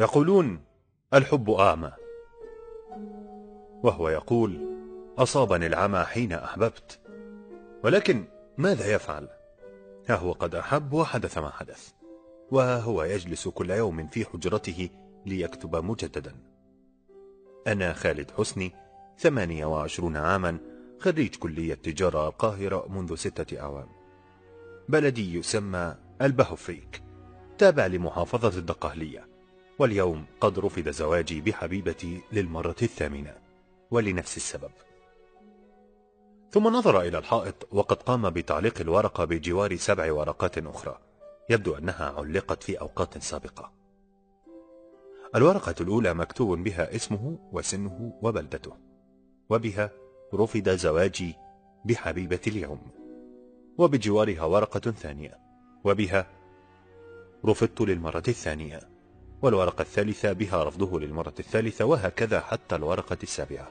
يقولون الحب أعمى وهو يقول أصابني العمى حين أحببت ولكن ماذا يفعل؟ ها هو قد أحب وحدث ما حدث وها هو يجلس كل يوم في حجرته ليكتب مجددا. أنا خالد حسني ثمانية وعشرون عاما خريج كلية تجارة القاهرة منذ ستة أعوام بلدي يسمى البهفريك تابع لمحافظة الدقهلية. واليوم قد رفض زواجي بحبيبتي للمرة الثامنة ولنفس السبب. ثم نظر إلى الحائط وقد قام بتعليق الورقة بجوار سبع ورقات أخرى يبدو أنها علقت في أوقات سابقة. الورقة الأولى مكتوب بها اسمه وسنه وبلدته وبها رفض زواجي بحبيبتي اليوم. وبجوارها ورقة ثانية وبها رفضت للمرة الثانية. والورقة الثالثة بها رفضه للمرة الثالثة وهكذا حتى الورقة السابعة.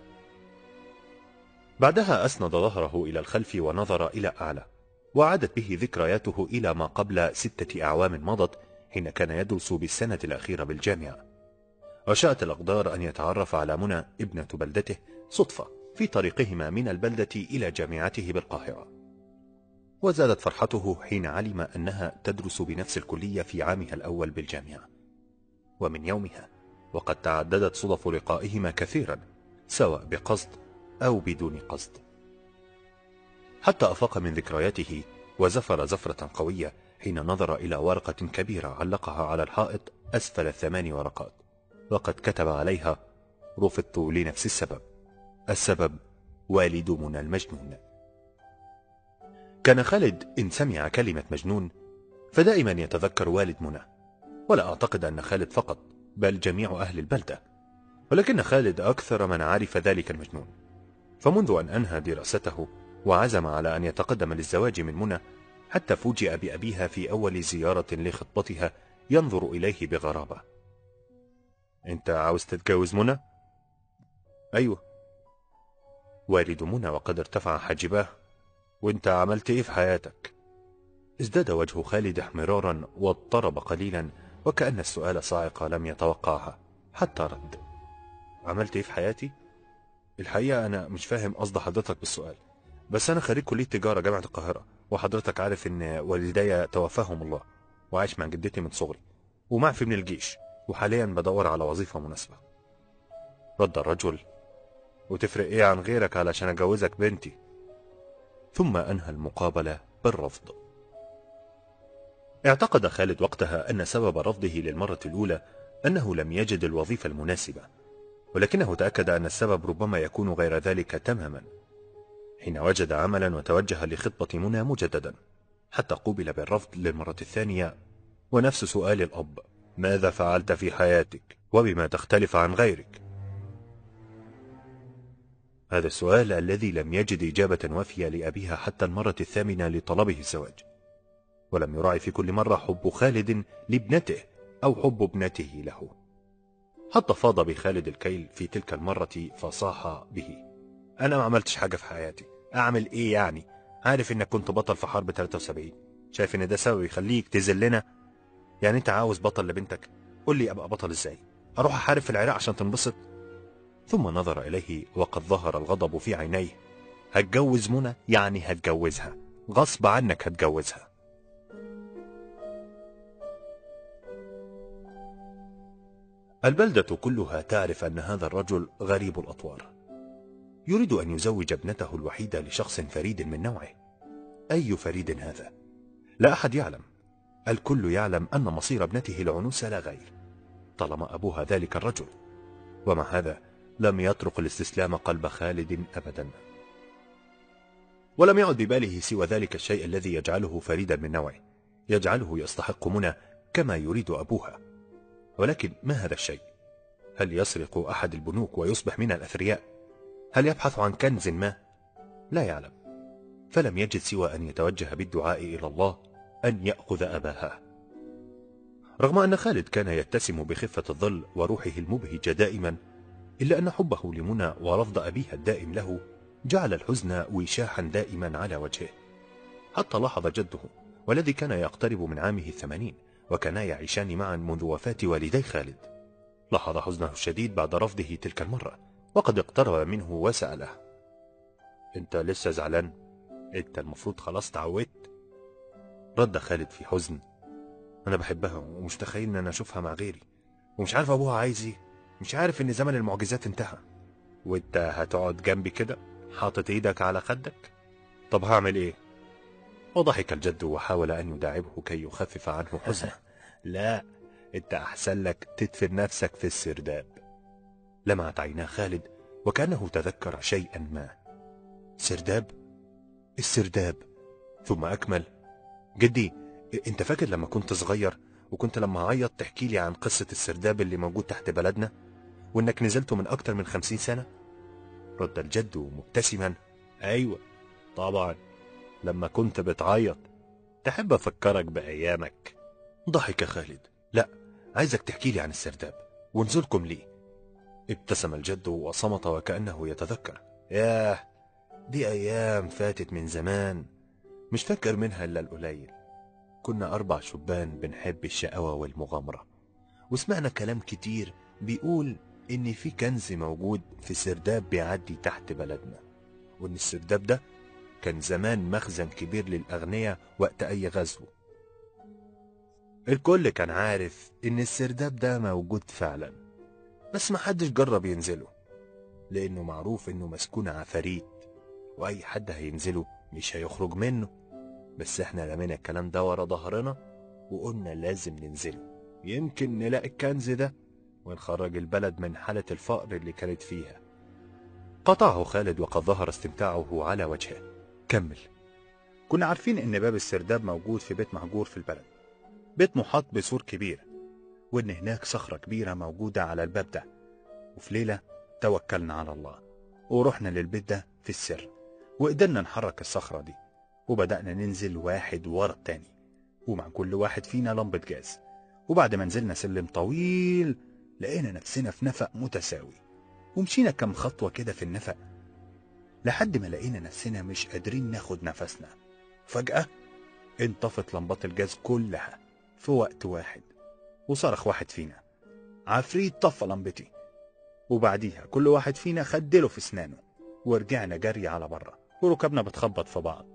بعدها أسند ظهره إلى الخلف ونظر إلى أعلى وعادت به ذكرياته إلى ما قبل ستة أعوام مضت حين كان يدرس بالسنة الأخيرة بالجامعة. وشاءت الأقدار أن يتعرف على منى ابنة بلدته صدفة في طريقهما من البلدة إلى جامعته بالقاهرة. وزادت فرحته حين علم أنها تدرس بنفس الكلية في عامها الأول بالجامعة. ومن يومها وقد تعددت صدف لقائهما كثيرا سواء بقصد أو بدون قصد. حتى أفاق من ذكرياته وزفر زفرة قوية حين نظر إلى ورقة كبيرة علقها على الحائط أسفل الثمان ورقات وقد كتب عليها رفضت لنفس السبب السبب والد منى المجنون. كان خالد إن سمع كلمة مجنون فدائما يتذكر والد منى ولا أعتقد أن خالد فقط بل جميع أهل البلدة. ولكن خالد أكثر من عرف ذلك المجنون. فمنذ أن أنهى دراسته وعزم على أن يتقدم للزواج من منى حتى فوجئ بأبيها في أول زيارة لخطبتها ينظر إليه بغرابة. أنت عاوز تتجوز منى؟ أيوه. والد منى وقد ارتفع حاجباه. وأنت عملت إيه في حياتك؟ ازداد وجه خالد احمرارا واضطرب قليلا وكأن السؤال صاعقة لم يتوقعها حتى رد. عملت إيه في حياتي؟ الحقيقة أنا مش فاهم قصد حضرتك بالسؤال بس أنا خريج كلية تجارة جامعة القاهرة وحضرتك عارف إن والدي توفاهم الله وعايش مع جدتي من صغري ومعفي من الجيش وحاليا بدور على وظيفة مناسبة. رد الرجل وتفرق إيه عن غيرك علشان أجوزك بنتي؟ ثم أنهى المقابلة بالرفض. اعتقد خالد وقتها أن سبب رفضه للمرة الأولى أنه لم يجد الوظيفة المناسبة ولكنه تأكد أن السبب ربما يكون غير ذلك تماما حين وجد عملا وتوجه لخطبة منى مجددا حتى قوبل بالرفض للمرة الثانية. ونفس سؤال الأب ماذا فعلت في حياتك؟ وبما تختلف عن غيرك؟ هذا السؤال الذي لم يجد إجابة وافية لأبيها حتى المرة الثامنة لطلبه الزواج. ولم يراعي في كل مرة حب خالد لابنته أو حب ابنته له. حتى فاض بخالد الكيل في تلك المرة فصاح به. أنا ما عملتش حاجة في حياتي. أعمل إيه يعني؟ عارف إنك كنت بطل في حرب 73 شايف إن ده سبب يخليك تذلنا يعني أنت عاوز بطل لبنتك؟ قول لي أبقى بطل إزاي؟ أروح أحارب في العراق عشان تنبسط؟ ثم نظر إليه وقد ظهر الغضب في عينيه. هتجوز منى؟ يعني هتجوزها. غصب عنك هتجوزها. البلدة كلها تعرف أن هذا الرجل غريب الأطوار. يريد أن يزوج ابنته الوحيدة لشخص فريد من نوعه. أي فريد هذا؟ لا أحد يعلم. الكل يعلم أن مصير ابنته العنوسة لا غير طالما أبوها ذلك الرجل. ومع هذا لم يترك الاستسلام قلب خالد أبدا. ولم يعد بباله سوى ذلك الشيء الذي يجعله فريدا من نوعه. يجعله يستحق منى كما يريد أبوها. ولكن ما هذا الشيء؟ هل يسرق أحد البنوك ويصبح من الأثرياء؟ هل يبحث عن كنز ما؟ لا يعلم. فلم يجد سوى أن يتوجه بالدعاء إلى الله أن يأخذ أباها رغم أن خالد كان يتسم بخفة الظل وروحه المبهجة دائما إلا أن حبه لمنى ورفض أبيها الدائم له جعل الحزن وشاحا دائما على وجهه. حتى لاحظ جده والذي كان يقترب من عامه الثمانين. وكانا يعيشان معا منذ وفاة والدي خالد. لاحظ حزنه الشديد بعد رفضه تلك المرة وقد اقترب منه وسأله. أنت لسه زعلان؟ أنت المفروض خلاص تعودت؟ رد خالد في حزن. أنا بحبها ومش تخيل إن أنا أشوفها مع غيري ومش عارف أبوها عايز إيه مش عارف إن زمن المعجزات انتهى. وأنت هتقعد جنبي كده حاطط إيدك على خدك؟ طب هعمل إيه؟ وضحك الجد وحاول أن يداعبه كي يخفف عنه حزنه. لا إنت أحسن لك تدفن نفسك في السرداب. لمعت عينا خالد وكأنه تذكر شيئا ما. سرداب؟ السرداب. ثم أكمل. جدي أنت فاكر لما كنت صغير وكنت لما اعيط تحكي لي عن قصة السرداب اللي موجود تحت بلدنا؟ وإنك نزلته من أكتر من خمسين سنة؟ رد الجد مبتسما. أيوه طبعا. لما كنت بتعيط. تحب أفكرك بأيامك؟ ضحك خالد. لا عايزك تحكي لي عن السرداب ونزلكم ليه. ابتسم الجد وصمت وكأنه يتذكر. ياه دي أيام فاتت من زمان. مش فاكر منها إلا القليل. كنا أربع شبان بنحب الشقاوة والمغامرة. وسمعنا كلام كتير بيقول إن في كنز موجود في سرداب بيعدي تحت بلدنا. وإن السرداب ده كان زمان مخزن كبير للأغنياء وقت أي غزو. الكل كان عارف إن السرداب ده موجود فعلا بس محدش جرب ينزله لأنه معروف إنه مسكون عفاريت وأي حد هينزله مش هيخرج منه. بس إحنا رمينا الكلام ده ورا ظهرنا وقلنا لازم ننزله. يمكن نلاقي الكنز ده ونخرج البلد من حالة الفقر اللي كانت فيها. قطعه خالد وقد ظهر استمتاعه على وجهه. كمل كنا عارفين إن باب السرداب موجود في بيت مهجور في البلد. بيت محاط بسور كبير وإن هناك صخرة كبيرة موجودة على الباب ده. وفي ليلة توكلنا على الله ورحنا للبيت ده في السر وقدرنا نحرك الصخرة دي وبدأنا ننزل واحد ورا التاني ومع كل واحد فينا لمبة جاز. وبعد ما نزلنا سلم طويل لقينا نفسنا في نفق متساوي ومشينا كم خطوة كده في النفق لحد ما لقينا نفسنا مش قادرين ناخد نفسنا. فجأة انطفت لمبات الجاز كلها في وقت واحد وصرخ واحد فينا عفريت طفى لمبتي. وبعديها كل واحد فينا خدله في اسنانه ورجعنا جري على بره وركبنا بتخبط في بعض.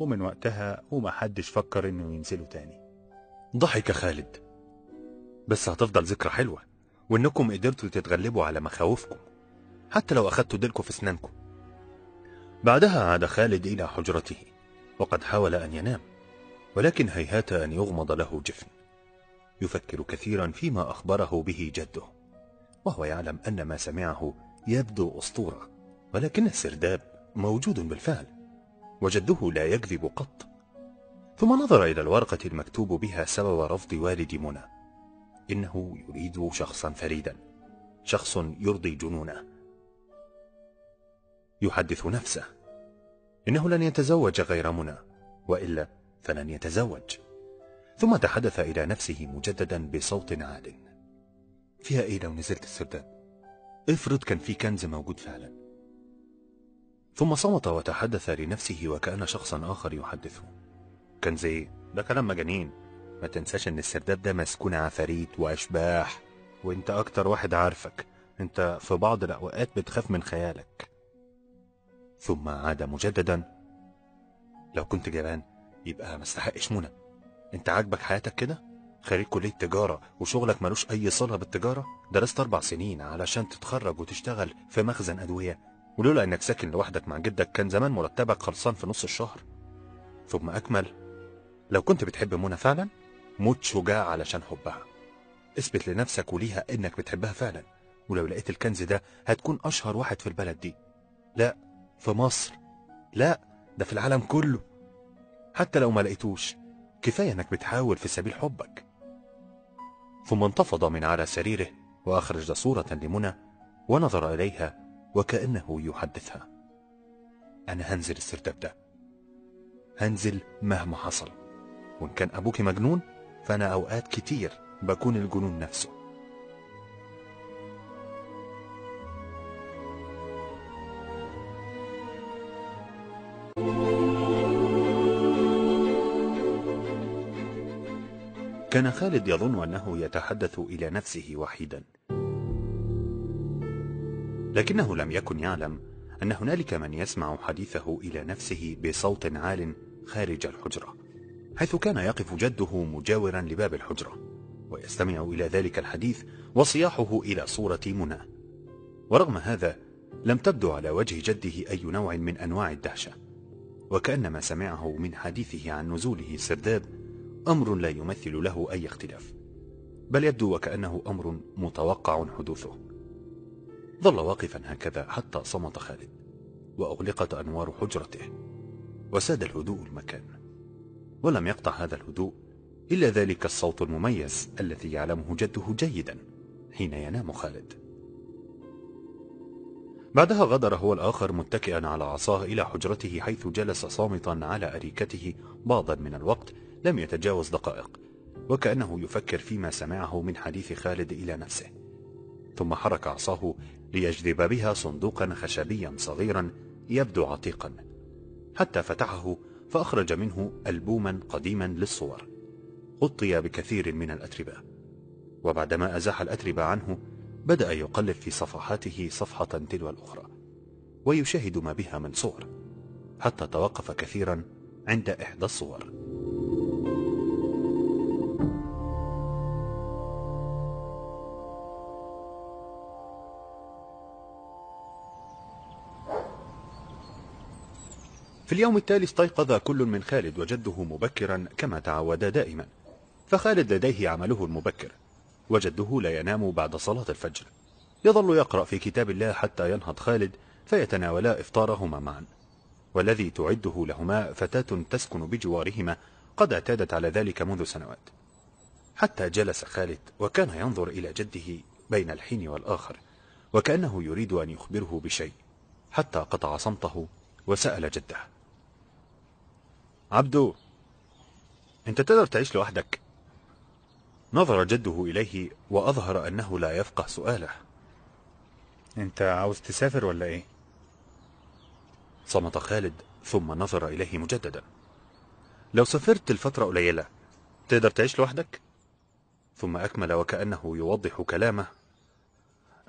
ومن وقتها وما حدش فكر إنه ينزلوا تاني. ضحك خالد. بس هتفضل ذكرى حلوة وإنكم قدرتوا تتغلبوا على مخاوفكم حتى لو أخدتوا ديلكم في اسنانكم. بعدها عاد خالد إلى حجرته وقد حاول أن ينام ولكن هيهات أن يغمض له جفن. يفكر كثيرا فيما أخبره به جده وهو يعلم أن ما سمعه يبدو أسطورة ولكن السرداب موجود بالفعل وجده لا يكذب قط. ثم نظر إلى الورقة المكتوب بها سبب رفض والد منى إنه يريد شخصا فريدا شخص يرضي جنونه. يحدث نفسه. إنه لن يتزوج غير منى وإلا فلن يتزوج. ثم تحدث إلى نفسه مجددا بصوت عال فيها إيه لو نزلت السرداب؟ افرض كان في كنز موجود فعلا. ثم صمت وتحدث لنفسه وكأن شخصا آخر يحدثه. كنز إيه؟ ده كلام مجانين. ما تنساش إن السرداب ده مسكون عفاريت وأشباح وإنت أكتر واحد عارفك. إنت في بعض الأوقات بتخاف من خيالك. ثم عاد مجددا. لو كنت جبان يبقى ما استحقش منى. انت عاجبك حياتك كده؟ خريج كلية تجارة وشغلك ملوش أي صلة بالتجارة؟ درست أربع سنين علشان تتخرج وتشتغل في مخزن أدوية. ولولا إنك ساكن لوحدك مع جدك كان زمان مرتبك خلصان في نص الشهر. ثم أكمل. لو كنت بتحب منى فعلا موت شجاع علشان حبها. اثبت لنفسك وليها إنك بتحبها فعلا. ولو لقيت الكنز ده هتكون أشهر واحد في البلد دي. لا في مصر. لا ده في العالم كله. حتى لو ما لقيتوش كفاية إنك بتحاول في سبيل حبك. ثم انتفض من على سريره وأخرج صورة لمنى ونظر إليها وكأنه يحدثها. أنا هنزل السرداب ده هنزل مهما حصل. وإن كان أبوك مجنون فأنا أوقات كتير بكون الجنون نفسه. كان خالد يظن أنه يتحدث إلى نفسه وحيدا. لكنه لم يكن يعلم أن هنالك من يسمع حديثه إلى نفسه بصوت عال خارج الحجرة حيث كان يقف جده مجاورا لباب الحجرة ويستمع إلى ذلك الحديث وصياحه إلى صورة منى. ورغم هذا لم تبدو على وجه جده أي نوع من أنواع الدهشة وكأن ما سمعه من حديثه عن نزوله سرداب أمر لا يمثل له أي اختلاف بل يبدو وكأنه أمر متوقع حدوثه. ظل واقفا هكذا حتى صمت خالد وأغلقت أنوار حجرته وساد الهدوء المكان. ولم يقطع هذا الهدوء إلا ذلك الصوت المميز الذي يعلمه جده جيدا حين ينام خالد. بعدها غادر هو الآخر متكئا على عصاه إلى حجرته حيث جلس صامتا على أريكته بعضا من الوقت لم يتجاوز دقائق وكأنه يفكر فيما سمعه من حديث خالد إلى نفسه. ثم حرك عصاه ليجذب بها صندوقا خشبيا صغيرا يبدو عتيقا. حتى فتحه فأخرج منه ألبوما قديما للصور. غطي بكثير من الأتربة وبعدما أزاح الأتربة عنه بدأ يقلب في صفحاته صفحة تلو الأخرى ويشاهد ما بها من صور حتى توقف كثيرا عند إحدى الصور. في اليوم التالي استيقظ كل من خالد وجده مبكرا كما تعودا دائما فخالد لديه عمله المبكر وجده لا ينام بعد صلاة الفجر. يظل يقرأ في كتاب الله حتى ينهض خالد فيتناولا إفطارهما معا. والذي تعده لهما فتاة تسكن بجوارهما قد اعتادت على ذلك منذ سنوات. حتى جلس خالد وكان ينظر إلى جده بين الحين والآخر وكأنه يريد أن يخبره بشيء حتى قطع صمته وسأل جده. عبدو أنت تقدر تعيش لوحدك. نظر جده إليه وأظهر أنه لا يفقه سؤاله. أنت عاوز تسافر ولا إيه؟ صمت خالد ثم نظر إليه مجددا. لو سافرت لفترة قليلة تقدر تعيش لوحدك؟ ثم أكمل وكأنه يوضح كلامه.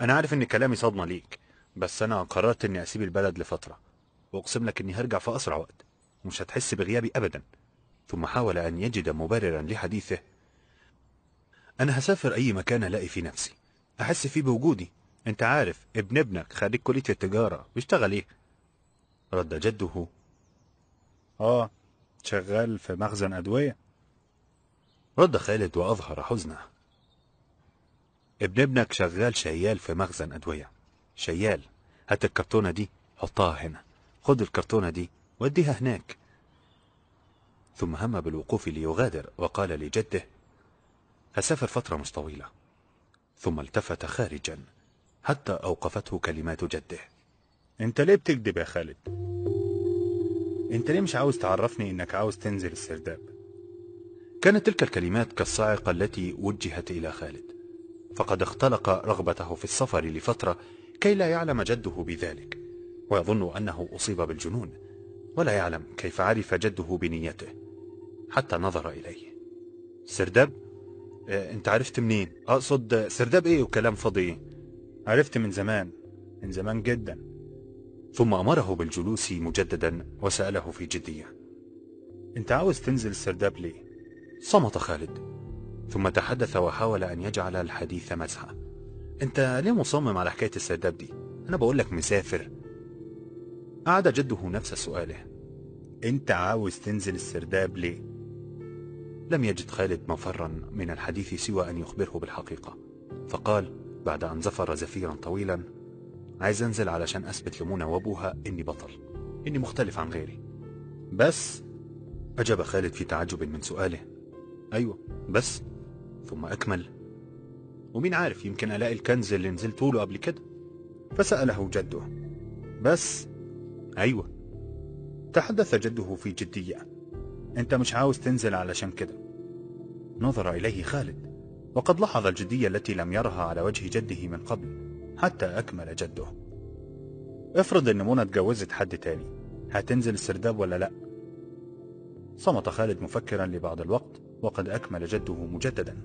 أنا عارف إن كلامي صدمة ليك بس أنا قررت إني أسيب البلد لفترة وأقسم لك إني هرجع في أسرع وقت. ومش هتحس بغيابي أبدا. ثم حاول أن يجد مبررا لحديثه. أنا هسافر أي مكان ألاقي فيه نفسي. أحس فيه بوجودي. أنت عارف ابن ابنك خريج كلية التجارة. بيشتغل إيه؟ رد جده. آه شغال في مخزن أدوية. رد خالد وأظهر حزنه. ابن ابنك شغال شيال في مخزن أدوية. شيال. هات الكرتونة دي حطها هنا. خد الكرتونة دي. وديها هناك. ثم هم بالوقوف ليغادر وقال لجده هسافر فترة مش طويلة ثم التفت خارجا حتى أوقفته كلمات جده. أنت ليه بتكذب يا خالد؟ أنت ليه مش عاوز تعرفني إنك عاوز تنزل السرداب؟ كانت تلك الكلمات كالصاعقة التي وجهت إلى خالد. فقد اختلق رغبته في السفر لفترة كي لا يعلم جده بذلك ويظن أنه أصيب بالجنون. ولا يعلم كيف عرف جده بنيته حتى نظر إليه سرداب؟ آه أنت عرفت منين؟ أقصد سرداب إيه وكلام فاضي؟ عرفت من زمان من زمان جدا ثم أمره بالجلوس مجددا وسأله في جدية أنت عاوز تنزل السرداب ليه صمت خالد ثم تحدث وحاول أن يجعل الحديث مزحة أنت ليه مصمم على حكاية السرداب دي؟ أنا بقول لك مسافر أعاد جده نفس سؤاله. أنت عاوز تنزل السرداب ليه؟ لم يجد خالد مفرا من الحديث سوى أن يخبره بالحقيقة. فقال بعد أن زفر زفيرا طويلا عايز أنزل علشان أثبت لمنى وأبوها إني بطل إني مختلف عن غيري. بس؟ أجاب خالد في تعجب من سؤاله. أيوة بس. ثم أكمل. ومين عارف يمكن ألاقي الكنز اللي نزلت له قبل كده. فسأله جده. بس؟ أيوة. تحدث جده في جدية. أنت مش عاوز تنزل علشان كده. نظر إليه خالد وقد لاحظ الجدية التي لم يرها على وجه جده من قبل حتى أكمل جده. افرض إن منى اتجوزت حد تاني هتنزل السرداب ولا لأ؟ صمت خالد مفكرا لبعض الوقت وقد أكمل جده مجددا.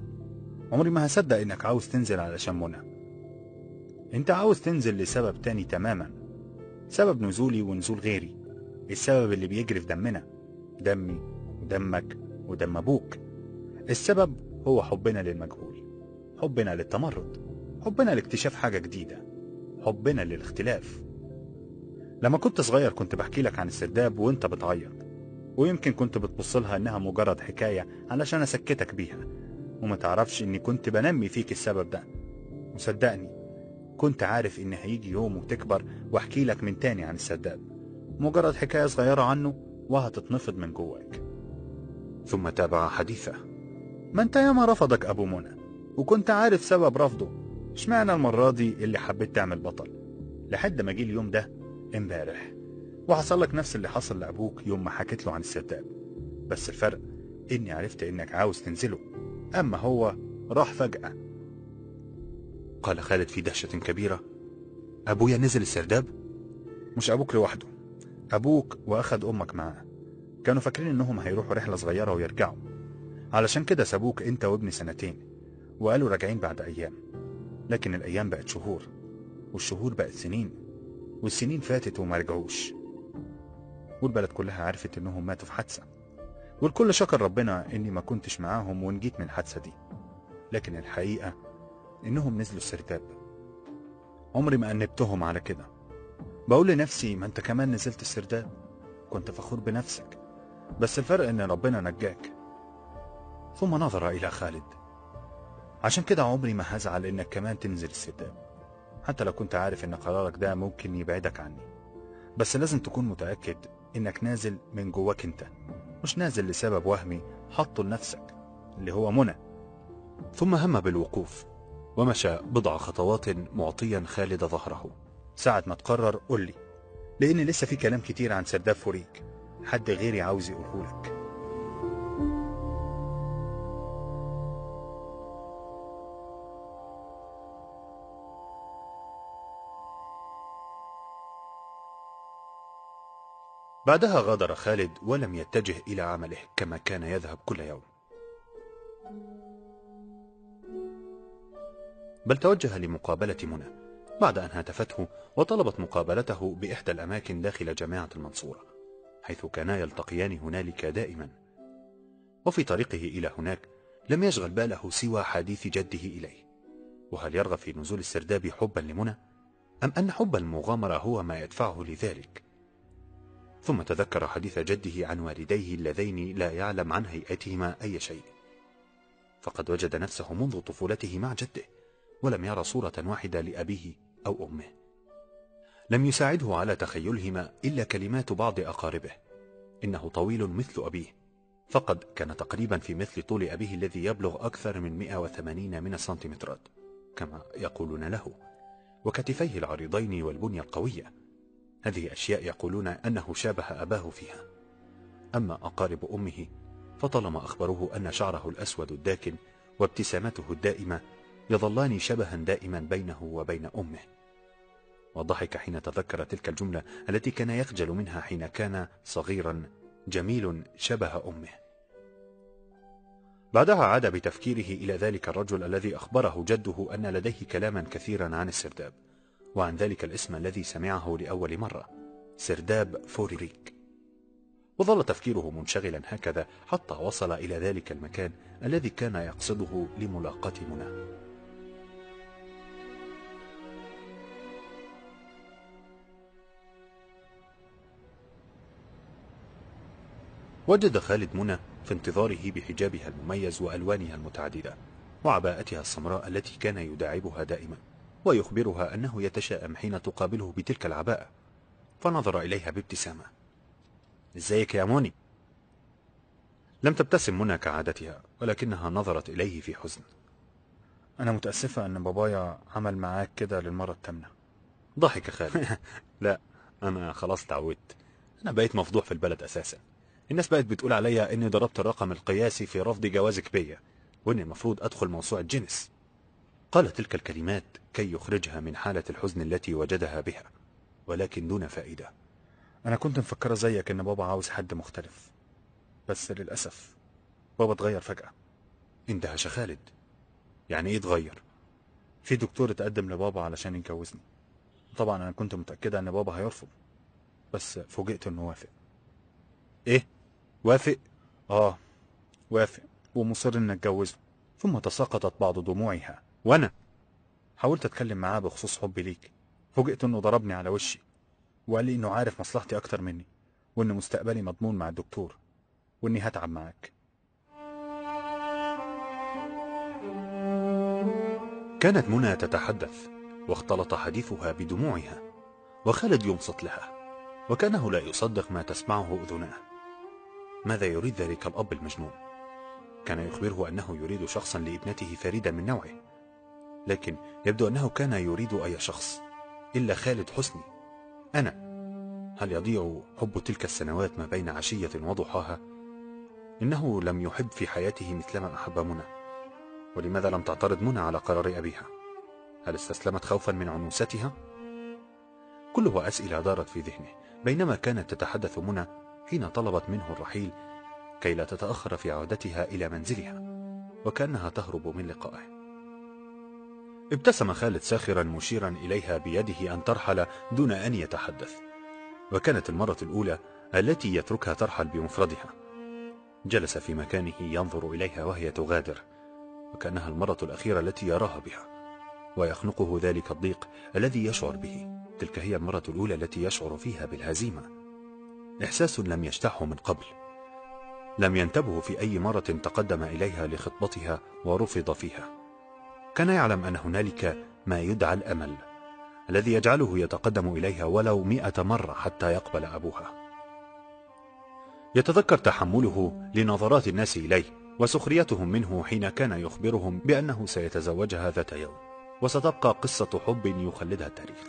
عمري ما هصدق إنك عاوز تنزل علشان منى. أنت عاوز تنزل لسبب تاني تماما. سبب نزولي ونزول غيري. السبب اللي بيجري في دمنا. دمي ودمك ودم أبوك. السبب هو حبنا للمجهول. حبنا للتمرد. حبنا لاكتشاف حاجة جديدة. حبنا للاختلاف. لما كنت صغير كنت بحكي لك عن السرداب وانت بتعيط. ويمكن كنت بتبص لها إنها مجرد حكاية علشان أسكتك بيها. وما تعرفش إني كنت بنمي فيك السبب ده. وصدقني كنت عارف إن هيجي يوم وتكبر وأحكي لك من تاني عن السرداب مجرد حكاية صغيرة عنه وهتتنفض من جواك. ثم تابع حديثه. ما أنت ياما رفضك أبو منى؟ وكنت عارف سبب رفضه. اشمعنى المرة دي اللي حبيت تعمل بطل؟ لحد ما جه اليوم ده امبارح. وحصل لك نفس اللي حصل لأبوك يوم ما حكيت له عن السرداب بس الفرق إني عرفت إنك عاوز تنزله. أما هو راح فجأة. قال خالد في دهشة كبيرة. أبويا نزل السرداب؟ مش أبوك لوحده. أبوك وأخد أمك معاه كانوا فاكرين إنهم هيروحوا رحلة صغيرة ويرجعوا. علشان كده سابوك أنت وابني سنتين وقالوا راجعين بعد أيام. لكن الأيام بقت شهور والشهور بقت سنين والسنين فاتت وما رجعوش. والبلد كلها عرفت إنهم ماتوا في حادثة. والكل شكر ربنا إني ما كنتش معاهم ونجيت من الحادثة دي. لكن الحقيقة إنهم نزلوا السرداب عمري ما أنبتهم على كده. بقول لنفسي ما أنت كمان نزلت السرداب كنت فخور بنفسك. بس الفرق إن ربنا نجاك. ثم نظر إلى خالد. عشان كده عمري ما هزعل إنك كمان تنزل السرداب حتى لو كنت عارف إن قرارك ده ممكن يبعدك عني. بس لازم تكون متأكد إنك نازل من جواك أنت. مش نازل لسبب وهمي حطه لنفسك اللي هو منى. ثم هم بالوقوف. ومشى بضع خطوات معطيا خالد ظهره. ساعة ما تقرر قول لي لأن لسه في كلام كتير عن سرداب فوريك حد غيري عاوز يقوله لك. بعدها غادر خالد ولم يتجه إلى عمله كما كان يذهب كل يوم. بل توجه لمقابلة منى بعد أن هاتفته وطلبت مقابلته بإحدى الأماكن داخل جامعة المنصورة حيث كانا يلتقيان هنالك دائما. وفي طريقه إلى هناك لم يشغل باله سوى حديث جده إليه. وهل يرغب في نزول السرداب حبا لمنى؟ أم أن حب المغامرة هو ما يدفعه لذلك؟ ثم تذكر حديث جده عن والديه اللذين لا يعلم عن هيئتهما أي شيء. فقد وجد نفسه منذ طفولته مع جده ولم يرى صورة واحدة لأبيه أو أمه. لم يساعده على تخيلهما إلا كلمات بعض أقاربه. إنه طويل مثل أبيه. فقد كان تقريبا في مثل طول أبيه الذي يبلغ أكثر من 180 من السنتيمترات كما يقولون له. وكتفيه العريضين والبنية القوية. هذه أشياء يقولون أنه شابه أباه فيها. أما أقارب أمه فطالما أخبروه أن شعره الأسود الداكن وابتسامته الدائمة يظلان شبها دائما بينه وبين أمه. وضحك حين تذكر تلك الجملة التي كان يخجل منها حين كان صغيرا جميل شبه أمه. بعدها عاد بتفكيره إلى ذلك الرجل الذي أخبره جده أن لديه كلاما كثيرا عن السرداب وعن ذلك الاسم الذي سمعه لأول مرة سرداب فوريريك. وظل تفكيره منشغلا هكذا حتى وصل إلى ذلك المكان الذي كان يقصده لملاقاة منى وجد خالد منى في انتظاره بحجابها المميز وألوانها المتعددة وعباءتها السمراء التي كان يداعبها دائما ويخبرها أنه يتشائم حين تقابله بتلك العباءة فنظر إليها بابتسامة. إزيك يا موني؟ لم تبتسم منى كعادتها ولكنها نظرت إليه في حزن. أنا متأسفة أن بابايا عمل معاك كده للمرة التامنة. ضحك خالد. لا أنا خلاص تعودت. أنا بقيت مفضوح في البلد أساسا. الناس بقت بتقول عليا إني ضربت الرقم القياسي في رفض جوازك بيا وإني المفروض أدخل موسوعة جينيس. قال تلك الكلمات كي يخرجها من حالة الحزن التي وجدها بها ولكن دون فائدة. أنا كنت مفكرة زيك إن بابا عاوز حد مختلف بس للأسف بابا اتغير فجأة. اندهش خالد. يعني إيه اتغير؟ في دكتور اتقدم لبابا علشان يتجوزني. طبعا أنا كنت متأكدة إن بابا هيرفض بس فوجئت إنه وافق. إيه؟ وافق؟ آه وافق. ومصر ان اتجوزه ثم تساقطت بعض دموعها. وأنا حاولت أتكلم معاه بخصوص حبي ليك. فوجئت إنه ضربني على وشي وقال لي إنه عارف مصلحتي أكتر مني وإن مستقبلي مضمون مع الدكتور وإني هتعب معاك. كانت منى تتحدث واختلط حديثها بدموعها وخالد ينصت لها وكأنه لا يصدق ما تسمعه أذناه. ماذا يريد ذلك الأب المجنون؟ كان يخبره أنه يريد شخصا لابنته فريدا من نوعه لكن يبدو أنه كان يريد أي شخص إلا خالد حسني. أنا هل يضيع حب تلك السنوات ما بين عشية وضحاها؟ إنه لم يحب في حياته مثلما أحب منى. ولماذا لم تعترض منى على قرار أبيها؟ هل استسلمت خوفا من عنوستها؟ كلها أسئلة دارت في ذهنه بينما كانت تتحدث منى حين طلبت منه الرحيل كي لا تتأخر في عودتها إلى منزلها وكأنها تهرب من لقائه. ابتسم خالد ساخرا مشيرا إليها بيده أن ترحل دون أن يتحدث وكانت المرة الأولى التي يتركها ترحل بمفردها. جلس في مكانه ينظر إليها وهي تغادر وكأنها المرة الأخيرة التي يراها بها ويخنقه ذلك الضيق الذي يشعر به تلك هي المرة الأولى التي يشعر فيها بالهزيمة. إحساس لم يشتعه من قبل. لم ينتبه في أي مرة تقدم إليها لخطبتها ورفض فيها. كان يعلم أن هنالك ما يدعى الأمل الذي يجعله يتقدم إليها ولو مئة مرة حتى يقبل أبوها. يتذكر تحمله لنظرات الناس إليه وسخريتهم منه حين كان يخبرهم بأنه سيتزوجها ذات يوم وستبقى قصة حب يخلدها التاريخ.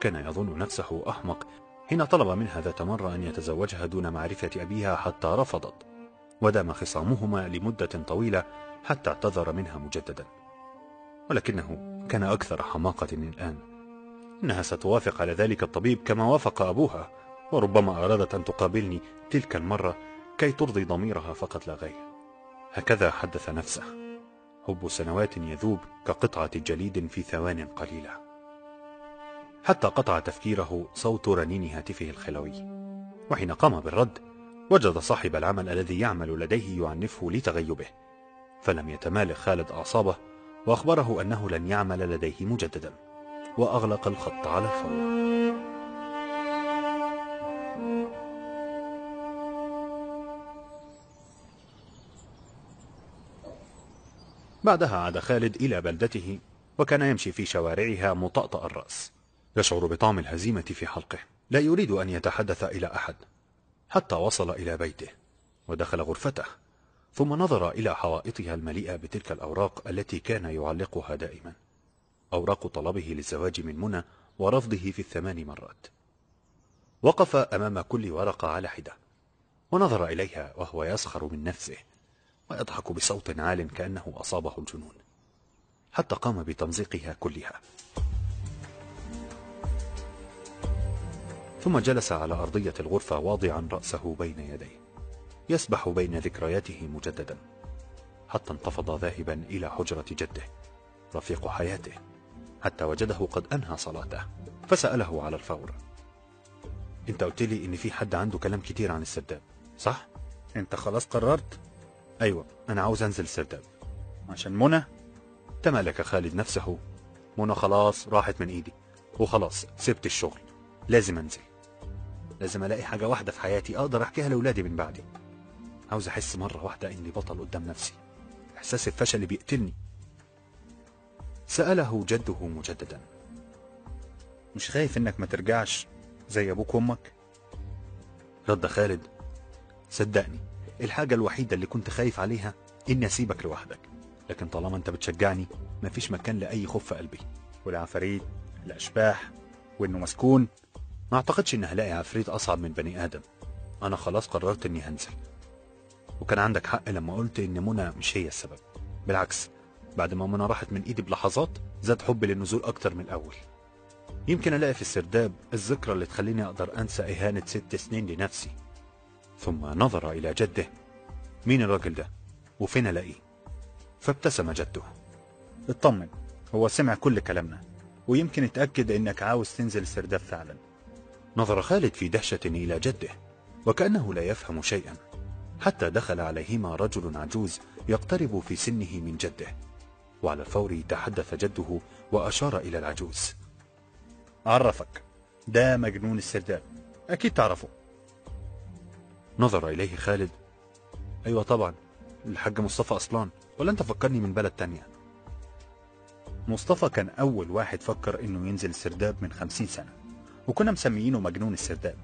كان يظن نفسه أحمق حين طلب منها ذات مرة أن يتزوجها دون معرفة أبيها حتى رفضت ودام خصامهما لمدة طويلة حتى اعتذر منها مجددا. ولكنه كان أكثر حماقة الآن. إنها ستوافق على ذلك الطبيب كما وافق أبوها وربما أرادت أن تقابلني تلك المرة كي ترضي ضميرها فقط لا غير. هكذا حدث نفسه. حب سنوات يذوب كقطعة جليد في ثوان قليلة حتى قطع تفكيره صوت رنين هاتفه الخلوي. وحين قام بالرد وجد صاحب العمل الذي يعمل لديه يعنفه لتغيبه. فلم يتمالك خالد أعصابه وأخبره أنه لن يعمل لديه مجددا. وأغلق الخط على الفور بعدها عاد خالد إلى بلدته وكان يمشي في شوارعها مطأطأ الرأس. يشعر بطعم الهزيمة في حلقه. لا يريد أن يتحدث إلى أحد. حتى وصل إلى بيته ودخل غرفته ثم نظر إلى حوائطها المليئة بتلك الأوراق التي كان يعلقها دائما. أوراق طلبه للزواج من منى ورفضه في الثمان مرات. وقف أمام كل ورقة على حدة ونظر إليها وهو يسخر من نفسه ويضحك بصوت عال كأنه أصابه الجنون حتى قام بتمزيقها كلها. ثم جلس على أرضية الغرفة واضعا رأسه بين يديه يسبح بين ذكرياته مجددا حتى انتفض ذاهبا إلى حجرة جده رفيق حياته حتى وجده قد أنهى صلاته فسأله على الفور. أنت قلت لي إن في حد عنده كلام كتير عن السرداب صح؟ أنت خلاص قررت؟ أيوه أنا عاوز أنزل السرداب عشان منى؟ تمالك خالد نفسه منى خلاص راحت من إيدي وخلاص سبت الشغل لازم أنزل. لازم ألاقي حاجة واحدة في حياتي أقدر أحكيها لأولادي من بعدي. عاوز أحس مرة واحدة إني بطل قدام نفسي. إحساس الفشل اللي بيقتلني. سأله جده مجددا. مش خايف إنك ما ترجعش زي أبوك وأمك؟ رد خالد. صدقني الحاجة الوحيدة اللي كنت خايف عليها إني أسيبك لوحدك. لكن طالما أنت بتشجعني مفيش مكان لأي خوف في قلبي. والعفاريت الأشباح وإنه مسكون. ما أعتقدش ان هلاقي عفريت أصعب من بني آدم. أنا خلاص قررت إني هنزل. وكان عندك حق لما قلت إن منى مش هي السبب. بالعكس بعد ما منى راحت من إيدي بلحظات زاد حبي للنزول أكتر من الأول. يمكن ألاقي في السرداب الذكرى اللي تخليني أقدر أنسى إهانة ست سنين لنفسي. ثم نظر إلى جده. مين الراجل ده؟ وفين ألاقيه؟ فابتسم جده. اطمن هو سمع كل كلامنا ويمكن اتأكد إنك عاوز تنزل السرداب فعلا. نظر خالد في دهشة إلى جده وكأنه لا يفهم شيئا. حتى دخل عليهما رجل عجوز يقترب في سنه من جده. وعلى الفور تحدث جده وأشار إلى العجوز. عرفك ده مجنون السرداب. أكيد تعرفه. نظر إليه خالد. أيوة طبعا الحاج مصطفى أصلان ولا أنت فكرني من بلد تانية؟ مصطفى كان أول واحد فكر إنه ينزل السرداب من خمسين سنة. وكنا مسميينه مجنون السرداب.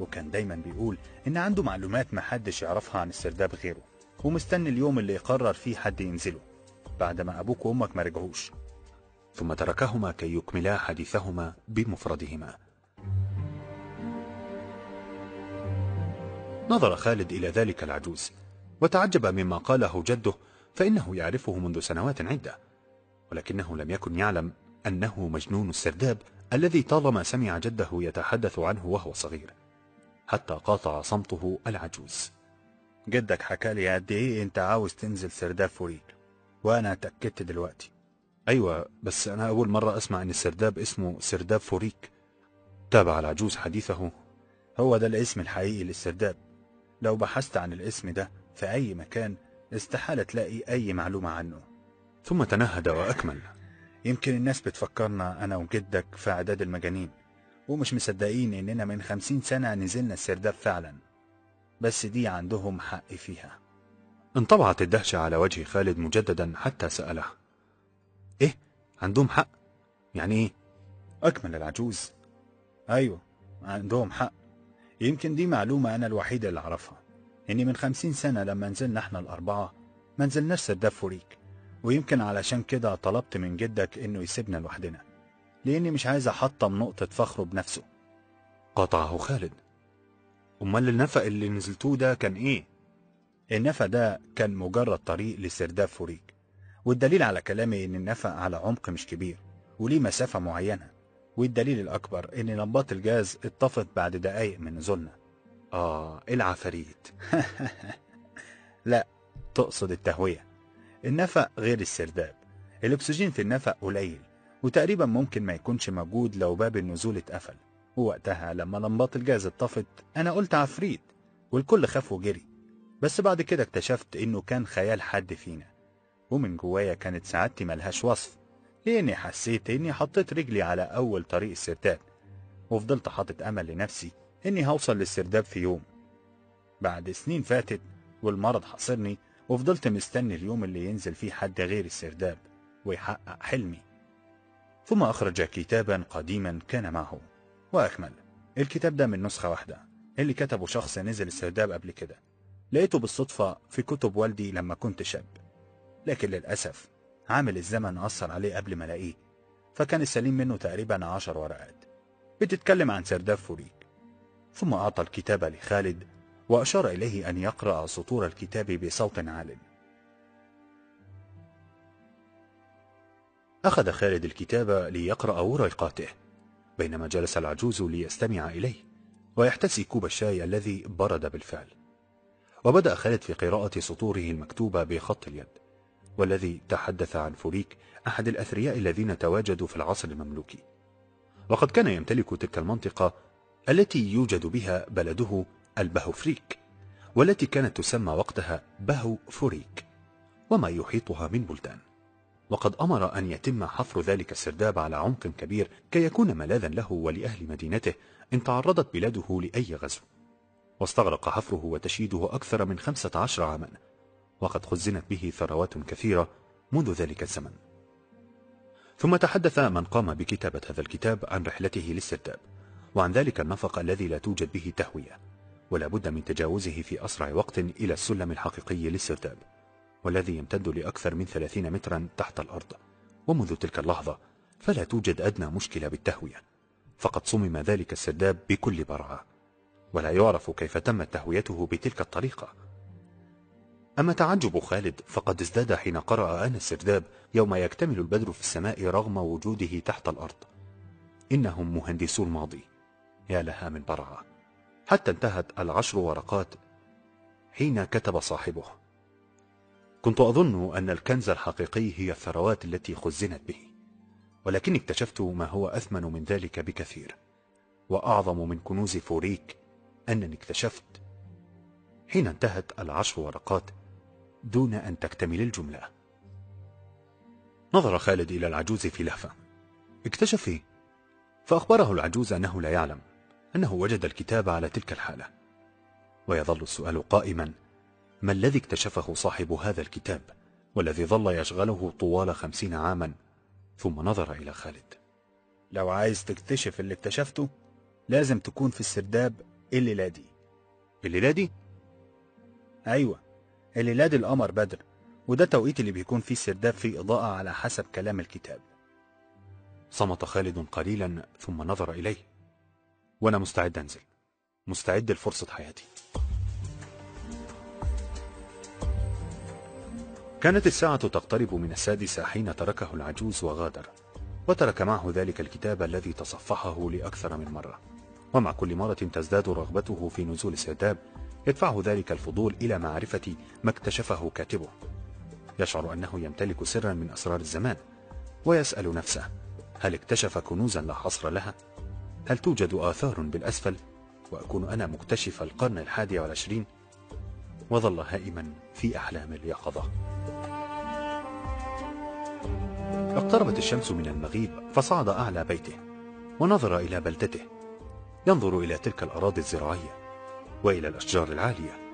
وكان دايما بيقول إن عنده معلومات محدش يعرفها عن السرداب غيره ومستني اليوم اللي يقرر فيه حد ينزله بعد ما أبوك وأمك ما رجعوش. ثم تركهما كي يكملا حديثهما بمفردهما. نظر خالد إلى ذلك العجوز وتعجب مما قاله جده فإنه يعرفه منذ سنوات عدة ولكنه لم يكن يعلم أنه مجنون السرداب الذي طالما سمع جده يتحدث عنه وهو صغير حتى قاطع صمته العجوز. جدك حكالي قد إيه أنت عاوز تنزل سرداب فوريك وأنا اتأكدت دلوقتي. أيوة بس أنا أول مرة أسمع أن السرداب اسمه سرداب فوريك. تابع العجوز حديثه. هو ده الاسم الحقيقي للسرداب. لو بحثت عن الاسم ده في أي مكان استحالة تلاقي أي معلومة عنه. ثم تنهد وأكمل. يمكن الناس بتفكرنا أنا وجدك في أعداد المجانين ومش مصدقين إننا من خمسين سنة نزلنا السرداب فعلا بس دي عندهم حق فيها انطبعت الدهشة على وجه خالد مجددا حتى سأله إيه؟ عندهم حق؟ يعني إيه؟ أكمل العجوز أيوة عندهم حق يمكن دي معلومة أنا الوحيدة اللي أعرفها إني من خمسين سنة لما نزلنا إحنا الأربعة ما نزلناش سرداب فوريك ويمكن علشان كده طلبت من جدك إنه يسيبنا لوحدنا لأني مش عايز أحطم نقطة فخره بنفسه. قاطعه خالد. أمال النفق اللي نزلتوه ده كان إيه؟ النفق ده كان مجرد طريق لسرداب فوريك والدليل على كلامي إن النفق على عمق مش كبير وليه مسافة معينة والدليل الأكبر إن لمبات الجاز اتطفت بعد دقايق من نزولنا. آه العفاريت. لا تقصد التهوية. النفق غير السرداب. الأكسجين في النفق قليل وتقريبا ممكن ما يكونش موجود لو باب النزول اتقفل. ووقتها لما لمبات الجاز اتطفت أنا قلت عفريت والكل خاف وجري. بس بعد كده اكتشفت إنه كان خيال حد فينا. ومن جوايا كانت سعادتي ملهاش وصف لأني حسيت إني حطيت رجلي على أول طريق السرداب وفضلت حاطط أمل لنفسي إني هوصل للسرداب في يوم. بعد سنين فاتت والمرض حاصرني وفضلت مستني اليوم اللي ينزل فيه حد غير السرداب ويحقق حلمي. ثم أخرج كتابا قديما كان معه. وأكمل. الكتاب ده من نسخة واحدة. اللي كتبه شخص نزل السرداب قبل كده. لقيته بالصدفة في كتب والدي لما كنت شاب. لكن للأسف عامل الزمن أثر عليه قبل ما ألاقيه. فكان السليم منه تقريبا عشر ورقات. بتتكلم عن سرداب فوريك. ثم أعطى الكتاب لخالد وأشار إليه أن يقرأ سطور الكتاب بصوت عال أخذ خالد الكتاب ليقرأ ورقاته بينما جلس العجوز ليستمع إليه ويحتسي كوب الشاي الذي برد بالفعل. وبدأ خالد في قراءة سطوره المكتوبة بخط اليد والذي تحدث عن فوريك أحد الأثرياء الذين تواجدوا في العصر المملوكي. وقد كان يمتلك تلك المنطقة التي يوجد بها بلده البهوفريك والتي كانت تسمى وقتها بهو فوريك وما يحيطها من بلدان. وقد أمر أن يتم حفر ذلك السرداب على عمق كبير كي يكون ملاذا له ولأهل مدينته إن تعرضت بلاده لأي غزو. واستغرق حفره وتشييده أكثر من خمسة عشر عاما وقد خزنت به ثروات كثيرة منذ ذلك الزمن. ثم تحدث من قام بكتابة هذا الكتاب عن رحلته للسرداب وعن ذلك النفق الذي لا توجد به تهوية. ولا بد من تجاوزه في أسرع وقت إلى السلم الحقيقي للسرداب والذي يمتد لأكثر من ثلاثين مترا تحت الأرض. ومنذ تلك اللحظة فلا توجد أدنى مشكلة بالتهوية فقد صمم ذلك السرداب بكل براعة ولا يعرف كيف تمت تهويته بتلك الطريقة. أما تعجب خالد فقد ازداد حين قرأ آن السرداب يوم يكتمل البدر في السماء رغم وجوده تحت الأرض. إنهم مهندسو الماضي. يا لها من براعة. حتى انتهت العشر ورقات حين كتب صاحبه. كنت أظن أن الكنز الحقيقي هي الثروات التي خزنت به ولكني اكتشفت ما هو أثمن من ذلك بكثير وأعظم من كنوز فوريك أنني اكتشفت حين انتهت العشر ورقات دون أن تكتمل الجملة. نظر خالد إلى العجوز في لهفة. اكتشف إيه؟ فأخبره العجوز أنه لا يعلم. أنه وجد الكتاب على تلك الحالة. ويظل السؤال قائما ما الذي اكتشفه صاحب هذا الكتاب والذي ظل يشغله طوال خمسين عاما؟ ثم نظر إلى خالد. لو عايز تكتشف اللي اكتشفته لازم تكون في السرداب الليلة دي الليلة دي أيوة الليلة دي القمر بدر وده التوقيت اللي بيكون فيه السرداب فيه إضاءة على حسب كلام الكتاب. صمت خالد قليلا ثم نظر إليه. وأنا مستعد أنزل. مستعد لفرصة حياتي. كانت الساعة تقترب من السادسة حين تركه العجوز وغادر وترك معه ذلك الكتاب الذي تصفحه لأكثر من مرة. ومع كل مرة تزداد رغبته في نزول السرداب يدفعه ذلك الفضول إلى معرفة ما اكتشفه كاتبه. يشعر أنه يمتلك سرا من أسرار الزمان ويسأل نفسه هل اكتشف كنوزا لا حصر لها؟ هل توجد آثار بالأسفل؟ وأكون أنا مكتشف القرن الحادي والعشرين؟ وظل هائما في أحلام اليقظة اقتربت الشمس من المغيب فصعد أعلى بيته ونظر إلى بلدته ينظر إلى تلك الأراضي الزراعية وإلى الأشجار العالية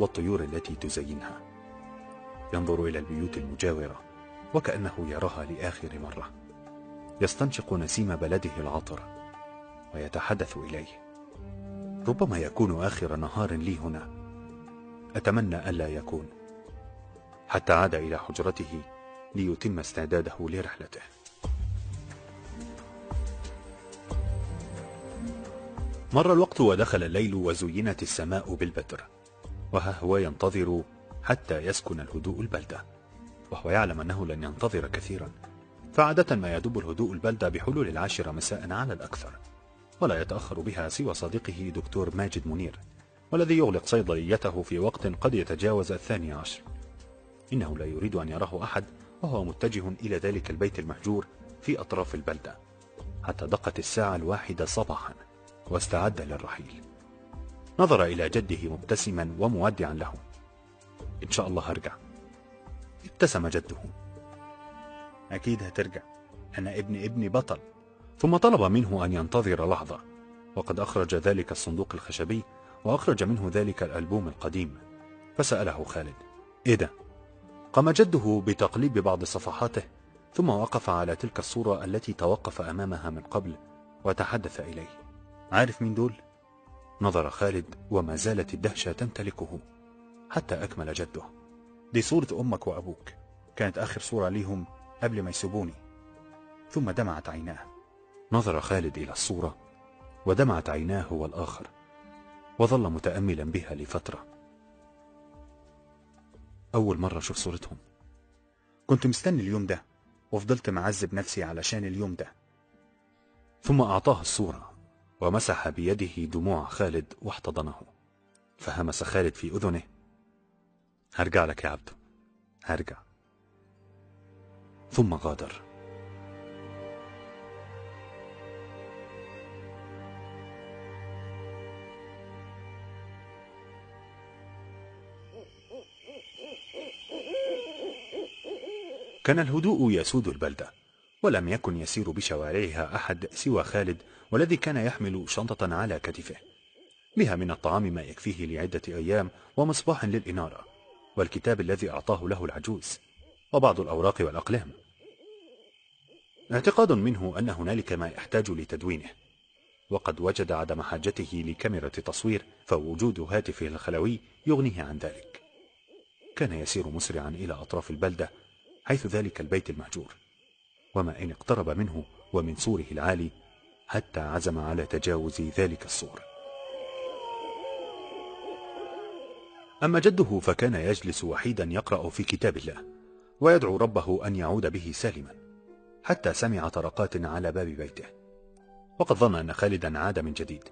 والطيور التي تزينها ينظر إلى البيوت المجاورة وكأنه يراها لآخر مرة يستنشق نسيم بلده العطر ويتحدث إليه. ربما يكون آخر نهار لي هنا. أتمنى ألا يكون. حتى عاد إلى حجرته ليتم استعداده لرحلته. مر الوقت ودخل الليل وزينت السماء بالبدر وها هو ينتظر حتى يسكن الهدوء البلدة وهو يعلم أنه لن ينتظر كثيرا. فعادة ما يدب الهدوء البلدة بحلول العاشرة مساء على الأكثر. ولا يتأخر بها سوى صديقه دكتور ماجد منير والذي يغلق صيدليته في وقت قد يتجاوز الثاني عشر. إنه لا يريد أن يراه أحد وهو متجه إلى ذلك البيت المهجور في أطراف البلدة حتى دقت الساعة الواحدة صباحا واستعد للرحيل. نظر إلى جده مبتسما ومودعا له. إن شاء الله هرجع ابتسم جده. أكيد هترجع. أنا ابن ابني بطل. ثم طلب منه أن ينتظر لحظة وقد أخرج ذلك الصندوق الخشبي وأخرج منه ذلك الألبوم القديم. فسأله خالد إيه ده؟ قام جده بتقليب بعض صفحاته ثم وقف على تلك الصورة التي توقف أمامها من قبل وتحدث إليه. عارف مين دول؟ نظر خالد وما زالت الدهشة تمتلكه حتى أكمل جده. دي صورة أمك وأبوك. كانت آخر صورة ليهم قبل ما يسيبوني. ثم دمعت عيناه. نظر خالد إلى الصورة ودمعت عيناه هو الآخر وظل متأملا بها لفترة. أول مرة أشوف صورتهم. كنت مستني اليوم ده وفضلت معذب نفسي علشان اليوم ده. ثم أعطاه الصورة ومسح بيده دموع خالد واحتضنه. فهمس خالد في أذنه. هرجع لك يا عبد هرجع. ثم غادر. كان الهدوء يسود البلدة ولم يكن يسير بشوارعها أحد سوى خالد والذي كان يحمل شنطة على كتفه. بها من الطعام ما يكفيه لعدة أيام ومصباح للإنارة والكتاب الذي أعطاه له العجوز وبعض الأوراق والأقلام. اعتقاد منه أن هنالك ما يحتاج لتدوينه وقد وجد عدم حاجته لكاميرا تصوير فوجود هاتفه الخلوي يغنيه عن ذلك. كان يسير مسرعا إلى أطراف البلدة حيث ذلك البيت المهجور. وما إن اقترب منه ومن سوره العالي حتى عزم على تجاوز ذلك السور أما جده فكان يجلس وحيدا يقرأ في كتاب الله ويدعو ربه أن يعود به سالما حتى سمع طرقات على باب بيته. وقد ظن أن خالدا عاد من جديد.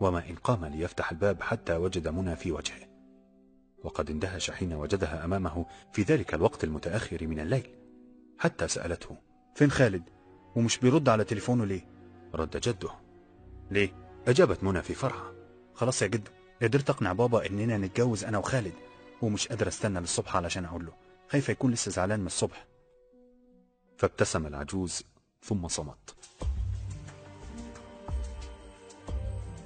وما إن قام ليفتح الباب حتى وجد منى في وجهه. وقد اندهش حين وجدها أمامه في ذلك الوقت المتأخر من الليل حتى سألته فين خالد؟ ومش بيرد على تليفونه ليه؟ رد جده ليه؟ أجابت منى في فرحة. خلاص يا جدو قدرت أقنع بابا إننا نتجوز أنا وخالد ومش قادر أستنى للصبح علشان أقول له خايفه يكون لسه زعلان من الصبح؟ فابتسم العجوز ثم صمت.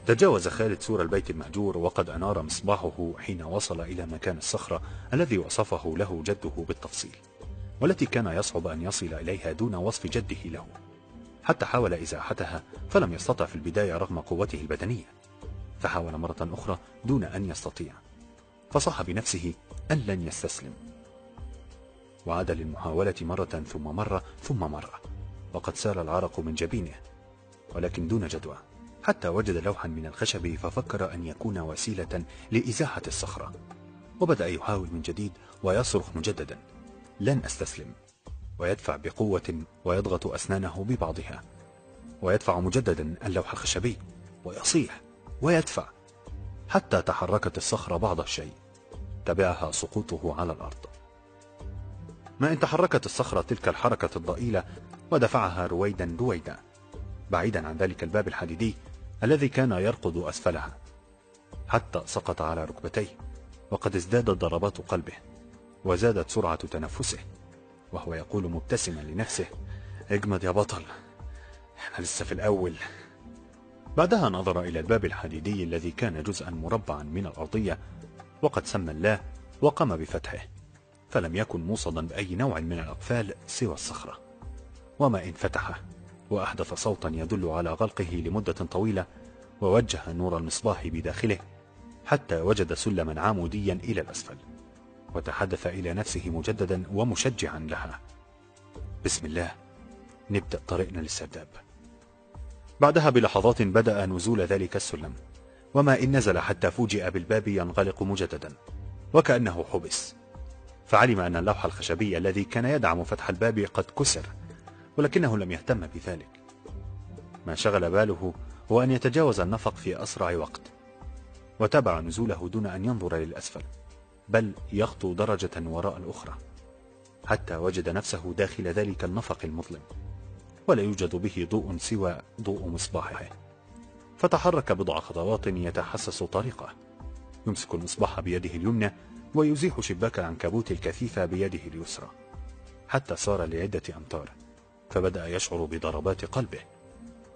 تجاوز خالد سور البيت المهجور وقد أنار مصباحه حين وصل إلى مكان الصخرة الذي وصفه له جده بالتفصيل والتي كان يصعب أن يصل إليها دون وصف جده له حتى حاول إزاحتها فلم يستطع في البداية رغم قوته البدنية فحاول مرة أخرى دون أن يستطيع فصح بنفسه أن لن يستسلم. وعاد للمحاولة مرة ثم مرة ثم مرة وقد سال العرق من جبينه ولكن دون جدوى. حتى وجد لوحا من الخشب ففكر أن يكون وسيلة لإزاحة الصخرة. وبدأ يحاول من جديد ويصرخ مجددا. لن أستسلم. ويدفع بقوة ويضغط أسنانه ببعضها. ويدفع مجددا اللوح الخشبي. ويصيح. ويدفع. حتى تحركت الصخرة بعض الشيء. تبعها سقوطه على الأرض. ما إن تحركت الصخرة تلك الحركة الضئيلة ودفعها رويدا رويدا. بعيدا عن ذلك الباب الحديدي الذي كان يرقد أسفلها حتى سقط على ركبتيه وقد ازدادت ضربات قلبه وزادت سرعة تنفسه وهو يقول مبتسما لنفسه اجمد يا بطل إحنا لسه في الأول. بعدها نظر إلى الباب الحديدي الذي كان جزءا مربعا من الأرضية وقد سمى الله وقام بفتحه فلم يكن موصدا بأي نوع من الأقفال سوى الصخرة وما إن فتحه. وأحدث صوتا يدل على غلقه لمدة طويلة ووجه نور المصباح بداخله حتى وجد سلما عموديا إلى الأسفل وتحدث إلى نفسه مجددا ومشجعا لها. بسم الله نبدأ طريقنا للسرداب. بعدها بلحظات بدأ نزول ذلك السلم وما إن نزل حتى فوجئ بالباب ينغلق مجددا وكأنه حبس. فعلم أن اللوح الخشبي الذي كان يدعم فتح الباب قد كسر ولكنه لم يهتم بذلك. ما شغل باله هو أن يتجاوز النفق في أسرع وقت وتابع نزوله دون أن ينظر للأسفل بل يخطو درجة وراء الأخرى حتى وجد نفسه داخل ذلك النفق المظلم ولا يوجد به ضوء سوى ضوء مصباحه. فتحرك بضع خطوات يتحسس طريقه يمسك المصباح بيده اليمنى ويزيح شباك العنكبوت الكثيف بيده اليسرى حتى صار لعدة أمتار. فبدأ يشعر بضربات قلبه.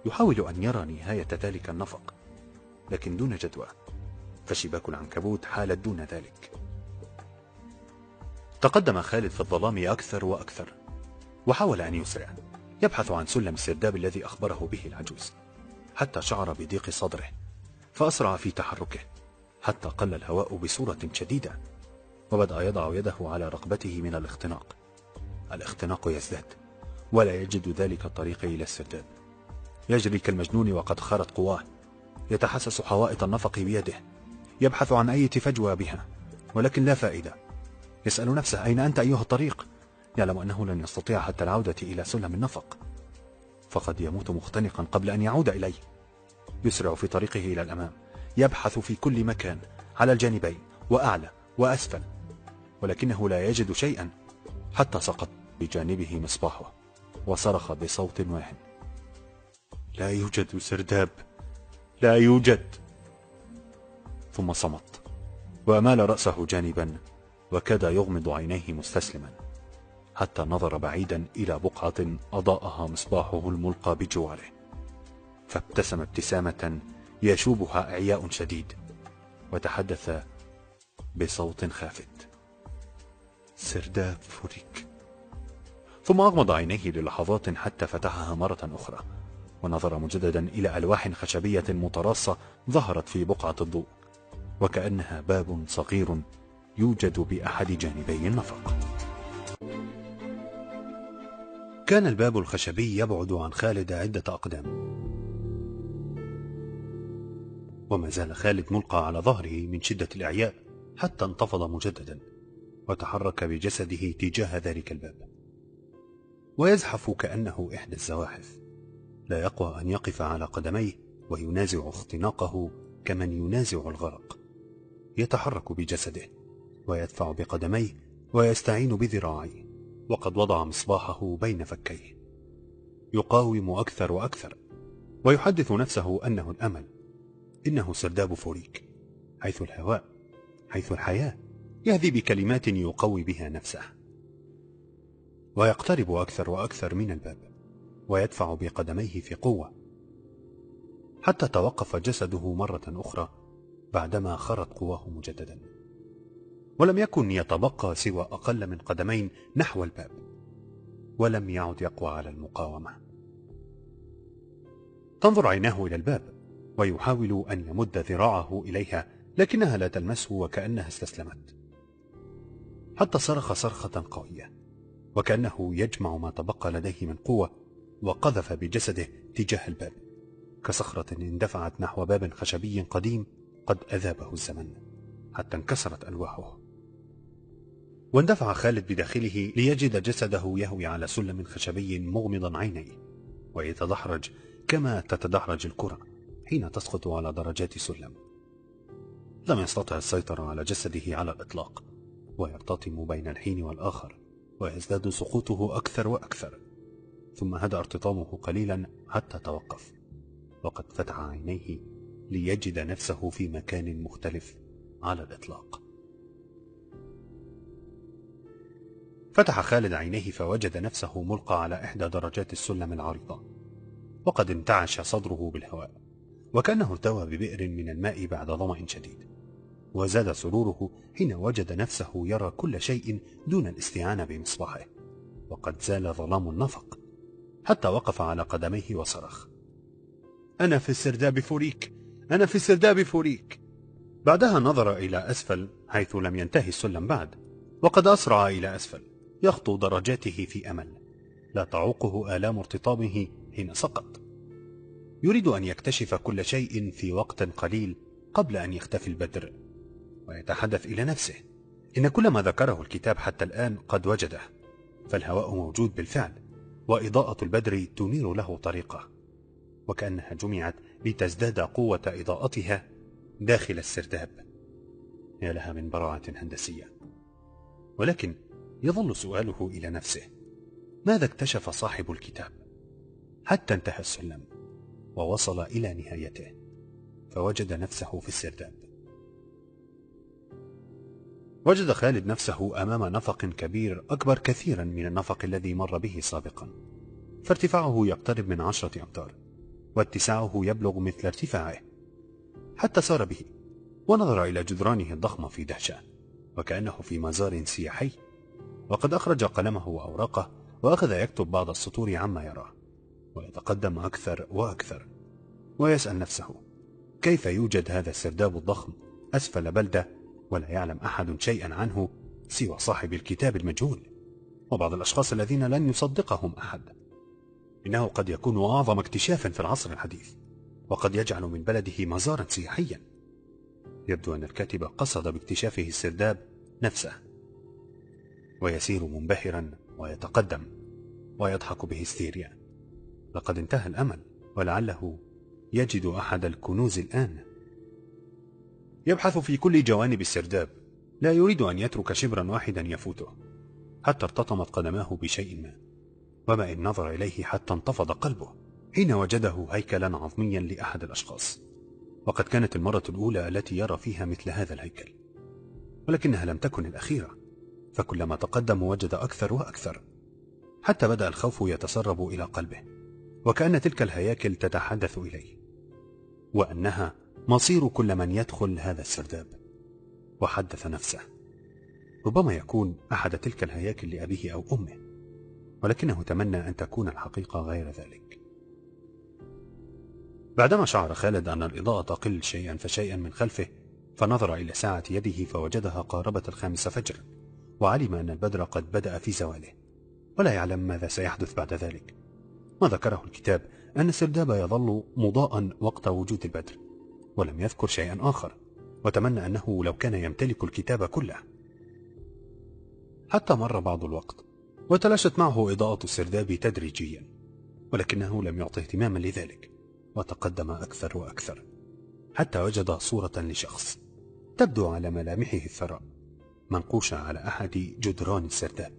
يحاول أن يرى نهاية ذلك النفق لكن دون جدوى. فشباك العنكبوت حالت دون ذلك. تقدم خالد في الظلام أكثر وأكثر وحاول أن يسرع. يبحث عن سلم السرداب الذي أخبره به العجوز حتى شعر بضيق صدره فأسرع في تحركه حتى قل الهواء بصورة شديدة وبدأ يضع يده على رقبته من الاختناق. الاختناق يزداد. ولا يجد ذلك الطريق إلى السرداب يجري كالمجنون وقد خرت قواه. يتحسس حوائط النفق بيده. يبحث عن أي فجوة بها. ولكن لا فائدة. يسأل نفسه أين أنت أيها الطريق؟ يعلم أنه لن يستطيع حتى العودة إلى سلم النفق. فقد يموت مختنقا قبل أن يعود إليه. يسرع في طريقه إلى الأمام. يبحث في كل مكان على الجانبين وأعلى وأسفل. ولكنه لا يجد شيئا. حتى سقط بجانبه مصباحه. وصرخ بصوت واحد. لا يوجد سرداب. لا يوجد. ثم صمت. وأمال رأسه جانبا وكاد يغمض عينيه مستسلما. حتى نظر بعيدا إلى بقعة أضاءها مصباحه الملقى بجواره. فابتسم ابتسامة يشوبها إعياء شديد. وتحدث بصوت خافت. سرداب فوريك. ثم أغمض عينيه للحظات حتى فتحها مرة أخرى ونظر مجددا إلى ألواح خشبية متراصة ظهرت في بقعة الضوء وكأنها باب صغير يوجد بأحد جانبي النفق. كان الباب الخشبي يبعد عن خالد عدة أقدام. وما زال خالد ملقى على ظهره من شدة الإعياء حتى انتفض مجددا وتحرك بجسده تجاه ذلك الباب. ويزحف كأنه إحدى الزواحف. لا يقوى أن يقف على قدميه وينازع اختناقه كمن ينازع الغرق. يتحرك بجسده ويدفع بقدميه ويستعين بذراعيه وقد وضع مصباحه بين فكيه. يقاوم أكثر وأكثر ويحدث نفسه أنه الأمل. إنه سرداب فوريك حيث الهواء حيث الحياة يهذي بكلمات يقوي بها نفسه. ويقترب أكثر وأكثر من الباب ويدفع بقدميه في قوة. حتى توقف جسده مرة أخرى بعدما خرت قواه مجددا. ولم يكن يتبقى سوى أقل من قدمين نحو الباب ولم يعد يقوى على المقاومة. تنظر عيناه إلى الباب ويحاول أن يمد ذراعه إليها لكنها لا تلمسه وكأنها استسلمت. حتى صرخ صرخة قوية. وكأنه يجمع ما تبقى لديه من قوة وقذف بجسده تجاه الباب. كصخرة اندفعت نحو باب خشبي قديم قد أذابه الزمن حتى انكسرت ألواحه. واندفع خالد بداخله ليجد جسده يهوي على سلم خشبي مغمضا عينيه ويتدحرج كما تتدحرج الكرة حين تسقط على درجات سلم. لم يستطع السيطرة على جسده على الإطلاق ويرتطم بين الحين والآخر. ويزداد سقوطه أكثر وأكثر ثم هدأ ارتطامه قليلا حتى توقف وقد فتح عينيه ليجد نفسه في مكان مختلف على الإطلاق. فتح خالد عينيه فوجد نفسه ملقى على إحدى درجات السلم العريضة وقد انتعش صدره بالهواء وكأنه ارتوى ببئر من الماء بعد ظمأ شديد. وزاد سروره حين وجد نفسه يرى كل شيء دون الاستعانة بمصباحه. وقد زال ظلام النفق حتى وقف على قدميه وصرخ. أنا في السرداب فوريك أنا في السرداب فوريك. بعدها نظر إلى أسفل حيث لم ينتهي السلم بعد وقد أسرع إلى أسفل يخطو درجاته في أمل. لا تعوقه آلام ارتطامه حين سقط. يريد أن يكتشف كل شيء في وقت قليل قبل أن يختفي البدر. ويتحدث إلى نفسه. إن كل ما ذكره الكتاب حتى الآن قد وجده فالهواء موجود بالفعل وإضاءة البدر تنير له طريقة. وكأنها جمعت لتزداد قوة إضاءتها داخل السرداب. يا لها من براعة هندسية. ولكن يظل سؤاله إلى نفسه ماذا اكتشف صاحب الكتاب؟ حتى انتهى السلم ووصل إلى نهايته فوجد نفسه في السرداب. وجد خالد نفسه أمام نفق كبير أكبر كثيرا من النفق الذي مر به سابقا. فارتفاعه يقترب من عشرة أمتار واتساعه يبلغ مثل ارتفاعه. حتى سار به ونظر إلى جدرانه الضخمة في دهشة وكأنه في مزار سياحي. وقد أخرج قلمه وأوراقه وأخذ يكتب بعض السطور عما يراه ويتقدم أكثر وأكثر ويسأل نفسه كيف يوجد هذا السرداب الضخم أسفل بلدة ولا يعلم أحد شيئا عنه سوى صاحب الكتاب المجهول. وبعض الأشخاص الذين لن يصدقهم أحد. إنه قد يكون أعظم اكتشاف في العصر الحديث وقد يجعل من بلده مزارا سياحيا. يبدو أن الكاتب قصد باكتشافه السرداب نفسه. ويسير منبهرا ويتقدم ويضحك بهستيريا. لقد انتهى الأمل ولعله يجد أحد الكنوز الآن. يبحث في كل جوانب السرداب. لا يريد أن يترك شبرا واحدا يفوته حتى ارتطمت قدماه بشيء ما. وما إن نظر إليه حتى انتفض قلبه حين وجده هيكلا عظميا لأحد الأشخاص. وقد كانت المرة الأولى التي يرى فيها مثل هذا الهيكل. ولكنها لم تكن الأخيرة فكلما تقدم وجد أكثر وأكثر حتى بدأ الخوف يتسرب إلى قلبه وكأن تلك الهياكل تتحدث إليه. وأنها مصير كل من يدخل هذا السرداب. وحدث نفسه. ربما يكون أحد تلك الهياكل لأبيه أو أمه. ولكنه تمنى أن تكون الحقيقة غير ذلك. بعدما شعر خالد أن الإضاءة تقل شيئا فشيئا من خلفه فنظر إلى ساعة يده فوجدها قاربة الخامسة فجرا وعلم أن البدر قد بدأ في زواله. ولا يعلم ماذا سيحدث بعد ذلك. ما ذكره الكتاب أن السرداب يظل مضاء وقت وجود البدر. ولم يذكر شيئا آخر وتمنى أنه لو كان يمتلك الكتاب كله. حتى مر بعض الوقت وتلاشت معه إضاءة السرداب تدريجيا ولكنه لم يعطي اهتماما لذلك وتقدم أكثر وأكثر حتى وجد صورة لشخص تبدو على ملامحه الثراء منقوشة على أحد جدران السرداب.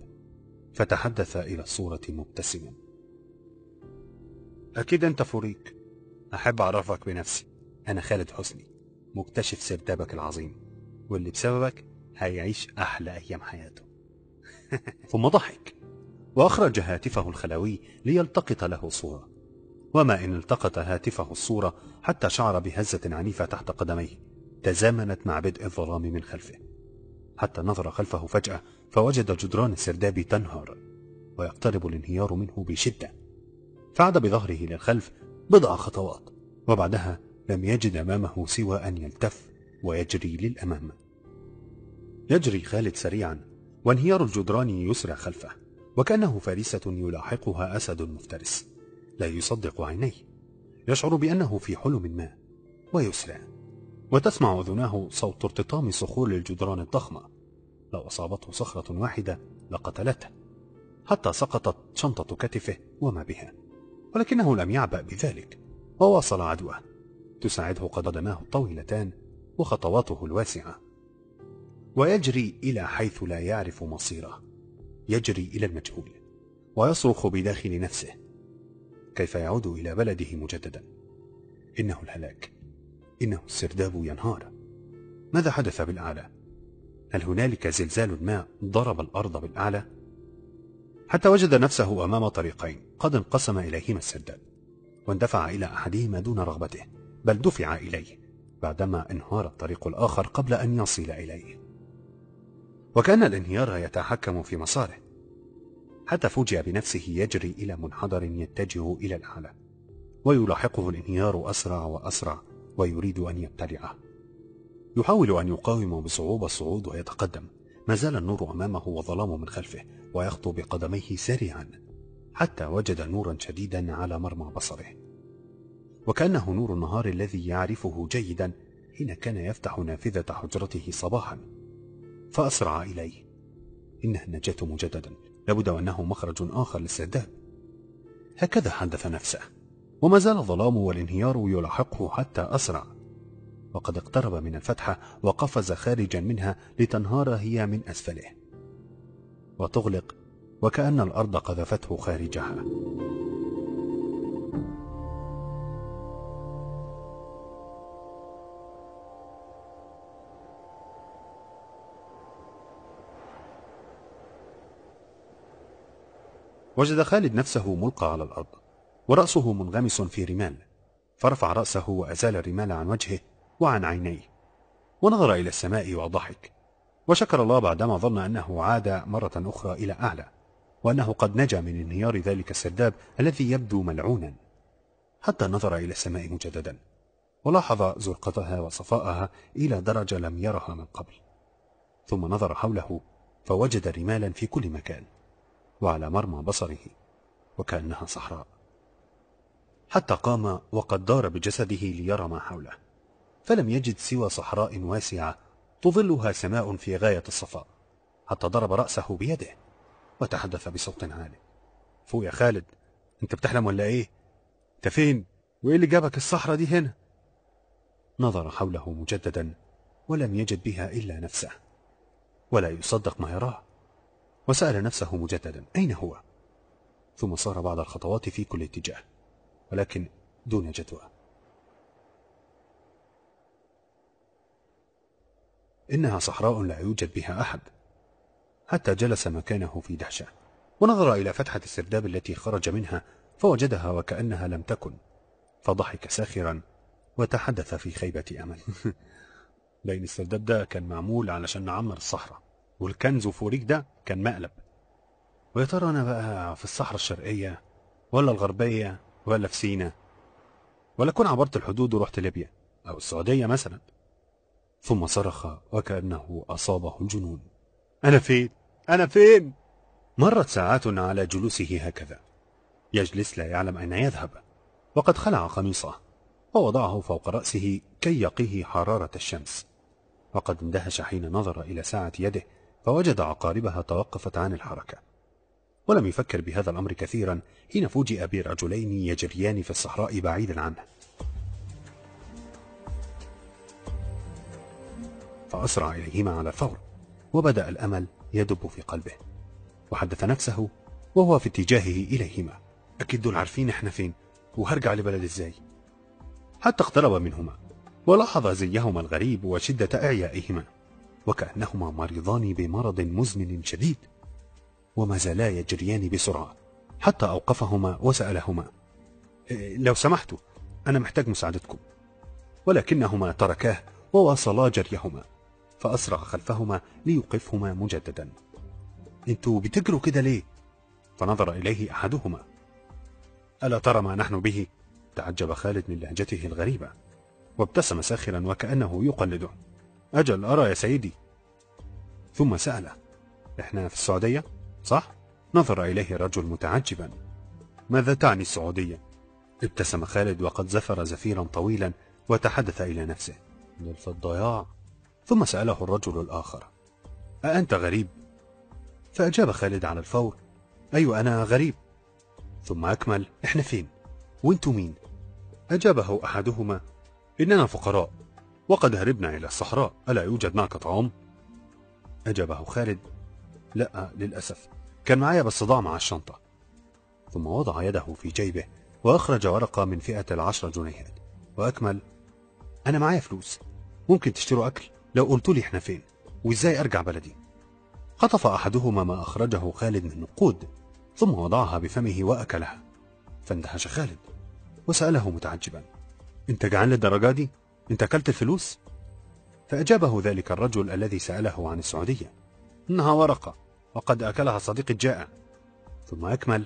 فتحدث إلى الصورة مبتسما. أكيد أنت فريق. أحب أعرفك بنفسي. أنا خالد حسني مكتشف سردابك العظيم واللي بسببك هيعيش أحلى أيام حياته. ثم ضحك وأخرج هاتفه الخلوي ليلتقط له صورة. وما إن التقط هاتفه الصورة حتى شعر بهزة عنيفة تحت قدميه تزامنت مع بدء الظلام من خلفه. حتى نظر خلفه فجأة فوجد جدران السرداب تنهار ويقترب الانهيار منه بشدة. فعاد بظهره للخلف بضع خطوات وبعدها لم يجد أمامه سوى أن يلتف ويجري للأمام. يجري خالد سريعا وانهيار الجدران يسرع خلفه وكأنه فريسة يلاحقها أسد مفترس. لا يصدق عينيه. يشعر بأنه في حلم ما ويسرع وتسمع أذناه صوت ارتطام صخور الجدران الضخمة. لو أصابته صخرة واحدة لقتلته. حتى سقطت شنطة كتفه وما بها. ولكنه لم يعبأ بذلك وواصل عدوه. تساعده قدماه الطويلتان وخطواته الواسعة. ويجري إلى حيث لا يعرف مصيره. يجري إلى المجهول. ويصرخ بداخل نفسه. كيف يعود إلى بلده مجددا؟ إنه الهلاك. إنه السرداب ينهار. ماذا حدث بالأعلى؟ هل هنالك زلزال ما ضرب الأرض بالأعلى؟ حتى وجد نفسه أمام طريقين. قد انقسم إليهما السرداب. واندفع إلى أحدهما دون رغبته. بل دفع إليه بعدما انهار الطريق الآخر قبل أن يصل إليه. وكأن الانهيار يتحكم في مساره. حتى فوجئ بنفسه يجري إلى منحدر يتجه إلى الأعلى ويلاحقه الانهيار أسرع وأسرع ويريد أن يبتلعه. يحاول أن يقاوم بصعوبة الصعود ويتقدم. ما زال النور أمامه وظلام من خلفه ويخطو بقدميه سريعا حتى وجد نورا شديدا على مرمى بصره. وكأنه نور النهار الذي يعرفه جيدا حين كان يفتح نافذة حجرته صباحا. فأسرع إليه. إنها النجاة مجددا. لابد أنه مخرج آخر للسرداب هكذا حدث نفسه. وما زال الظلام والانهيار يلاحقه حتى أسرع. وقد اقترب من الفتحة وقفز خارجا منها لتنهار هي من أسفله. وتغلق. وكأن الأرض قذفته خارجها. وجد خالد نفسه ملقى على الأرض ورأسه منغمس في رمال فرفع رأسه وأزال الرمال عن وجهه وعن عينيه ونظر إلى السماء وضحك وشكر الله بعدما ظن أنه عاد مرة أخرى إلى أعلى وأنه قد نجا من انهيار ذلك السرداب الذي يبدو ملعونا حتى نظر إلى السماء مجددا ولاحظ زرقتها وصفاءها إلى درجة لم يرها من قبل ثم نظر حوله فوجد رمالا في كل مكان. وعلى مرمى بصره وكأنها صحراء. حتى قام وقد دار بجسده ليرى ما حوله فلم يجد سوى صحراء واسعة تظلها سماء في غاية الصفاء حتى ضرب رأسه بيده وتحدث بصوت عالي. فوق يا خالد أنت بتحلم ولا إيه؟ أنت فين؟ وإيه اللي جابك الصحراء دي هنا؟ نظر حوله مجددا ولم يجد بها إلا نفسه ولا يصدق ما يراه. وسأل نفسه مجددا أين هو؟ ثم صار بعض الخطوات في كل اتجاه ولكن دون جدوى. إنها صحراء لا يوجد بها أحد. حتى جلس مكانه في دهشة ونظر إلى فتحة السرداب التي خرج منها فوجدها وكأنها لم تكن. فضحك ساخرا وتحدث في خيبة أمل. بين السرداب ده كان معمول علشان نعمر الصحراء. والكنز وفوريك ده كان مقلب. ويا ترى أنا بقى في الصحراء الشرقية ولا الغربية ولا في سينا ولا كون عبرت الحدود ورحت ليبيا أو السعودية مثلا ثم صرخ وكأنه أصابه الجنون. أنا فين؟ أنا فين؟ مرت ساعات على جلوسه هكذا. يجلس لا يعلم أين يذهب وقد خلع قميصه ووضعه فوق رأسه كي يقيه حرارة الشمس. وقد اندهش حين نظر إلى ساعة يده فوجد عقاربها توقفت عن الحركة. ولم يفكر بهذا الأمر كثيرا حين فوجئ برجلين يجريان في الصحراء بعيدا عنه. فأسرع إليهما على الفور وبدأ الأمل يدب في قلبه. وحدث نفسه وهو في اتجاهه إليهما. أكيد دول عارفين إحنا فين وهرجع لبلد إزاي؟ حتى اقترب منهما ولاحظ زيهما الغريب وشدة إعيائهما. وكأنهما مريضان بمرض مزمن شديد وما زالا يجريان بسرعة حتى أوقفهما وسألهما إيه، لو سمحتوا أنا محتاج مساعدتكم. ولكنهما تركاه وواصلا جريهما فأسرع خلفهما ليوقفهما مجددا. أنتوا بتجروا كده ليه؟ فنظر إليه أحدهما. ألا ترى ما نحن به؟ تعجب خالد من لهجته الغريبة وابتسم ساخرا وكأنه يقلده. أجل أرى يا سيدي. ثم سأله إحنا في السعودية؟ صح؟ نظر إليه الرجل متعجبا. ماذا تعني السعودية؟ ابتسم خالد وقد زفر زفيرا طويلا وتحدث إلى نفسه. في الضياع. ثم سأله الرجل الآخر. أأنت غريب؟ فأجاب خالد على الفور. أيوة أنا غريب. ثم أكمل. إحنا فين؟ وانتو مين؟ أجابه أحدهما. إننا فقراء. وقد هربنا إلى الصحراء. ألا يوجد معك طعام؟ أجابه خالد. لا للأسف. كان معي بس ضاع مع الشنطة. ثم وضع يده في جيبه وأخرج ورقة من فئة العشر جنيهات. وأكمل. أنا معايا فلوس. ممكن تشتروا أكل؟ لو قلتوا لي إحنا فين؟ وإزاي أرجع بلدي؟ خطف أحدهما ما أخرجه خالد من نقود ثم وضعها بفمه وأكلها. فاندهش خالد وسأله متعجبا. انت جعان للدرجة دي؟ انت أكلت الفلوس؟ فأجابه ذلك الرجل الذي سأله عن السعودية. إنها ورقة وقد أكلها صديقي الجائع ثم أكمل.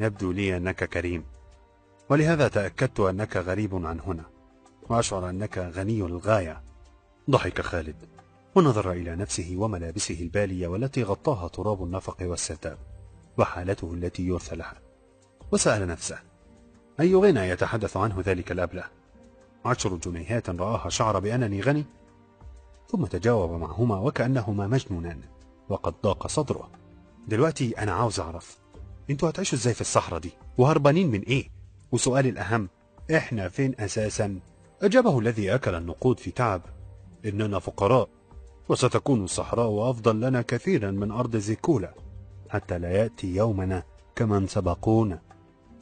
يبدو لي أنك كريم. ولهذا تأكدت أنك غريب عن هنا وأشعر أنك غني الغاية. ضحك خالد. ونظر إلى نفسه وملابسه البالية والتي غطاها تراب النفق والستاب وحالته التي يرثى لها. وسأل نفسه أي غنى يتحدث عنه ذلك الأبلة؟ عشر جنيهات رآها شعر بأنني غني ثم تجاوب معهما وكأنهما مجنونان وقد ضاق صدره. دلوقتي أنا عاوز أعرف أنتوا هتعيشوا إزاي في الصحراء دي؟ وهربانين من إيه؟ وسؤالي الأهم إحنا فين أساسا؟ أجابه الذي أكل النقود في تعب إننا فقراء وستكون الصحراء أفضل لنا كثيرا من أرض زيكولا حتى لا يأتي يومنا كمن سبقونا.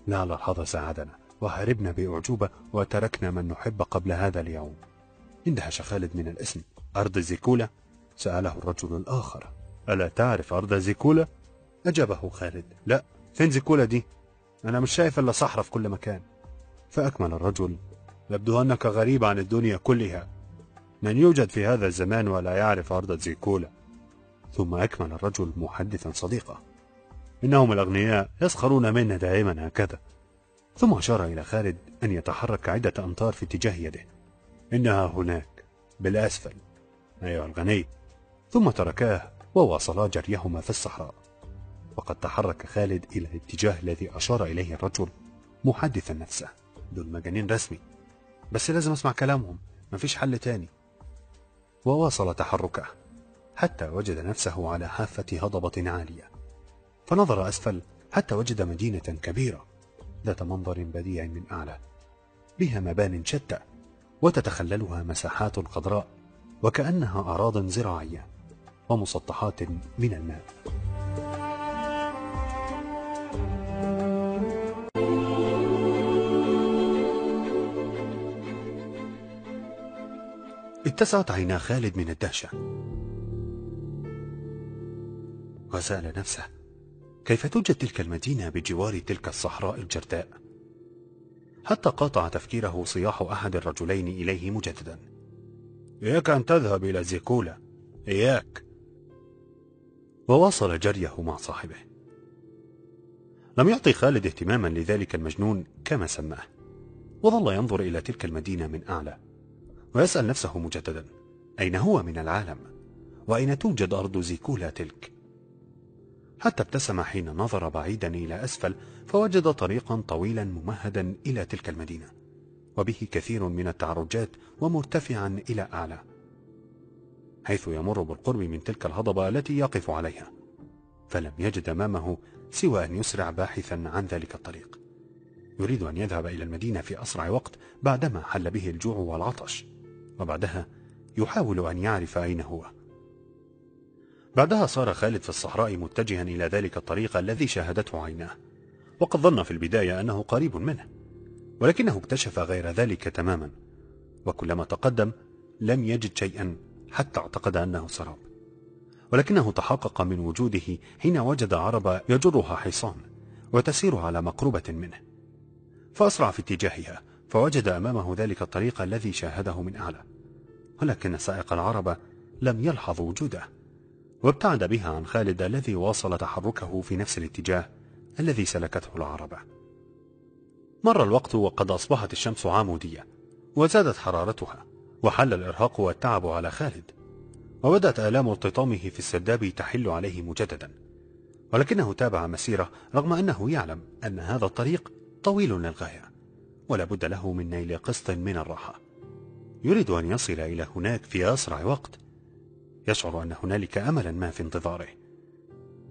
لعل الحظ ساعدنا وهربنا بأعجوبة وتركنا من نحب قبل هذا اليوم. اندهش خالد من الاسم. أرض زيكولا؟ سأله الرجل الآخر. ألا تعرف أرض زيكولا؟ أجابه خالد. لا فين زيكولا دي؟ أنا مش شايف إلا صحراء في كل مكان. فأكمل الرجل. يبدو أنك غريب عن الدنيا كلها. من يوجد في هذا الزمان ولا يعرف أرض زيكولا؟ ثم أكمل الرجل محدثا صديقه إنهم الأغنياء يسخرون منا دائما هكذا. ثم أشار إلى خالد أن يتحرك عدة أمتار في اتجاه يده. إنها هناك بالأسفل أيها الغني. ثم تركاه وواصلا جريهما في الصحراء. وقد تحرك خالد إلى الاتجاه الذي أشار إليه الرجل محدثا نفسه دول مجانين رسمي. بس لازم أسمع كلامهم مفيش حل تاني. وواصل تحركه حتى وجد نفسه على حافة هضبة عالية. فنظر أسفل حتى وجد مدينة كبيرة. ذات منظر بديع من أعلى بها مبان شتى وتتخللها مساحات خضراء وكأنها أراض زراعية ومسطحات من الماء. اتسعت عينا خالد من الدهشة. وسأل نفسه كيف توجد تلك المدينة بجوار تلك الصحراء الجرداء؟ حتى قاطع تفكيره صياح أحد الرجلين إليه مجددا؟ إياك أن تذهب إلى زيكولا. إياك. وواصل جريه مع صاحبه. لم يعطي خالد اهتماما لذلك المجنون كما سماه. وظل ينظر إلى تلك المدينة من أعلى. ويسأل نفسه مجددا أين هو من العالم؟ وأين توجد أرض زيكولا تلك؟ حتى ابتسم حين نظر بعيدا إلى أسفل فوجد طريقا طويلا ممهدا إلى تلك المدينة. وبه كثير من التعرجات ومرتفعا إلى أعلى حيث يمر بالقرب من تلك الهضبة التي يقف عليها. فلم يجد أمامه سوى أن يسرع باحثا عن ذلك الطريق. يريد أن يذهب إلى المدينة في أسرع وقت بعدما حل به الجوع والعطش. وبعدها يحاول أن يعرف أين هو. بعدها صار خالد في الصحراء متجها إلى ذلك الطريق الذي شاهدته عيناه. وقد ظن في البداية أنه قريب منه ولكنه اكتشف غير ذلك تماما. وكلما تقدم لم يجد شيئا حتى اعتقد أنه سراب. ولكنه تحقق من وجوده حين وجد عربة يجرها حصان وتسير على مقربة منه. فأسرع في اتجاهها فوجد أمامه ذلك الطريق الذي شاهده من أعلى. ولكن سائق العربة لم يلحظ وجوده. وابتعد بها عن خالد الذي واصل تحركه في نفس الاتجاه الذي سلكته العربة. مر الوقت وقد أصبحت الشمس عامودية وزادت حرارتها وحل الإرهاق والتعب على خالد وبدأت آلام ارتطامه في السرداب تحل عليه مجددا. ولكنه تابع مسيرة رغم أنه يعلم أن هذا الطريق طويل للغاية ولا بد له من نيل قسط من الراحة. يريد أن يصل إلى هناك في أسرع وقت يشعر أن هنالك أملا ما في انتظاره.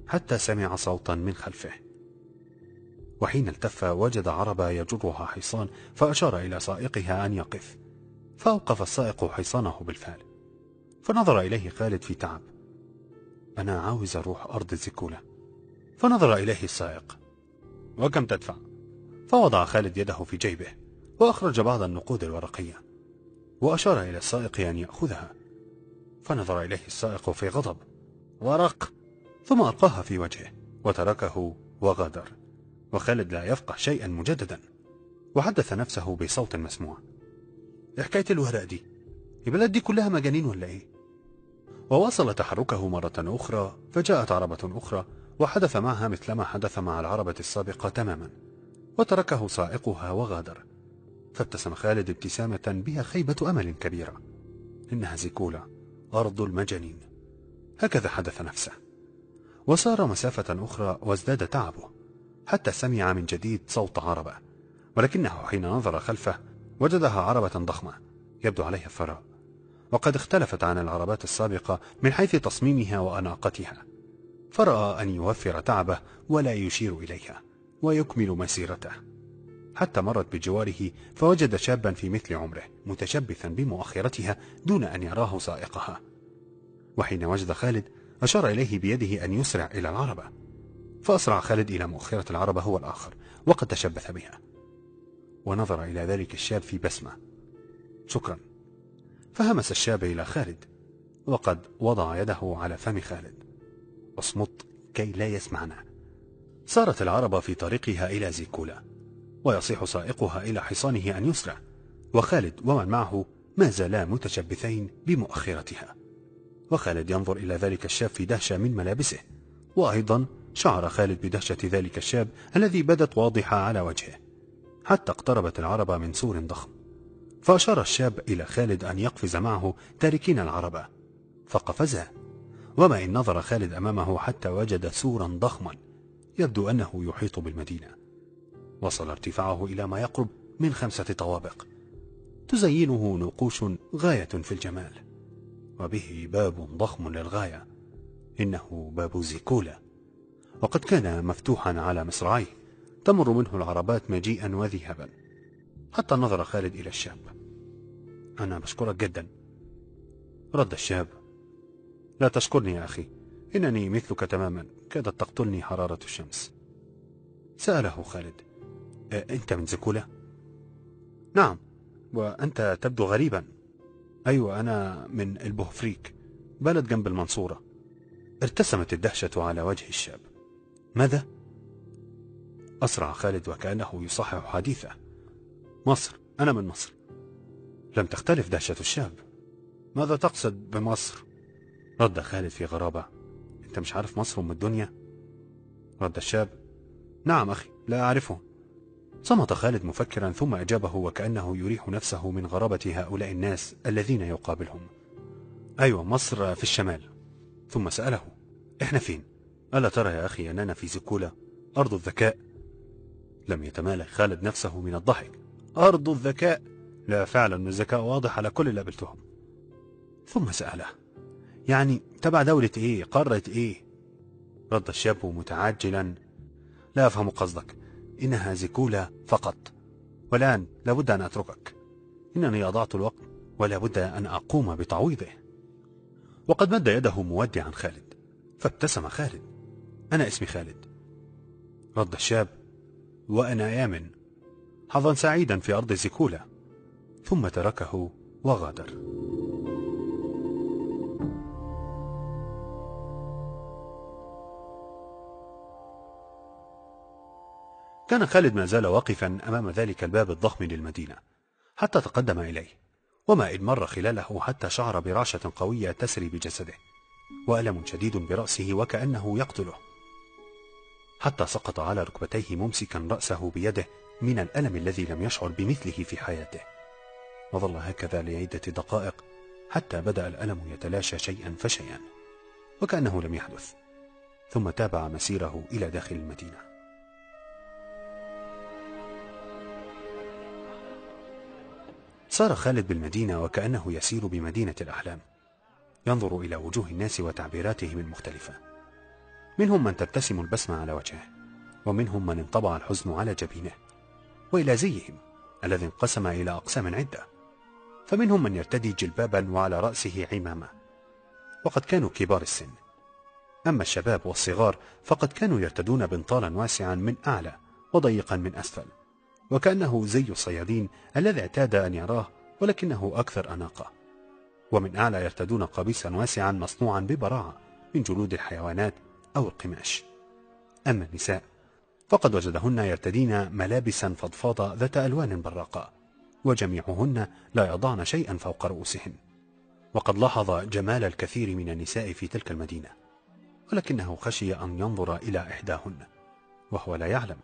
حتى سمع صوتا من خلفه. وحين التف وجد عربة يجرها حصان فأشار إلى سائقها أن يقف. فأوقف السائق حصانه بالفعل. فنظر إليه خالد في تعب. أنا عاوز أروح أرض الزكولة فنظر إليه السائق. وكم تدفع؟ فوضع خالد يده في جيبه وأخرج بعض النقود الورقية. وأشار إلى السائق أن يأخذها. فنظر إليه السائق في غضب. ورق. ثم ألقاها في وجهه وتركه وغادر. وخالد لا يفقه شيئا مجددا. وحدث نفسه بصوت مسموع. إيه حكاية الورق دي؟ البلد دي كلها مجانين ولا إيه؟ وواصل تحركه مرة أخرى فجاءت عربة أخرى وحدث معها مثل ما حدث مع العربة السابقة تماما. وتركه سائقها وغادر. فابتسم خالد ابتسامة بها خيبة أمل كبيرة. إنها زيكولا. أرض المجانين. هكذا حدث نفسه. وسار مسافة أخرى وازداد تعبه حتى سمع من جديد صوت عربة. ولكنه حين نظر خلفه وجدها عربة ضخمة يبدو عليها الثراء. وقد اختلفت عن العربات السابقة من حيث تصميمها وأناقتها. فرأى أن يوفر تعبه ولا يشير إليها ويكمل مسيرته. حتى مرت بجواره فوجد شابا في مثل عمره متشبثا بمؤخرتها دون أن يراه سائقها. وحين وجد خالد أشار إليه بيده أن يسرع إلى العربة. فأسرع خالد إلى مؤخرة العربة هو الآخر وقد تشبث بها. ونظر إلى ذلك الشاب في بسمة. شكرا. فهمس الشاب إلى خالد. وقد وضع يده على فم خالد. اصمت كي لا يسمعنا. سارت العربة في طريقها إلى زيكولا. ويصيح سائقها إلى حصانه أن يسرع. وخالد ومن معه ما زالا متشبثين بمؤخرتها. وخالد ينظر إلى ذلك الشاب في دهشة من ملابسه. وأيضا شعر خالد بدهشة ذلك الشاب الذي بدت واضحة على وجهه. حتى اقتربت العربة من سور ضخم. فأشار الشاب إلى خالد أن يقفز معه تاركين العربة فقفزا. وما إن نظر خالد أمامه حتى وجد سورا ضخما. يبدو أنه يحيط بالمدينة. وصل ارتفاعه إلى ما يقرب من خمسة طوابق. تزينه نقوش غاية في الجمال. وبه باب ضخم للغاية. إنه باب زيكولا. وقد كان مفتوحا على مصراعيه. تمر منه العربات مجيئا وذهابا حتى نظر خالد إلى الشاب. أنا بشكرك جدا. رد الشاب. لا تشكرني يا أخي. إنني مثلك تماما. كادت تقتلني حرارة الشمس. سأله خالد. أنت من زكولة؟ نعم وأنت تبدو غريبا. أيوة أنا من البوهفريك بلد جنب المنصورة. ارتسمت الدهشة على وجه الشاب. ماذا؟ أسرع خالد وكأنه يصحح حديثه. مصر أنا من مصر. لم تختلف دهشة الشاب. ماذا تقصد بمصر؟ رد خالد في غرابة. أنت مش عارف مصر أم الدنيا؟ رد الشاب. نعم أخي لا أعرفه. صمت خالد مفكرا ثم أجابه وكأنه يريح نفسه من غرابة هؤلاء الناس الذين يقابلهم. أيوة مصر في الشمال. ثم سأله إحنا فين؟ ألا ترى يا أخي أننا في زكولة أرض الذكاء؟ لم يتمالك خالد نفسه من الضحك. أرض الذكاء؟ لا فعلا الذكاء واضح على كل اللي قابلتهم. ثم سأله يعني تبع دولة إيه؟ قارة إيه؟ رد الشاب متعجلا لا أفهم قصدك. إنها زكولة فقط. والآن لابد أن أتركك. إنني أضعت الوقت ولا بد أن أقوم بتعويضه. وقد مد يده مودعا خالد. فابتسم خالد. أنا اسمي خالد. رد الشاب. وأنا آمن. حظا سعيدا في أرض زيكولا. ثم تركه وغادر. كان خالد ما زال واقفا أمام ذلك الباب الضخم للمدينة حتى تقدم إليه وما إن مر خلاله حتى شعر برعشة قوية تسري بجسده وألم شديد برأسه وكأنه يقتله. حتى سقط على ركبتيه ممسكا رأسه بيده من الألم الذي لم يشعر بمثله في حياته. وظل هكذا لعدة دقائق حتى بدأ الألم يتلاشى شيئا فشيئا وكأنه لم يحدث ثم تابع مسيره إلى داخل المدينة. صار خالد بالمدينة وكأنه يسير بمدينة الأحلام. ينظر إلى وجوه الناس وتعبيراتهم المختلفة. منهم من تبتسم البسمة على وجهه ومنهم من انطبع الحزن على جبينه وإلى زيهم الذي انقسم إلى أقسام عدة. فمنهم من يرتدي جلبابا وعلى رأسه عمامة. وقد كانوا كبار السن. أما الشباب والصغار فقد كانوا يرتدون بنطالا واسعا من أعلى وضيقا من أسفل. وكأنه زي الصيادين الذي اعتاد أن يراه ولكنه أكثر أناقة. ومن أعلى يرتدون قميصا واسعا مصنوعا ببراعة من جلود الحيوانات أو القماش. أما النساء فقد وجدهن يرتدين ملابسا فضفاضة ذات ألوان براقة وجميعهن لا يضعن شيئا فوق رؤوسهن. وقد لاحظ جمال الكثير من النساء في تلك المدينة ولكنه خشي أن ينظر إلى إحداهن وهو لا يعلم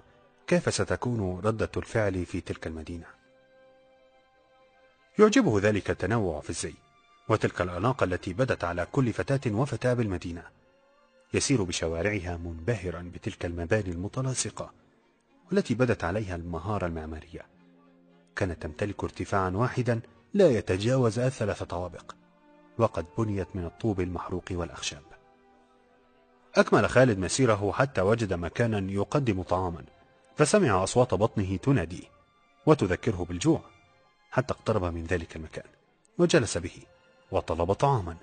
كيف ستكون ردة الفعل في تلك المدينة؟ يعجبه ذلك التنوع في الزي وتلك الأناقة التي بدت على كل فتاة وفتاة بالمدينة يسير بشوارعها منبهرا بتلك المباني المتلاصقة والتي بدت عليها المهارة المعمارية. كانت تمتلك ارتفاعا واحدا لا يتجاوز ثلاث طوابق وقد بنيت من الطوب المحروق والأخشاب. أكمل خالد مسيره حتى وجد مكانا يقدم طعاما فسمع أصوات بطنه تناديه وتذكره بالجوع حتى اقترب من ذلك المكان وجلس به وطلب طعاما.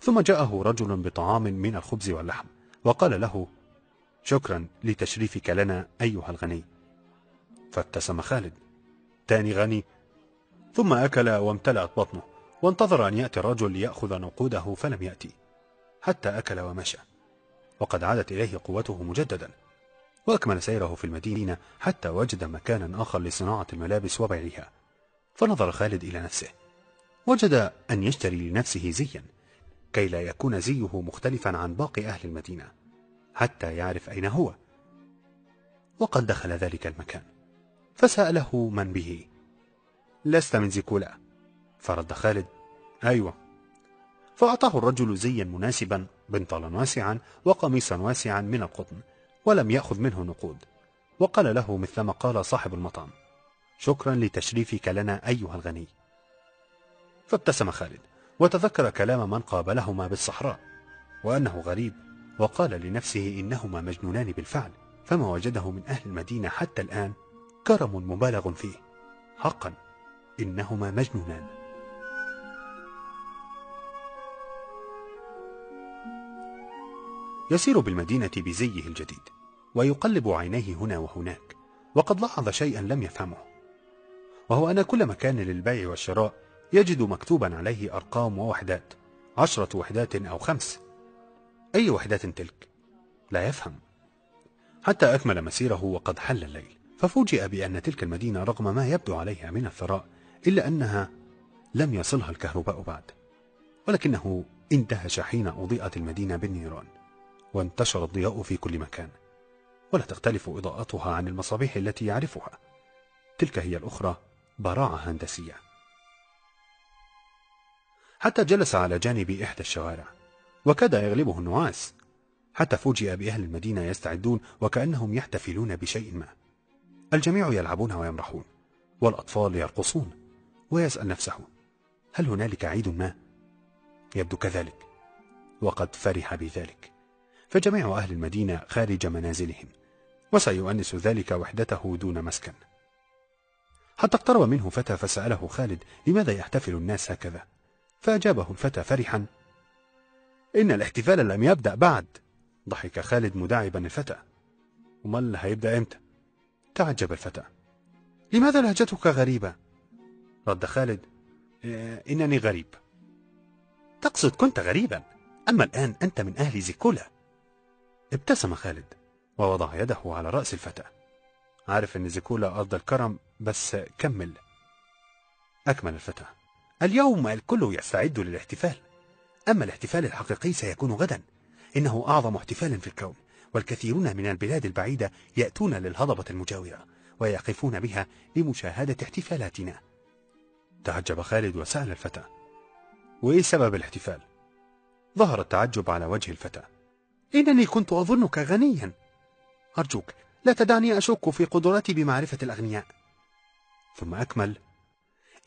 ثم جاءه رجل بطعام من الخبز واللحم وقال له شكرا لتشريفك لنا أيها الغني. فابتسم خالد تاني غني. ثم أكل وامتلأت بطنه وانتظر أن يأتي الرجل ليأخذ نقوده فلم يأتي حتى أكل ومشى وقد عادت إليه قوته مجددا. وأكمل سيره في المدينة حتى وجد مكانا آخر لصناعة الملابس وبيعها. فنظر خالد إلى نفسه. وجد أن يشتري لنفسه زيا كي لا يكون زيه مختلفا عن باقي أهل المدينة حتى يعرف أين هو. وقد دخل ذلك المكان. فسأله من به. لست من زيكولا. فرد خالد. أيوة. فأعطاه الرجل زيا مناسبا بنطالا واسعا وقميصا واسعا من القطن. ولم يأخذ منه نقود. وقال له مثلما قال صاحب المطعم شكرا لتشريفك لنا أيها الغني. فابتسم خالد وتذكر كلام من قابلهما بالصحراء وأنه غريب وقال لنفسه إنهما مجنونان بالفعل فما وجده من أهل المدينة حتى الآن كرم مبالغ فيه. حقا إنهما مجنونان. يسير بالمدينة بزيه الجديد ويقلب عينيه هنا وهناك وقد لاحظ شيئا لم يفهمه. وهو أن كل مكان للبيع والشراء يجد مكتوبا عليه أرقام ووحدات عشرة وحدات أو خمس. أي وحدات تلك؟ لا يفهم. حتى أكمل مسيره وقد حل الليل ففوجئ بأن تلك المدينة رغم ما يبدو عليها من الثراء إلا أنها لم يصلها الكهرباء بعد. ولكنه اندهش حين أضيئت المدينة بالنيران. وانتشر الضياء في كل مكان ولا تختلف إضاءتها عن المصابيح التي يعرفها. تلك هي الأخرى براعة هندسية. حتى جلس على جانب إحدى الشوارع وكاد يغلبه النعاس. حتى فوجئ بأهل المدينة يستعدون وكأنهم يحتفلون بشيء ما. الجميع يلعبون ويمرحون والأطفال يرقصون ويسأل نفسه هل هنالك عيد ما؟ يبدو كذلك وقد فرح بذلك. فجميع أهل المدينة خارج منازلهم وسيؤنس ذلك وحدته دون مسكن. حتى اقترب منه فتى فسأله خالد لماذا يحتفل الناس هكذا؟ فأجابه الفتى فرحا إن الاحتفال لم يبدأ بعد ضحك خالد مداعبا الفتى. اللي هيبدأ إمتى؟ تعجب الفتى. لماذا لهجتك غريبة؟ رد خالد "آه، إنني غريب. تقصد كنت غريبا أما الآن أنت من أهل زيكولا. ابتسم خالد ووضع يده على رأس الفتى. عارف أن زيكولا أرض الكرم بس كمل. أكمل الفتى. اليوم الكل يستعد للاحتفال. أما الاحتفال الحقيقي سيكون غدا. إنه أعظم احتفال في الكون والكثيرون من البلاد البعيدة يأتون للهضبة المجاورة ويقفون بها لمشاهدة احتفالاتنا. تعجب خالد وسأل الفتى. وإيه سبب الاحتفال؟ ظهر التعجب على وجه الفتى. إنني كنت أظنك غنيا. أرجوك لا تدعني أشك في قدرتي بمعرفة الأغنياء. ثم أكمل.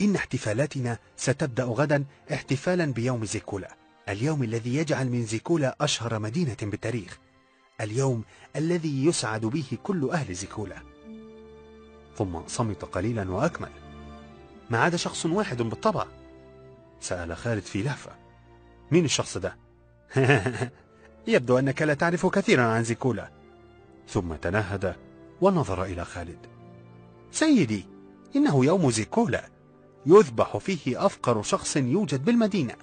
إن احتفالاتنا ستبدأ غدا احتفالا بيوم زيكولا اليوم الذي يجعل من زيكولا أشهر مدينة بالتاريخ اليوم الذي يسعد به كل أهل زيكولا. ثم صمت قليلا وأكمل. ما عدا شخص واحد بالطبع. سأل خالد في لهفة. مين الشخص ده؟ يبدو أنك لا تعرف كثيرا عن زيكولا. ثم تنهد ونظر إلى خالد. سيدي إنه يوم زيكولا يذبح فيه أفقر شخص يوجد بالمدينة.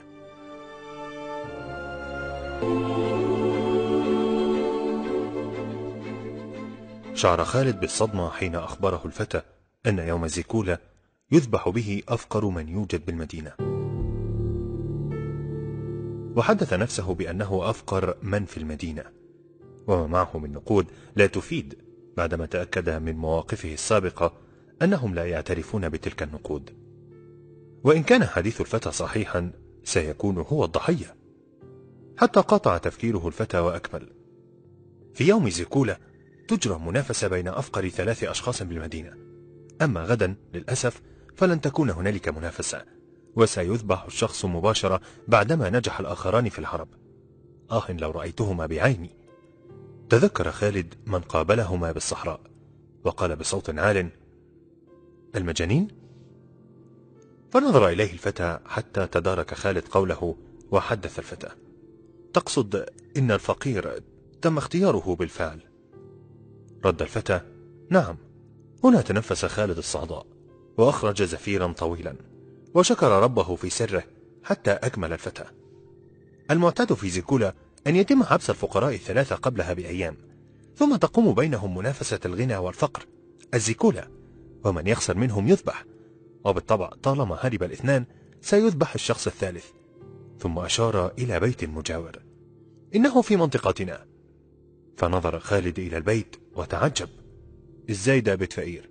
شعر خالد بالصدمة حين أخبره الفتى أن يوم زيكولا يذبح به أفقر من يوجد بالمدينة. وحدث نفسه بأنه أفقر من في المدينة وما معه من نقود لا تفيد بعدما تأكد من مواقفه السابقة أنهم لا يعترفون بتلك النقود. وإن كان حديث الفتى صحيحا سيكون هو الضحية. حتى قاطع تفكيره الفتى وأكمل. في يوم زيكولا تجرى منافسة بين أفقر ثلاث أشخاص بالمدينة. أما غدا للأسف فلن تكون هنالك منافسة. وسيذبح الشخص مباشرة بعدما نجح الآخران في الهرب آه لو رأيتهما بعيني. تذكر خالد من قابلهما بالصحراء وقال بصوت عال المجانين؟ فنظر إليه الفتى حتى تدارك خالد قوله وحدث الفتى تقصد إن الفقير تم اختياره بالفعل. رد الفتى نعم هنا تنفس خالد الصعداء وأخرج زفيرا طويلا. وشكر ربه في سره حتى أكمل الفتى. المعتاد في زيكولا أن يتم حبس الفقراء الثلاثة قبلها بأيام ثم تقوم بينهم منافسة الغنى والفقر الزيكولا ومن يخسر منهم يذبح وبالطبع طالما هرب الاثنان سيذبح الشخص الثالث ثم أشار إلى بيت مجاور. إنه في منطقتنا. فنظر خالد إلى البيت وتعجب. إزاي ده بيت فقير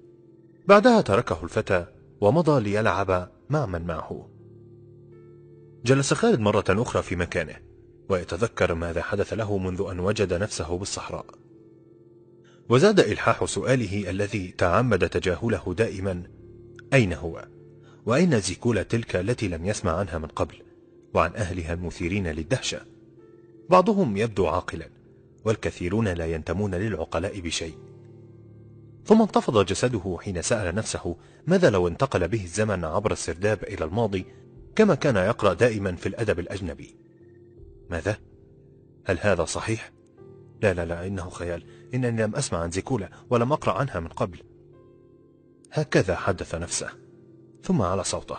بعدها تركه الفتى ومضى ليلعب مع من معه. جلس خالد مرة أخرى في مكانه ويتذكر ماذا حدث له منذ أن وجد نفسه بالصحراء. وزاد إلحاح سؤاله الذي تعمد تجاهله دائما أين هو؟ وأين زيكولا تلك التي لم يسمع عنها من قبل؟ وعن أهلها المثيرين للدهشة. بعضهم يبدو عاقلا والكثيرون لا ينتمون للعقلاء بشيء. ثم انتفض جسده حين سأل نفسه ماذا لو انتقل به الزمن عبر السرداب إلى الماضي كما كان يقرأ دائما في الأدب الأجنبي؟ ماذا؟ هل هذا صحيح؟ لا لا لا إنه خيال. إنني لم أسمع عن زيكولا ولم أقرأ عنها من قبل. هكذا حدث نفسه ثم على صوته.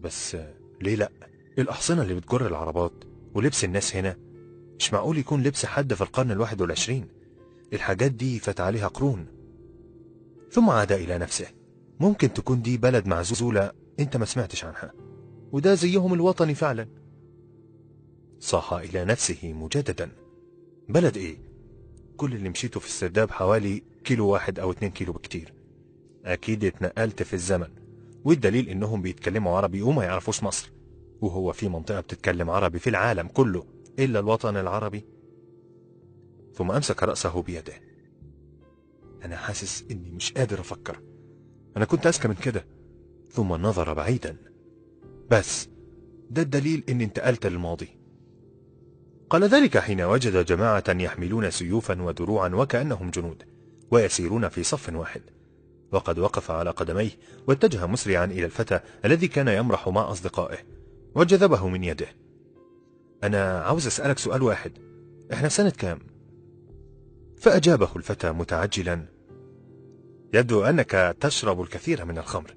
بس ليه لا؟ الأحصنة اللي بتجر العربات ولبس الناس هنا مش معقول يكون لبس حد في القرن الواحد والعشرين. الحاجات دي فات عليها قرون. ثم عاد إلى نفسه. ممكن تكون دي بلد معزولة انت ما سمعتش عنها. وده زيهم الوطني فعلا. صاح إلى نفسه مجددا. بلد إيه؟ كل اللي مشيته في السرداب حوالي كيلو واحد أو اتنين كيلو بكتير. أكيد اتنقلت في الزمن. والدليل إنهم بيتكلموا عربي وما يعرفوش مصر. وهو في منطقة بتتكلم عربي في العالم كله إلا الوطن العربي. ثم أمسك رأسه بيده. أنا حاسس إني مش قادر أفكر. أنا كنت اذكى من كده ثم نظر بعيدا. بس ده الدليل إني انتقلت للماضي. قال ذلك حين وجد جماعة يحملون سيوفا ودروعا وكأنهم جنود ويسيرون في صف واحد. وقد وقف على قدميه واتجه مسرعا إلى الفتى الذي كان يمرح مع أصدقائه وجذبه من يده. أنا عاوز أسألك سؤال واحد إحنا سنة كام؟ فأجابه الفتى متعجلا. يبدو أنك تشرب الكثير من الخمر.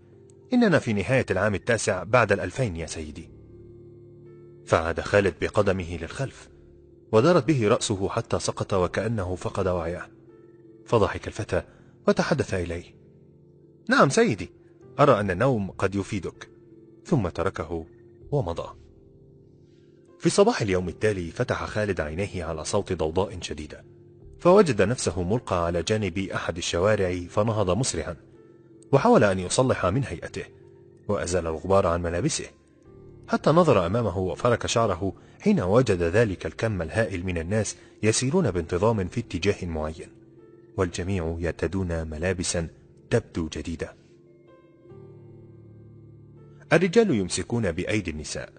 إننا في نهاية العام التاسع بعد الألفين يا سيدي. فعاد خالد بقدمه للخلف ودارت به رأسه حتى سقط وكأنه فقد وعيه. فضحك الفتى وتحدث إليه. نعم سيدي أرى أن النوم قد يفيدك. ثم تركه ومضى. في صباح اليوم التالي فتح خالد عينيه على صوت ضوضاء شديدة. فوجد نفسه ملقى على جانب أحد الشوارع فنهض مسرعا وحاول أن يصلح من هيئته وأزال الغبار عن ملابسه. حتى نظر أمامه وفرك شعره حين وجد ذلك الكم الهائل من الناس يسيرون بانتظام في اتجاه معين والجميع يرتدون ملابسا تبدو جديدة. الرجال يمسكون بأيدي النساء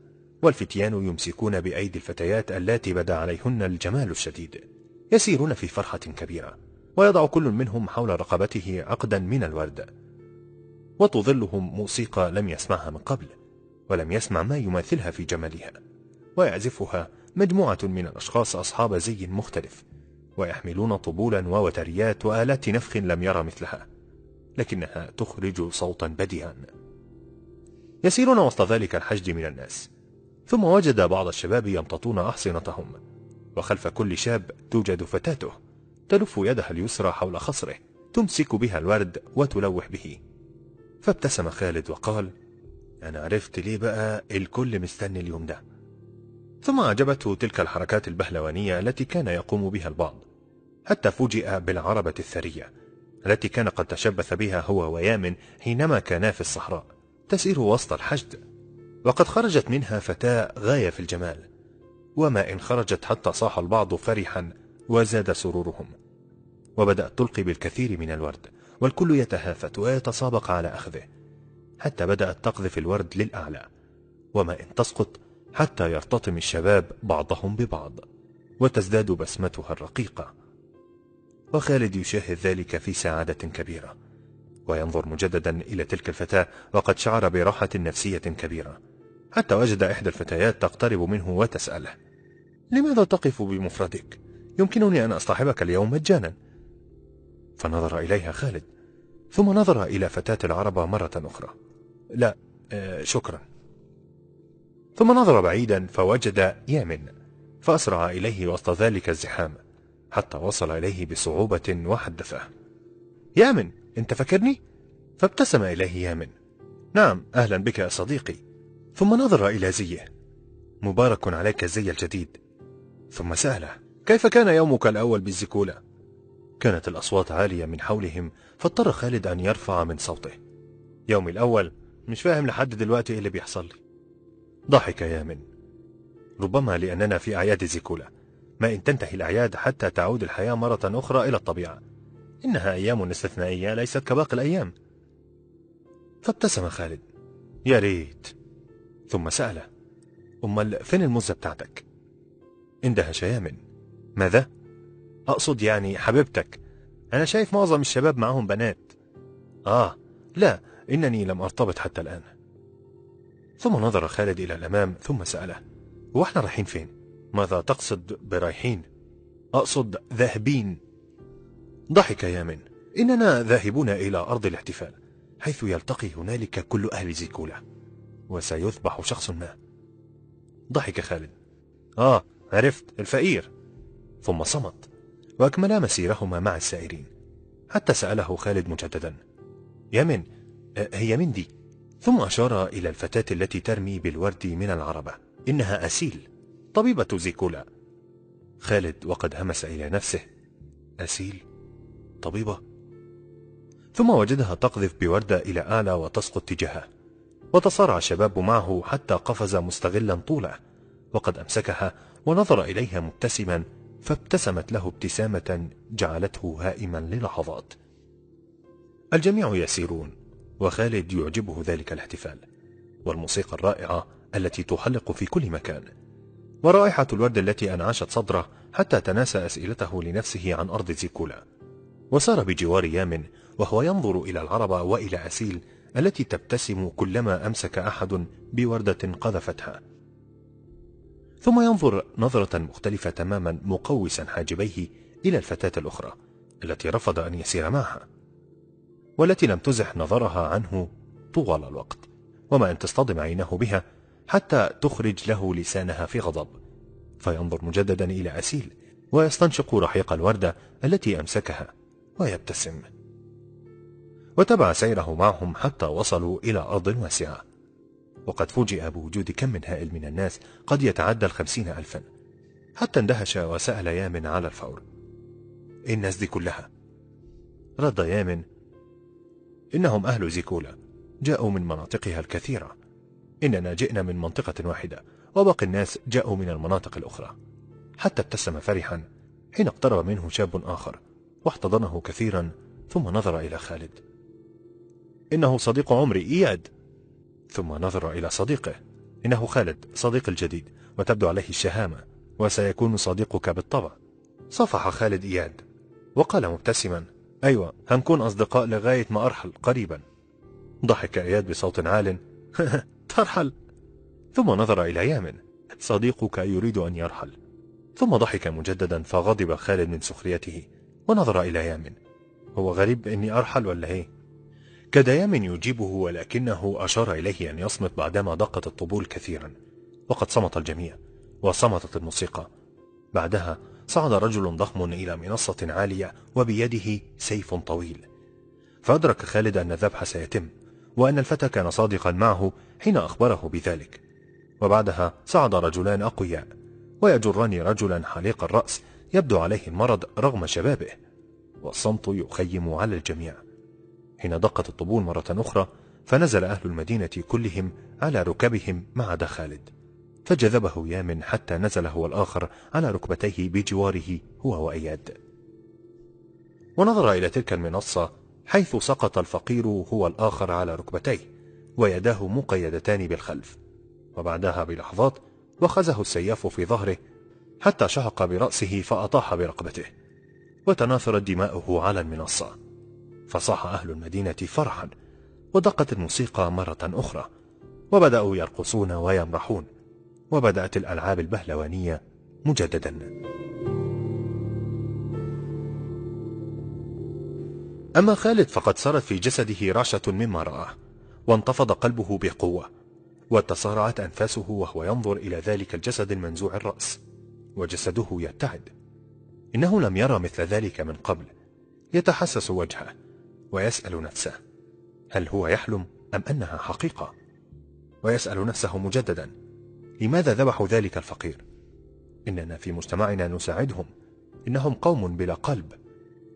والفتيان يمسكون بأيدي الفتيات اللاتي بدا عليهن الجمال الشديد. يسيرون في فرحة كبيرة ويضع كل منهم حول رقبته عقدا من الورد. وتظلهم موسيقى لم يسمعها من قبل ولم يسمع ما يماثلها في جمالها. ويعزفها مجموعة من الأشخاص أصحاب زي مختلف ويحملون طبولا ووتريات وآلات نفخ لم يرى مثلها لكنها تخرج صوتا بديعا يسيرون وسط ذلك الحشد من الناس ثم وجد بعض الشباب يمتطون أحصنتهم. وخلف كل شاب توجد فتاته تلف يدها اليسرى حول خصره تمسك بها الورد وتلوح به. فابتسم خالد وقال أنا عرفت ليه بقى الكل مستني اليوم ده. ثم أعجبته تلك الحركات البهلوانية التي كان يقوم بها البعض. حتى فوجئ بالعربة الثرية التي كان قد تشبث بها هو ويامن حينما كانا في الصحراء تسير وسط الحشد وقد خرجت منها فتاة غاية في الجمال. وما إن خرجت حتى صاح البعض فرحا وزاد سرورهم. وبدأت تلقي بالكثير من الورد والكل يتهافت ويتسابق على أخذه حتى بدأت تقذف الورد للأعلى. وما إن تسقط حتى يرتطم الشباب بعضهم ببعض وتزداد بسمتها الرقيقة. وخالد يشاهد ذلك في سعادة كبيرة وينظر مجددا إلى تلك الفتاة وقد شعر براحة نفسية كبيرة. حتى وجد إحدى الفتيات تقترب منه وتسأله لماذا تقف بمفردك؟ يمكنني أن أصطحبك اليوم مجانا. فنظر إليها خالد ثم نظر إلى فتاة العربة مرة أخرى. لا آه، شكرا. ثم نظر بعيدا فوجد يامن فأسرع إليه وسط ذلك الزحام حتى وصل إليه بصعوبة وحدثه يامن أنت فكرني؟ فابتسم إليه يامن. نعم أهلا بك يا صديقي. ثم نظر إلى زيه. مبارك عليك الزي الجديد. ثم سأله كيف كان يومك الأول بالزكولة؟ كانت الأصوات عالية من حولهم فاضطر خالد أن يرفع من صوته. يومي الأول؟ مش فاهم لحد دلوقتي إيه اللي بيحصل لي. ضحك يامن ربما لأننا في أعياد زيكولا ما إن تنتهي الأعياد حتى تعود الحياة مرة أخرى إلى الطبيعة. إنها أيام استثنائية ليست كباقي الأيام. فابتسم خالد. يا ريت. ثم سأله. أمال فين المزة بتاعتك؟ اندهش يامن ماذا؟ أقصد يعني حبيبتك. أنا شايف معظم الشباب معهم بنات. آه لا إنني لم أرتبط حتى الآن. ثم نظر خالد إلى الأمام ثم سأله وإحنا رايحين فين؟ ماذا تقصد برايحين؟ أقصد ذاهبين. ضحك يامن إننا ذاهبون إلى أرض الاحتفال حيث يلتقي هنالك كل أهل زيكولا وسيذبح شخص ما. ضحك خالد. آه عرفت الفقير. ثم صمت وأكملا مسيرهما مع السائرين حتى سأله خالد مجددا يمن هي من دي؟ ثم أشار إلى الفتاة التي ترمي بالورد من العربة إنها أسيل طبيبة زيكولا. خالد وقد همس إلى نفسه أسيل؟ طبيبة؟ ثم وجدها تقذف بوردة إلى أعلى وتسقط تجاهه وتصارع الشباب معه حتى قفز مستغلا طوله وقد أمسكها ونظر إليها مبتسما فابتسمت له ابتسامة جعلته هائما للحظات. الجميع يسيرون وخالد يعجبه ذلك الاحتفال والموسيقى الرائعة التي تحلق في كل مكان. ورائحة الورد التي أنعشت صدره حتى تناسى أسئلته لنفسه عن أرض زيكولا. وسار بجوار يامن وهو ينظر إلى العربة وإلى أسيل التي تبتسم كلما أمسك أحد بوردة قذفتها. ثم ينظر نظرة مختلفة تماما مقوسا حاجبيه إلى الفتاة الأخرى التي رفض أن يسير معها والتي لم تزح نظرها عنه طوال الوقت وما أن تصطدم عينه بها حتى تخرج له لسانها في غضب. فينظر مجددا إلى أسيل ويستنشق رحيق الوردة التي أمسكها ويبتسم. وتبع سيره معهم حتى وصلوا إلى أرض واسعة. وقد فوجئ بوجود كم من هائل من الناس قد يتعدى الخمسين ألفا. حتى اندهش وسأل يامن على الفور. إيه الناس دي كلها رد يامن. إنهم أهل زيكولا. جاءوا من مناطقها الكثيرة. إننا جئنا من منطقة واحدة. وباقي الناس جاءوا من المناطق الأخرى. حتى ابتسم فرحا. حين اقترب منه شاب آخر. واحتضنه كثيرا. ثم نظر إلى خالد. إنه صديق عمري إياد. ثم نظر إلى صديقه. إنه خالد صديق الجديد وتبدو عليه الشهامة وسيكون صديقك بالطبع. صفح خالد إياد وقال مبتسما أيوة هنكون أصدقاء لغاية ما أرحل قريبا. ضحك إياد بصوت عال ترحل. ثم نظر إلى يامن صديقك يريد أن يرحل. ثم ضحك مجددا فغضب خالد من سخريته ونظر إلى يامن. هو غريب إني أرحل ولا إيه؟ كاد يامن يجيبه ولكنه أشار إليه أن يصمت بعدما دقت الطبول كثيرا وقد صمت الجميع وصمتت الموسيقى. بعدها صعد رجل ضخم إلى منصة عالية وبيده سيف طويل. فأدرك خالد أن الذبح سيتم وأن الفتى كان صادقا معه حين أخبره بذلك. وبعدها صعد رجلان أقوياء ويجران رجلا حليق الرأس يبدو عليه المرض رغم شبابه والصمت يخيم على الجميع. حين دقت الطبول مرة أخرى فنزل أهل المدينة كلهم على ركبهم ما عدا خالد. فجذبه يامن حتى نزل هو الآخر على ركبتيه بجواره هو وأياد. ونظر إلى تلك المنصة حيث سقط الفقير هو الآخر على ركبتيه ويداه مقيدتان بالخلف. وبعدها بلحظات وخزه السياف في ظهره حتى شهق برأسه فأطاح برقبته وتناثرت دماؤه على المنصة. فصاح أهل المدينة فرحا ودقت الموسيقى مرة أخرى وبدأوا يرقصون ويمرحون وبدأت الألعاب البهلوانية مجددا. أما خالد فقد صارت في جسده رعشة مما رآه وانتفض قلبه بقوة وتسارعت أنفاسه وهو ينظر إلى ذلك الجسد المنزوع الرأس وجسده يرتعد إنه لم يرى مثل ذلك من قبل يتحسس وجهه ويسأل نفسه هل هو يحلم أم أنها حقيقة. ويسأل نفسه مجددا لماذا ذبحوا ذلك الفقير؟ إننا في مجتمعنا نساعدهم إنهم قوم بلا قلب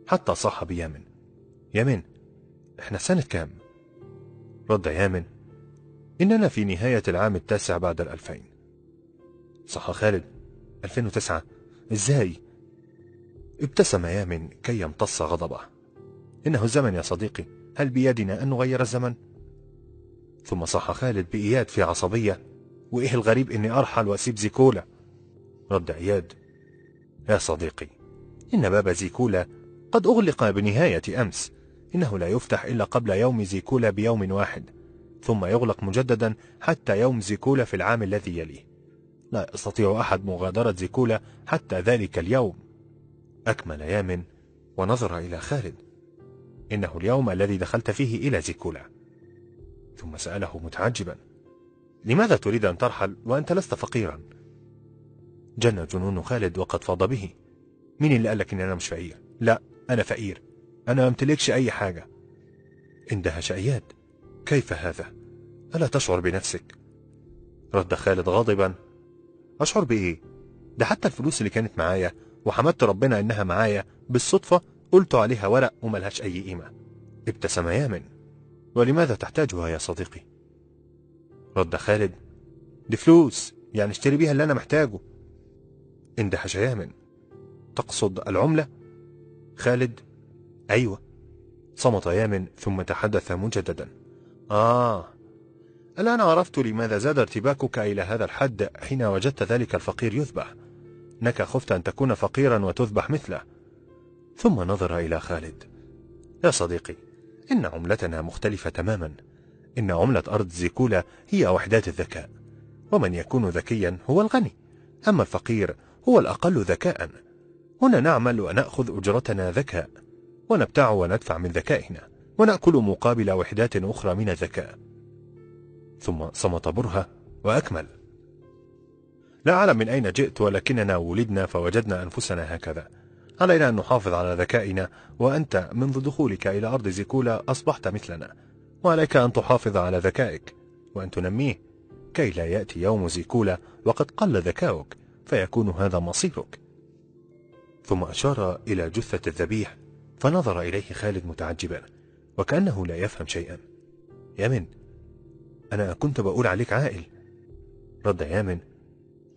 حتى صاح بيامن. يامن إحنا سنة كام؟ رد يامن إننا في نهاية العام التاسع بعد الألفين. صح خالد 2009 إزاي؟ ابتسم يامن كي يمتص غضبه. إنه الزمن يا صديقي. هل بيدنا أن نغير الزمن؟ ثم صح خالد بإياد في عصبية. وإيه الغريب إني أرحل وأسيب زيكولا؟ رد إياد. يا صديقي إن باب زيكولا قد أغلق بنهاية أمس. إنه لا يفتح إلا قبل يوم زيكولا بيوم واحد. ثم يغلق مجددا حتى يوم زيكولا في العام الذي يليه. لا يستطيع أحد مغادرة زيكولا حتى ذلك اليوم. أكمل يامن ونظر إلى خالد. إنه اليوم الذي دخلت فيه إلى زيكولا. ثم سأله متعجبا لماذا تريد أن ترحل وأنت لست فقيرا؟ جن جنون خالد وقد فاض به. مين اللي قالك إن أنا مش فقير؟ لا أنا فقير. أنا ما أمتلكش أي حاجة. اندهش أياد كيف هذا؟ ألا تشعر بنفسك؟ رد خالد غاضبا. أشعر بإيه؟ ده حتى الفلوس اللي كانت معايا وحمدت ربنا إنها معايا بالصدفة قلت عليها ورق وملهاش أي قيمة. ابتسم يامن ولماذا تحتاجها يا صديقي؟ رد خالد. دي فلوس يعني اشتري بيها اللي أنا محتاجه. اندهش يامن تقصد العملة؟ خالد. أيوة. صمت يامن ثم تحدث مجددا. آه. الآن عرفت لماذا زاد ارتباكك إلى هذا الحد حين وجدت ذلك الفقير يذبح. إنك خفت أن تكون فقيرا وتذبح مثله. ثم نظر إلى خالد. يا صديقي إن عملتنا مختلفة تماما. إن عملة أرض زيكولا هي وحدات الذكاء ومن يكون ذكيا هو الغني. أما الفقير هو الأقل ذكاء هنا نعمل ونأخذ أجرتنا ذكاء ونبتاع وندفع من ذكائنا ونأكل مقابل وحدات أخرى من الذكاء. ثم صمت برهة وأكمل. لا أعلم من أين جئت ولكننا ولدنا فوجدنا أنفسنا هكذا. علينا أن نحافظ على ذكائنا وأنت منذ دخولك إلى أرض زيكولا أصبحت مثلنا. وعليك أن تحافظ على ذكائك وأن تنميه. كي لا يأتي يوم زيكولا وقد قل ذكاؤك فيكون هذا مصيرك. ثم أشار إلى جثة الذبيح فنظر إليه خالد متعجبا وكأنه لا يفهم شيئا. يامن أنا كنت بقول عليك عاقل رد يامن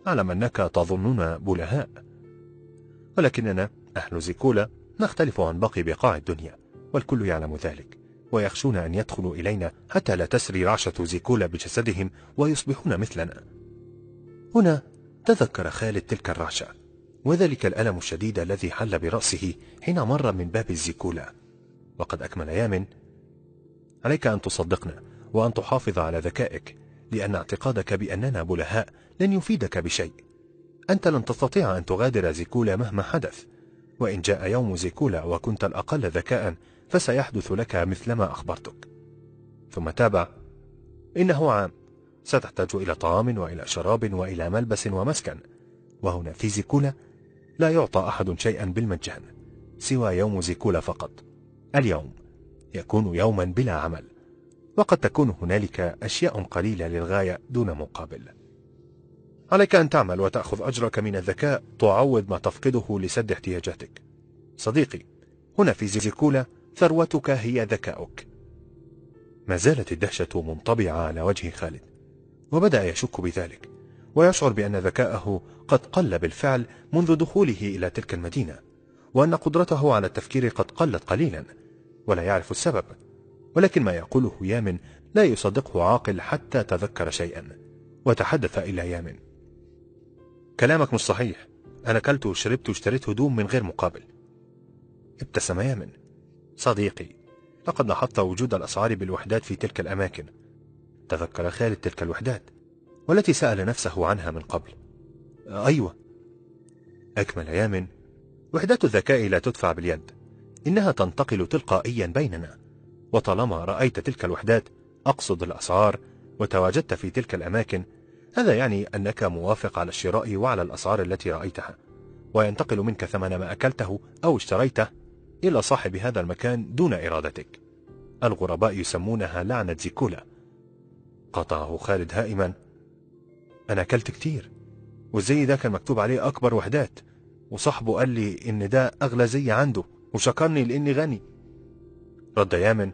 أعلم أنك تظننا بلهاء. ولكننا أهل زيكولا نختلف عن باقي بقاع الدنيا والكل يعلم ذلك ويخشون أن يدخلوا إلينا حتى لا تسري رعشة زيكولا بجسدهم ويصبحون مثلنا. هنا تذكر خالد تلك الرعشة وذلك الألم الشديد الذي حل برأسه حين مر من باب الزيكولا. وقد أكمل يامن عليك أن تصدقنا وأن تحافظ على ذكائك لأن اعتقادك بأننا بلهاء لن يفيدك بشيء. أنت لن تستطيع أن تغادر زيكولا مهما حدث. وإن جاء يوم زيكولا وكنت الأقل ذكاء فسيحدث لك مثلما أخبرتك. ثم تابع إنه عام. ستحتاج إلى طعام وإلى شراب وإلى ملبس ومسكن. وهنا في زيكولا لا يعطى أحد شيئا بالمجان سوى يوم زيكولا فقط. اليوم يكون يوما بلا عمل. وقد تكون هنالك أشياء قليلة للغاية دون مقابل. عليك أن تعمل وتأخذ أجرك من الذكاء تعوض ما تفقده لسد احتياجاتك. صديقي هنا في زيكولا ثروتك هي ذكاؤك. ما زالت الدهشة منطبعة على وجه خالد وبدأ يشك بذلك ويشعر بأن ذكاءه قد قل بالفعل منذ دخوله إلى تلك المدينة وأن قدرته على التفكير قد قلت قليلا ولا يعرف السبب ولكن ما يقوله يامن لا يصدقه عاقل حتى تذكر شيئا وتحدث إلى يامن. كلامك مش صحيح. أنا أكلت وشربت واشتريت هدوم من غير مقابل. ابتسم يامن صديقي لقد لاحظت وجود الأسعار بالوحدات في تلك الأماكن. تذكر خالد تلك الوحدات والتي سأل نفسه عنها من قبل. أيوة. أكمل يامن وحدات الذكاء لا تدفع باليد. إنها تنتقل تلقائيا بيننا. وطالما رأيت تلك الوحدات أقصد الأسعار وتواجدت في تلك الأماكن هذا يعني أنك موافق على الشراء وعلى الأسعار التي رأيتها وينتقل منك ثمن ما أكلته أو اشتريته إلى صاحب هذا المكان دون إرادتك. الغرباء يسمونها لعنة زيكولا. قطعه خالد هائما. أنا أكلت كتير والزي ده كان مكتوب عليه أكبر وحدات وصاحبه قال لي إن ده أغلى زي عنده وشكرني لإني غني. رد يامن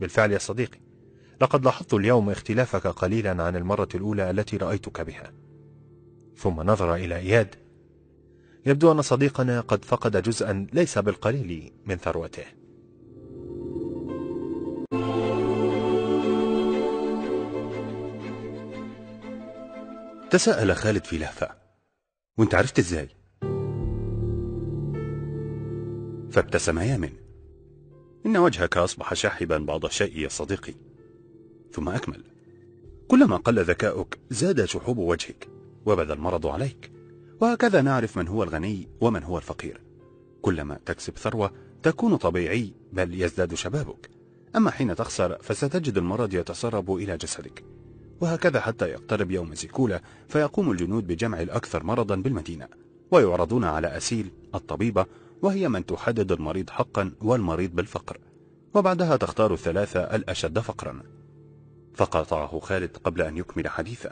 بالفعل يا صديقي. لقد لاحظت اليوم اختلافك قليلا عن المرة الأولى التي رأيتك بها. ثم نظر إلى إياد. يبدو أن صديقنا قد فقد جزءا ليس بالقليل من ثروته. تساءل خالد في لهفة. وانت عرفت إزاي? فابتسم يامن إن وجهك أصبح شاحبا بعض الشيء يا صديقي. ثم أكمل. كلما قل ذكاؤك زاد شحوب وجهك وبدا المرض عليك. وهكذا نعرف من هو الغني ومن هو الفقير. كلما تكسب ثروة تكون طبيعي بل يزداد شبابك. أما حين تخسر فستجد المرض يتسرب إلى جسدك. وهكذا حتى يقترب يوم زيكولا فيقوم الجنود بجمع الأكثر مرضا بالمدينة. ويعرضون على أسيل الطبيبة وهي من تحدد المريض حقا والمريض بالفقر. وبعدها تختار الثلاثة الأشد فقرا. فقاطعه خالد قبل أن يكمل حديثه.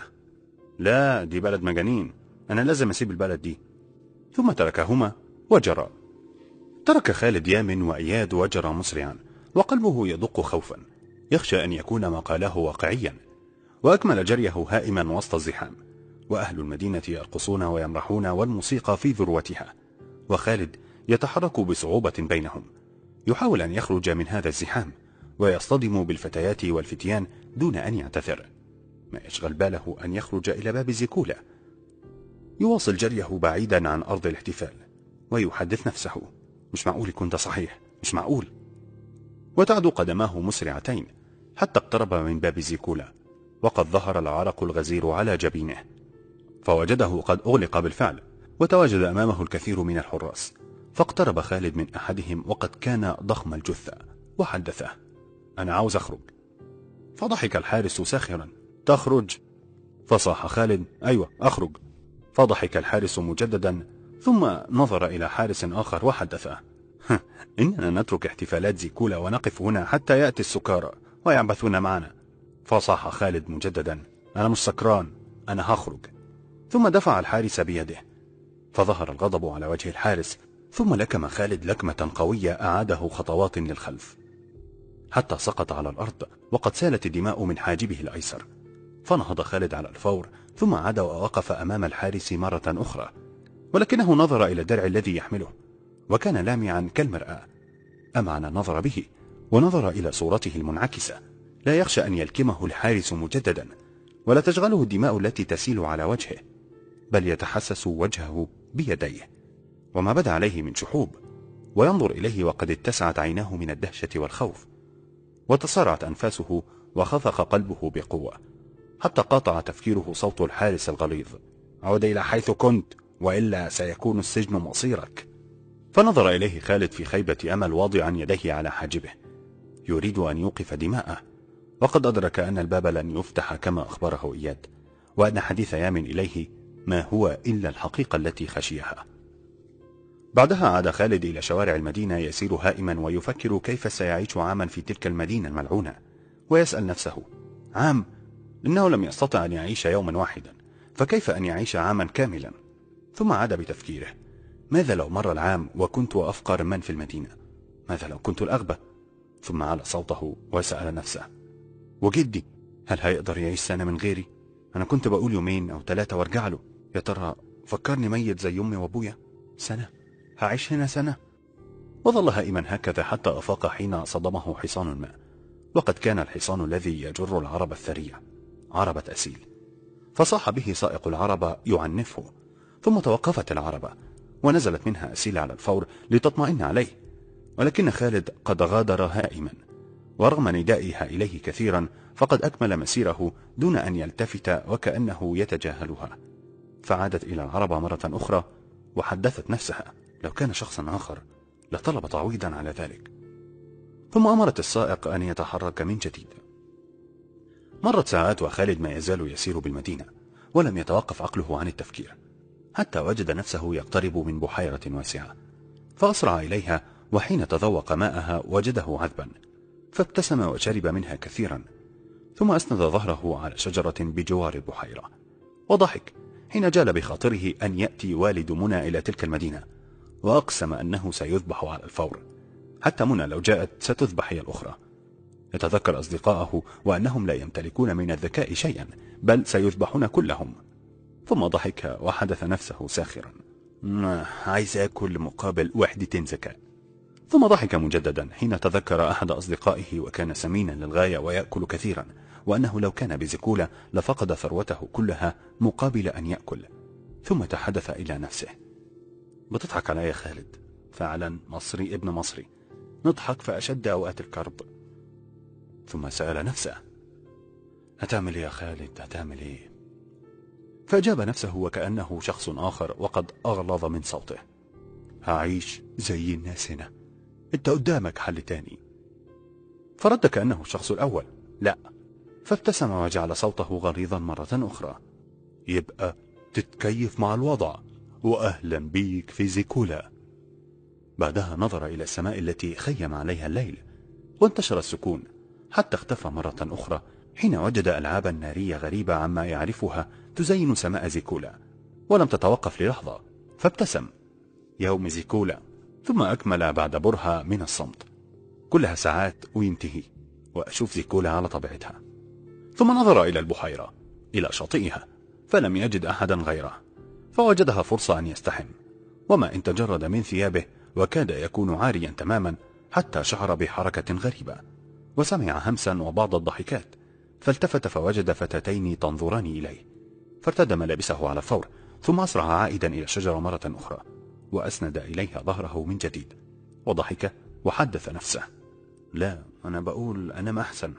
لا دي بلد مجانين. أنا لازم أسيب البلد دي. ثم تركهما وجرى ترك خالد يامن وإياد وجرى مسرعا وقلبه يدق خوفا. يخشى أن يكون ما قاله واقعيا. وأكمل جريه هائما وسط الزحام. وأهل المدينة يرقصون ويمرحون والموسيقى في ذروتها. وخالد يتحرك بصعوبة بينهم. يحاول أن يخرج من هذا الزحام ويصطدم بالفتيات والفتيان دون أن يعتذر. ما يشغل باله أن يخرج إلى باب زيكولا. يواصل جريه بعيدا عن أرض الاحتفال ويحدث نفسه. مش معقول ده صحيح؟ مش معقول. وتعدو قدماه مسرعتين حتى اقترب من باب زيكولا وقد ظهر العرق الغزير على جبينه. فوجده قد أغلق بالفعل وتواجد أمامه الكثير من الحراس. فاقترب خالد من أحدهم وقد كان ضخم الجثة وحدثه. أنا عاوز أخرج. فضحك الحارس ساخرا. تخرج. فصاح خالد. أيوة أخرج. فضحك الحارس مجددا. ثم نظر إلى حارس آخر وحدثه إننا نترك احتفالات زيكولا ونقف هنا حتى يأتي السكارى ويعبثون معنا. فصاح خالد مجددا. أنا مش سكران أنا هخرج. ثم دفع الحارس بيده. فظهر الغضب على وجه الحارس. ثم لكم خالد لكمة قوية أعاده خطوات للخلف. حتى سقط على الأرض وقد سالت الدماء من حاجبه الأيسر. فنهض خالد على الفور ثم عاد ووقف أمام الحارس مرة أخرى. ولكنه نظر إلى الدرع الذي يحمله وكان لامعا كالمرآة. أمعن النظر به ونظر إلى صورته المنعكسة. لا يخشى أن يلكمه الحارس مجددا ولا تشغله الدماء التي تسيل على وجهه بل يتحسس وجهه بيديه. وما بدا عليه من شحوب وينظر إليه وقد اتسعت عيناه من الدهشة والخوف. وتسارعت أنفاسه وخفق قلبه بقوة حتى قاطع تفكيره صوت الحارس الغليظ. عود إلى حيث كنت وإلا سيكون السجن مصيرك. فنظر إليه خالد في خيبة أمل واضعا يديه على حاجبه. يريد أن يوقف دماءه. وقد أدرك أن الباب لن يفتح كما أخبره إياد وأن حديث يامن إليه ما هو إلا الحقيقة التي خشيها. بعدها عاد خالد إلى شوارع المدينة يسير هائما ويفكر كيف سيعيش عاما في تلك المدينة الملعونة ويسأل نفسه عام إنه لم يستطع أن يعيش يوما واحدا فكيف أن يعيش عاما كاملا؟ ثم عاد بتفكيره ماذا لو مر العام وكنت أفقر من في المدينة؟ ماذا لو كنت الأغبى؟ ثم على صوته وسأل نفسه وجدي هل هيقدر يعيش سنة من غيري؟ أنا كنت بقول يومين أو ثلاثة وارجع له يا ترى فكرني ميت زي أمي وأبويا؟ سنة؟ هعيش هنا سنة؟ وظل هائما هكذا حتى أفاق حين صدمه حصان الماء وقد كان الحصان الذي يجر العرب الثرية عربة أسيل فصاح به سائق العربة يعنفه ثم توقفت العربة ونزلت منها أسيل على الفور لتطمئن عليه. ولكن خالد قد غادر هائما. ورغم ندائها إليه كثيرا فقد أكمل مسيره دون أن يلتفت وكأنه يتجاهلها. فعادت إلى العربة مرة أخرى وحدثت نفسها. لو كان شخصا آخر لطلب تعويضا على ذلك. ثم أمرت السائق أن يتحرك من جديد. مرت ساعات وخالد ما يزال يسير بالمدينة ولم يتوقف عقله عن التفكير حتى وجد نفسه يقترب من بحيرة واسعة. فأسرع إليها وحين تذوق ماءها وجده عذبا. فابتسم وشرب منها كثيرا. ثم أسند ظهره على شجرة بجوار البحيرة وضحك! حين جال بخاطره أن يأتي والد منى إلى تلك المدينة. وأقسم أنه سيذبح على الفور. حتى منى لو جاءت ستذبح هي الأخرى. يتذكر أصدقاءه وأنهم لا يمتلكون من الذكاء شيئا بل سيذبحون كلهم. ثم ضحك وحدث نفسه ساخرا. عايز أكل مقابل وحدة ذكاء ثم ضحك مجددا حين تذكر أحد أصدقائه وكان سمينا للغاية ويأكل كثيرا وأنه لو كان بزكولة لفقد ثروته كلها مقابل أن يأكل. ثم تحدث إلى نفسه. بتضحك علي يا خالد؟ فعلا مصري ابن مصري. نضحك في أشد أوقات الكرب. ثم سأل نفسه هتعمل إيه يا خالد؟ هتعمل إيه؟ فأجاب نفسه وكأنه شخص آخر وقد أغلظ من صوته. هعيش زي الناس هنا. أنت قدامك حل تاني. فرد كأنه الشخص الأول. لا. فابتسم وجعل صوته غليظا مرة أخرى. يبقى تتكيف مع الوضع. وأهلا بيك في زيكولا. بعدها نظر إلى السماء التي خيم عليها الليل وانتشر السكون حتى اختفى مرة أخرى حين وجد ألعابا نارية غريبة عما يعرفها تزين سماء زيكولا ولم تتوقف للحظة فابتسم. يوم زيكولا ثم أكمل بعد برهة من الصمت. كلها ساعات وينتهي وأشوف زيكولا على طبيعتها. ثم نظر إلى البحيرة إلى شاطئها فلم يجد أحدا غيره. فوجدها فرصة أن يستحم. وما إن تجرد من ثيابه وكاد يكون عاريا تماما حتى شعر بحركة غريبة. وسمع همسا وبعض الضحكات. فالتفت فوجد فتاتين تنظران إليه. فارتدى ملابسه على الفور ثم أسرع عائدا إلى الشجرة مرة أخرى وأسند إليها ظهره من جديد. وضحك وحدث نفسه. لا أنا بقول أنام أحسن.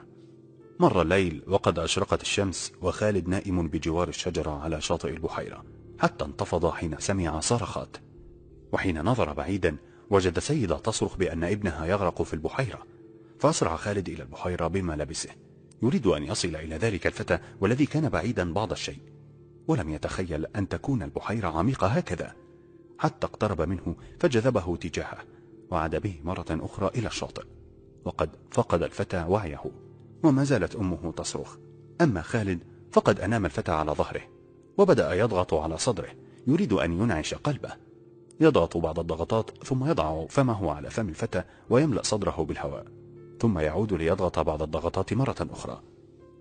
مر الليل وقد أشرقت الشمس وخالد نائم بجوار الشجرة على شاطئ البحيرة. حتى انتفض حين سمع صرخات. وحين نظر بعيدا وجد سيدة تصرخ بأن ابنها يغرق في البحيرة. فأسرع خالد إلى البحيرة بملابسه يريد أن يصل إلى ذلك الفتى والذي كان بعيدا بعض الشيء. ولم يتخيل أن تكون البحيرة عميقة هكذا. حتى اقترب منه فجذبه تجاهه. وعاد به مرة أخرى إلى الشاطئ. وقد فقد الفتى وعيه. وما زالت أمه تصرخ. أما خالد فقد أنام الفتى على ظهره. وبدأ يضغط على صدره. يريد أن ينعش قلبه. يضغط بعض الضغطات ثم يضع فمه على فم الفتى ويملأ صدره بالهواء. ثم يعود ليضغط بعض الضغطات مرة أخرى.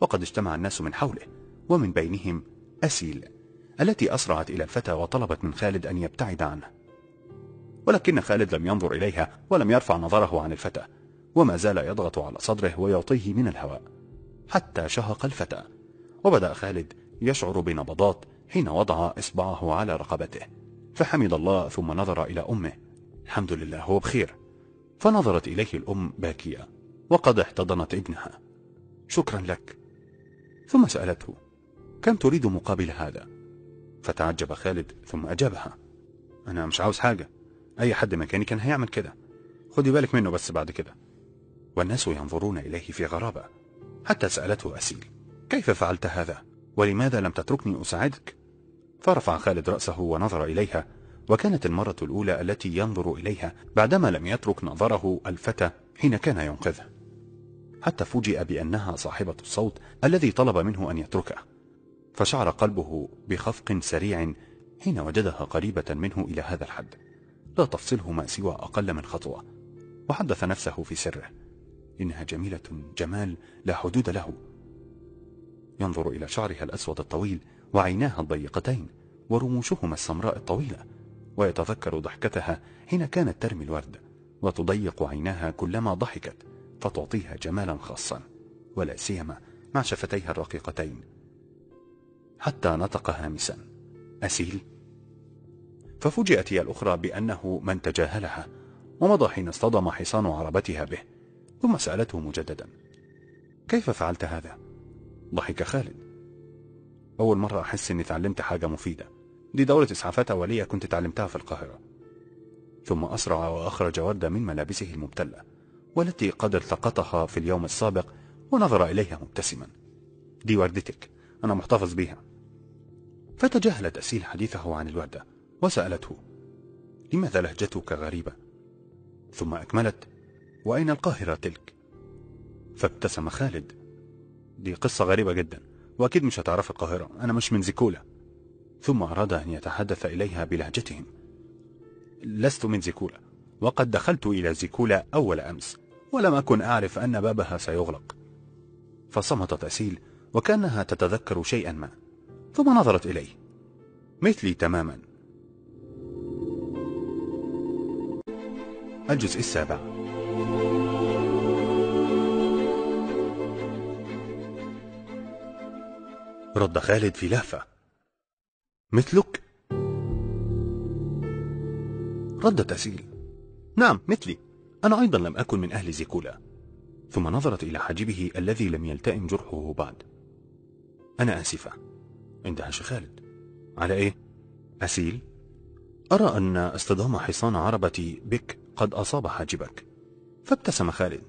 وقد اجتمع الناس من حوله ومن بينهم أسيل التي أسرعت إلى الفتى وطلبت من خالد أن يبتعد عنه. ولكن خالد لم ينظر إليها ولم يرفع نظره عن الفتى. وما زال يضغط على صدره ويعطيه من الهواء. حتى شهق الفتى. وبدأ خالد يشعر بنبضات حين وضع إصبعه على رقبته فحمد الله ثم نظر إلى أمه. الحمد لله هو بخير. فنظرت إليه الأم باكية وقد احتضنت ابنها. شكرا لك. ثم سألته كم تريد مقابل هذا؟ فتعجب خالد ثم أجابها أنا مش عاوز حاجة. أي حد مكاني كان هيعمل كده. خدي بالك منه بس بعد كده. والناس ينظرون إليه في غرابة. حتى سألته أسيل كيف فعلت هذا؟ ولماذا لم تتركني أساعدك؟ فرفع خالد رأسه ونظر إليها وكانت المرة الأولى التي ينظر إليها بعدما لم يترك نظره الفتى حين كان ينقذه. حتى فوجئ بأنها صاحبة الصوت الذي طلب منه أن يتركه. فشعر قلبه بخفق سريع حين وجدها قريبة منه إلى هذا الحد. لا تفصله ما سوى أقل من خطوة. وحدث نفسه في سره. إنها جميلة جمال لا حدود له. ينظر إلى شعرها الأسود الطويل وعيناها الضيقتين ورموشهما السمراء الطويلة ويتذكر ضحكتها حين كانت ترمي الورد وتضيق عيناها كلما ضحكت فتعطيها جمالا خاصا ولا سيما مع شفتيها الرقيقتين. حتى نطق هامسا. أسيل. ففوجئت هي الأخرى بأنه من تجاهلها ومضى حين اصطدم حصان عربتها به ثم سألته مجددا كيف فعلت هذا؟ ضحك خالد. أول مرة أحس أني تعلمت حاجة مفيدة. دي دورة إسعافات أولية كنت تعلمتها في القاهرة. ثم أسرع وأخرج وردة من ملابسه المبتلة والتي قد التقطها في اليوم السابق ونظر إليها مبتسما. دي وردتك أنا محتفظ بها فتجاهلت أسيل حديثه عن الوردة وسألته لماذا لهجتك غريبة؟ ثم أكملت وأين القاهرة تلك؟ فابتسم خالد. دي قصة غريبة جدا وأكيد مش هتعرف القاهرة أنا مش من زيكولا. ثم أراد أن يتحدث إليها بلهجتهم. لست من زيكولا وقد دخلت إلى زيكولا أول أمس ولم أكن أعرف أن بابها سيغلق. فصمتت أسيل وكأنها تتذكر شيئا ما. ثم نظرت إليه. مثلي تماما. الجزء السابع. رد خالد في لهفة. مثلك؟ ردت أسيل نعم مثلي. أنا أيضا لم أكن من أهل زيكولا. ثم نظرت إلى حاجبه الذي لم يلتئم جرحه بعد. أنا آسفة. اندهش خالد. على إيه؟ أسيل أرى أن اصطدام حصان عربتي بك قد أصاب حاجبك. فابتسم خالد.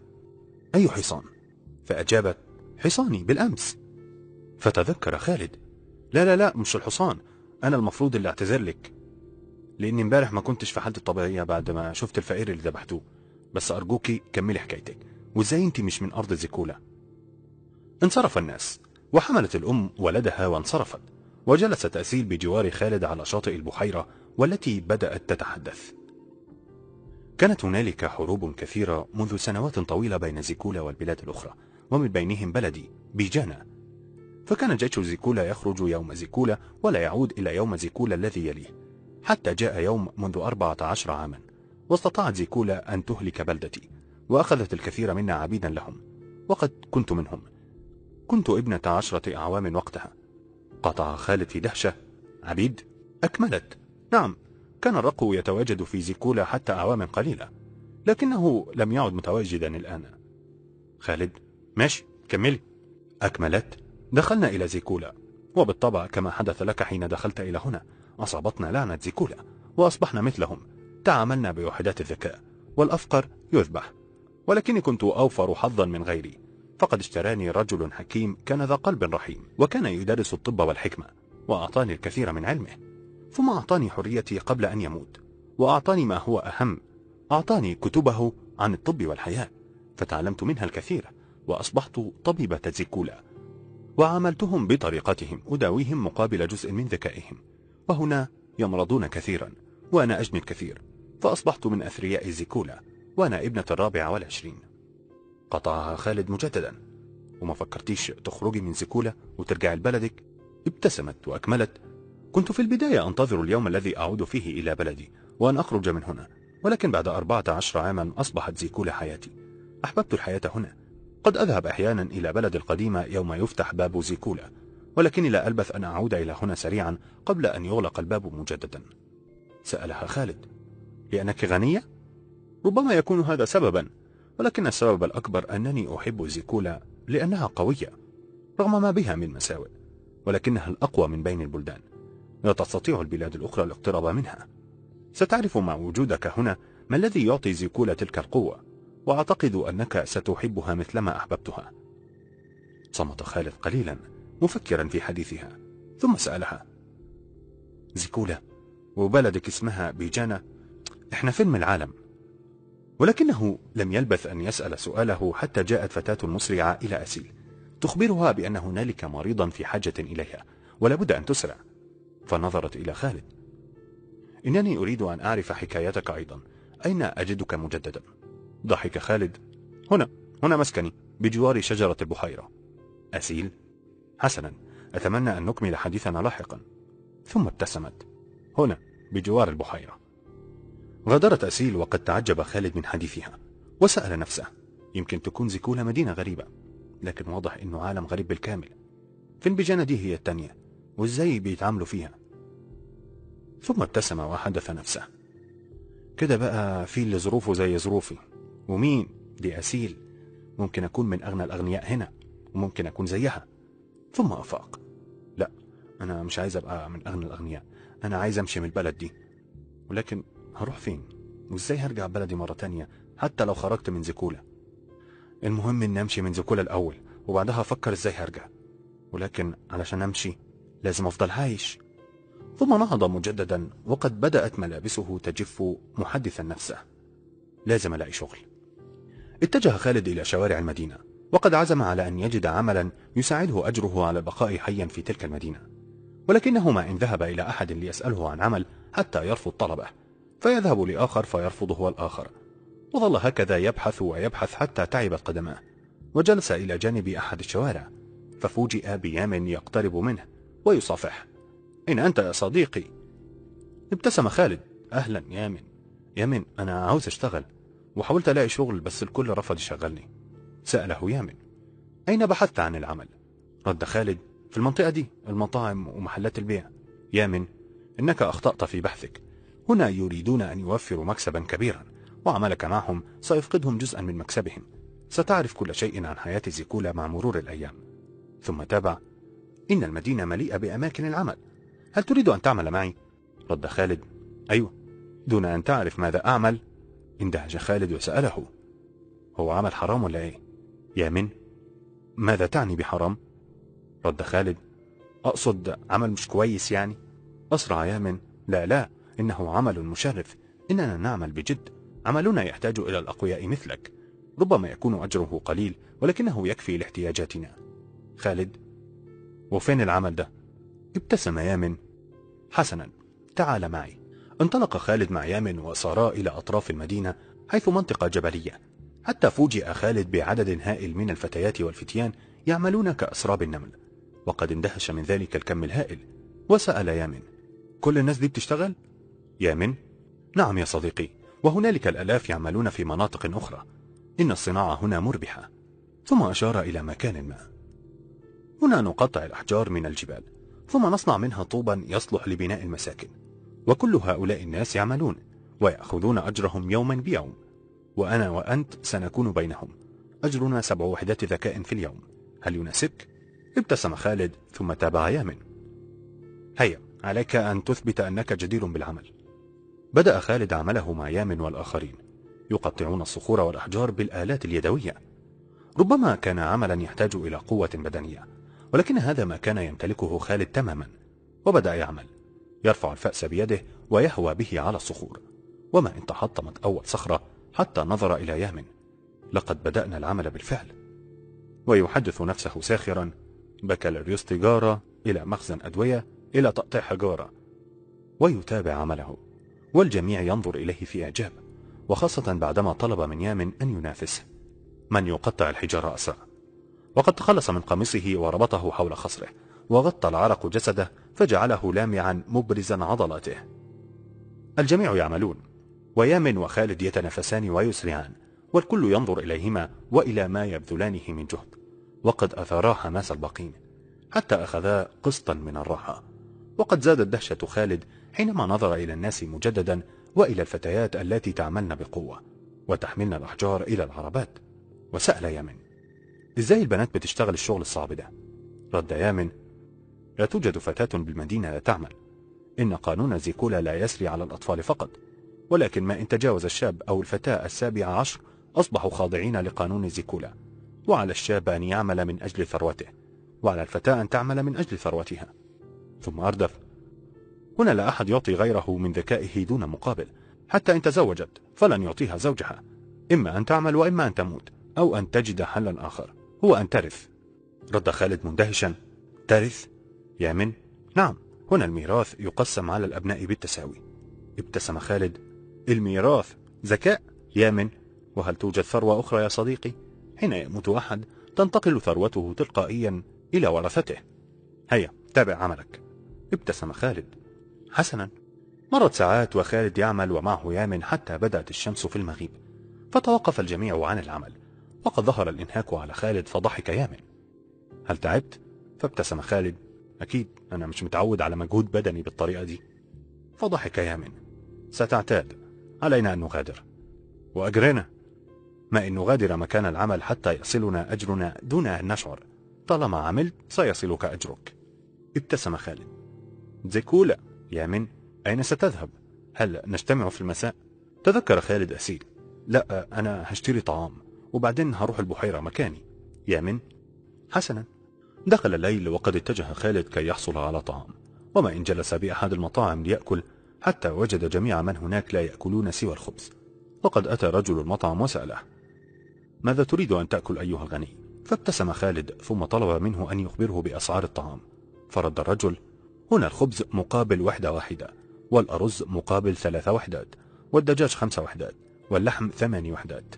أي حصان؟ فأجابت حصاني بالأمس. فتذكر خالد. لا لا لا مش الحصان. أنا المفروض اللي أعتذر لك. لأني امبارح ما كنتش في حالتي الطبيعية بعد ما شفت الفقير اللي ذبحتوه. بس أرجوكي كملي حكايتك. وإزاي أنت مش من أرض زيكولا؟ انصرف الناس. وحملت الأم ولدها وانصرفت. وجلست أسيل بجوار خالد على شاطئ البحيرة والتي بدأت تتحدث. كانت هنالك حروب كثيرة منذ سنوات طويلة بين زيكولا والبلاد الأخرى ومن بينهم بلدي بيجانا. فكان جيش زيكولا يخرج يوم زيكولا ولا يعود إلى يوم زيكولا الذي يليه حتى جاء يوم منذ أربعة عشر عاما واستطاعت زيكولا أن تهلك بلدتي وأخذت الكثير منا عبيدا لهم وقد كنت منهم. كنت ابنة عشرة أعوام وقتها. قطع خالد في دهشة. عبيد؟ أكملت. نعم كان الرقو يتواجد في زيكولا حتى أعوام قليلة لكنه لم يعد متواجدا الآن. خالد؟ ماشي كملي أكملت. دخلنا إلى زيكولا. وبالطبع كما حدث لك حين دخلت إلى هنا أصابتنا لعنة زيكولا وأصبحنا مثلهم. تعاملنا بوحدات الذكاء والأفقر يذبح. ولكني كنت أوفر حظا من غيري. فقد اشتراني رجل حكيم كان ذا قلب رحيم وكان يدرس الطب والحكمة وأعطاني الكثير من علمه. ثم أعطاني حريتي قبل أن يموت وأعطاني ما هو أهم أعطاني كتبه عن الطب والحياة فتعلمت منها الكثير وأصبحت طبيبة زيكولا. وعاملتهم بطريقتهم أداويهم مقابل جزء من ذكائهم. وهنا يمرضون كثيرا وأنا أجني الكثير فأصبحت من أثرياء زيكولا وأنا ابنة الرابعة والعشرين. قطعها خالد مجددا. وما فكرتيش تخرجي من زيكولا وترجعي لبلدك؟ ابتسمت وأكملت. كنت في البداية أنتظر اليوم الذي أعود فيه إلى بلدي وأن أخرج من هنا. ولكن بعد أربعة عشر عاما أصبحت زيكولا حياتي. أحببت الحياة هنا. قد أذهب أحيانا إلى بلد القديمة يوم يفتح باب زيكولا ولكني لا ألبث أن أعود إلى هنا سريعا قبل أن يغلق الباب مجددا. سألها خالد لأنك غنية؟ ربما يكون هذا سببا ولكن السبب الأكبر أنني أحب زيكولا لأنها قوية رغم ما بها من مساوئ ولكنها الأقوى من بين البلدان لا تستطيع البلاد الأخرى الاقتراب منها. ستعرف مع وجودك هنا ما الذي يعطي زيكولا تلك القوة؟ وأعتقد أنك ستحبها مثلما أحببتها. صمت خالد قليلا مفكرا في حديثها ثم سألها. زيكولا وبلدك اسمها بيجانا. إحنا فين من العالم. ولكنه لم يلبث أن يسأل سؤاله حتى جاءت فتاة مسرعة إلى أسيل. تخبرها بأن هنالك مريضا في حاجة إليها ولابد أن تسرع. فنظرت إلى خالد. إنني أريد أن أعرف حكايتك أيضا. أين أجدك مجددا؟ ضحك خالد. هنا هنا مسكني بجوار شجرة البحيرة أسيل. حسنا أتمنى أن نكمل حديثنا لاحقا. ثم ابتسمت. هنا بجوار البحيرة. غادرت أسيل وقد تعجب خالد من حديثها وسأل نفسه يمكن تكون زيكولا مدينة غريبة لكن واضح إنه عالم غريب بالكامل. فين بيجانا دي هي التانية وإزاي بيتعاملوا فيها. ثم ابتسم وحدث نفسه. كده بقى في اللي ظروفه زي ظروفي. ومين؟ دي أسيل. ممكن أكون من أغنى الأغنياء هنا وممكن أكون زيها. ثم أفاق. لا أنا مش عايز أبقى من أغنى الأغنياء. أنا عايز أمشي من البلد دي. ولكن هروح فين؟ وإزاي هرجع بلدي مرة تانية حتى لو خرجت من زكولة المهم إني أمشي من زكولة الأول وبعدها أفكر إزاي هرجع. ولكن علشان أمشي لازم أفضل عايش. ثم نهض مجددا وقد بدأت ملابسه تجف محدثا نفسه. لازم ألاقي شغل. اتجه خالد إلى شوارع المدينة وقد عزم على أن يجد عملا يساعده أجره على البقاء حيا في تلك المدينة. ولكنه ما إن ذهب إلى أحد ليسأله عن عمل حتى يرفض طلبه فيذهب لآخر فيرفض هو الآخر وظل هكذا يبحث ويبحث حتى تعبت قدماه وجلس إلى جانب أحد الشوارع ففوجئ بيام يقترب منه ويصافح أين أنت يا صديقي؟ ابتسم خالد. أهلا يامن يامن أنا عاوز أشتغل. وحاولت ألاقي شغل بس الكل رفض يشغلني. سأله يامن أين بحثت عن العمل؟ رد خالد في المنطقة دي المطاعم ومحلات البيع. يامن إنك أخطأت في بحثك. هنا يريدون أن يوفروا مكسبا كبيرا وعملك معهم سيفقدهم جزءا من مكسبهم. ستعرف كل شيء عن حياة زيكولا مع مرور الأيام. ثم تابع إن المدينة مليئة بأماكن العمل. هل تريد أن تعمل معي؟ رد خالد أيوة دون أن تعرف ماذا أعمل اندهش خالد وسأله هو عمل حرام ولا إيه؟ يا من؟ ماذا تعني بحرام؟ رد خالد أقصد عمل مش كويس يعني أسرع يامن لا لا إنه عمل مشرف إننا نعمل بجد عملنا يحتاج إلى الأقوياء مثلك ربما يكون أجره قليل ولكنه يكفي لاحتياجاتنا خالد وفين العمل ده؟ ابتسم يامن حسنا تعال معي انطلق خالد مع يامن وسارا إلى أطراف المدينة حيث منطقة جبلية. حتى فوجئ خالد بعدد هائل من الفتيات والفتيان يعملون كأسراب النمل. وقد اندهش من ذلك الكم الهائل. وسأل يامن كل الناس دي بتشتغل؟ يامن نعم يا صديقي وهنالك الألاف يعملون في مناطق أخرى. إن الصناعة هنا مربحة. ثم أشار إلى مكان ما. هنا نقطع الأحجار من الجبال ثم نصنع منها طوبا يصلح لبناء المساكن. وكل هؤلاء الناس يعملون ويأخذون أجرهم يوما بيوم وأنا وأنت سنكون بينهم. أجرنا سبع وحدات ذكاء في اليوم. هل يناسبك؟ ابتسم خالد ثم تابع يامن هيا عليك أن تثبت أنك جدير بالعمل. بدأ خالد عمله مع يامن والآخرين يقطعون الصخور والأحجار بالآلات اليدوية. ربما كان عملا يحتاج إلى قوة بدنية ولكن هذا ما كان يمتلكه خالد تماما وبدأ يعمل. يرفع الفأس بيده ويهوى به على الصخور. وما إن تحطمت أول صخرة حتى نظر إلى يامن لقد بدأنا العمل بالفعل. ويحدث نفسه ساخرا. بكالوريوس تجارة إلى مخزن أدوية إلى تقطيع حجارة. ويتابع عمله. والجميع ينظر إليه في إعجاب. وخاصة بعدما طلب من يامن أن ينافسه من يقطع الحجارة أسرع. وقد تخلص من قميصه وربطه حول خصره. وغطى العرق جسده فجعله لامعا مبرزا عضلاته. الجميع يعملون ويامن وخالد يتنافسان ويسرعان والكل ينظر إليهما وإلى ما يبذلانه من جهد وقد أثارا حماس الباقين حتى أخذا قسطا من الراحة. وقد زادت دهشة خالد حينما نظر إلى الناس مجددا وإلى الفتيات التي تعملن بقوة وتحملن الأحجار إلى العربات. وسأل يامن إزاي البنات بتشتغل الشغل الصعب ده؟ رد يامن لا توجد فتاة بالمدينة لا تعمل. إن قانون زيكولا لا يسري على الأطفال فقط. ولكن ما إن تجاوز الشاب أو الفتاة السابعة عشر أصبحوا خاضعين لقانون زيكولا. وعلى الشاب أن يعمل من أجل ثروته. وعلى الفتاة أن تعمل من أجل ثروتها. ثم أردف. هنا لا أحد يعطي غيره من ذكائه دون مقابل. حتى إن تزوجت فلن يعطيها زوجها. إما أن تعمل وإما أن تموت أو أن تجد حلا آخر. هو أن ترث. رد خالد مندهشا. ترث؟ يا من نعم هنا الميراث يقسم على الأبناء بالتساوي. ابتسم خالد الميراث ذكاء يا من وهل توجد ثروة أخرى يا صديقي؟ حين يموت أحد تنتقل ثروته تلقائيا إلى ورثته. هيا تابع عملك. ابتسم خالد. حسنا. مرت ساعات وخالد يعمل ومعه يامن حتى بدأت الشمس في المغيب. فتوقف الجميع عن العمل وقد ظهر الإنهاك على خالد فضحك يامن هل تعبت؟ فابتسم خالد. أكيد أنا مش متعود على مجهود بدني بالطريقة دي. فضحك يامن ستعتاد. علينا أن نغادر. وأجرنا. ما إن نغادر مكان العمل حتى يصلنا أجرنا دون أن نشعر. طالما عملت سيصلك أجرك. ابتسم خالد. زيكولا يامن أين ستذهب؟ هل نجتمع في المساء؟ تذكر خالد أسيل. لا أنا هشتري طعام وبعدين هروح البحيرة مكاني. يامن حسنا. دخل الليل وقد اتجه خالد كي يحصل على طعام. وما إن جلس بأحد المطاعم ليأكل حتى وجد جميع من هناك لا يأكلون سوى الخبز. وقد أتى رجل المطعم وسأله ماذا تريد أن تأكل أيها الغني؟ فابتسم خالد ثم طلب منه أن يخبره بأسعار الطعام. فرد الرجل هنا الخبز مقابل وحدة واحدة والأرز مقابل ثلاثة وحدات والدجاج خمسة وحدات واللحم ثماني وحدات.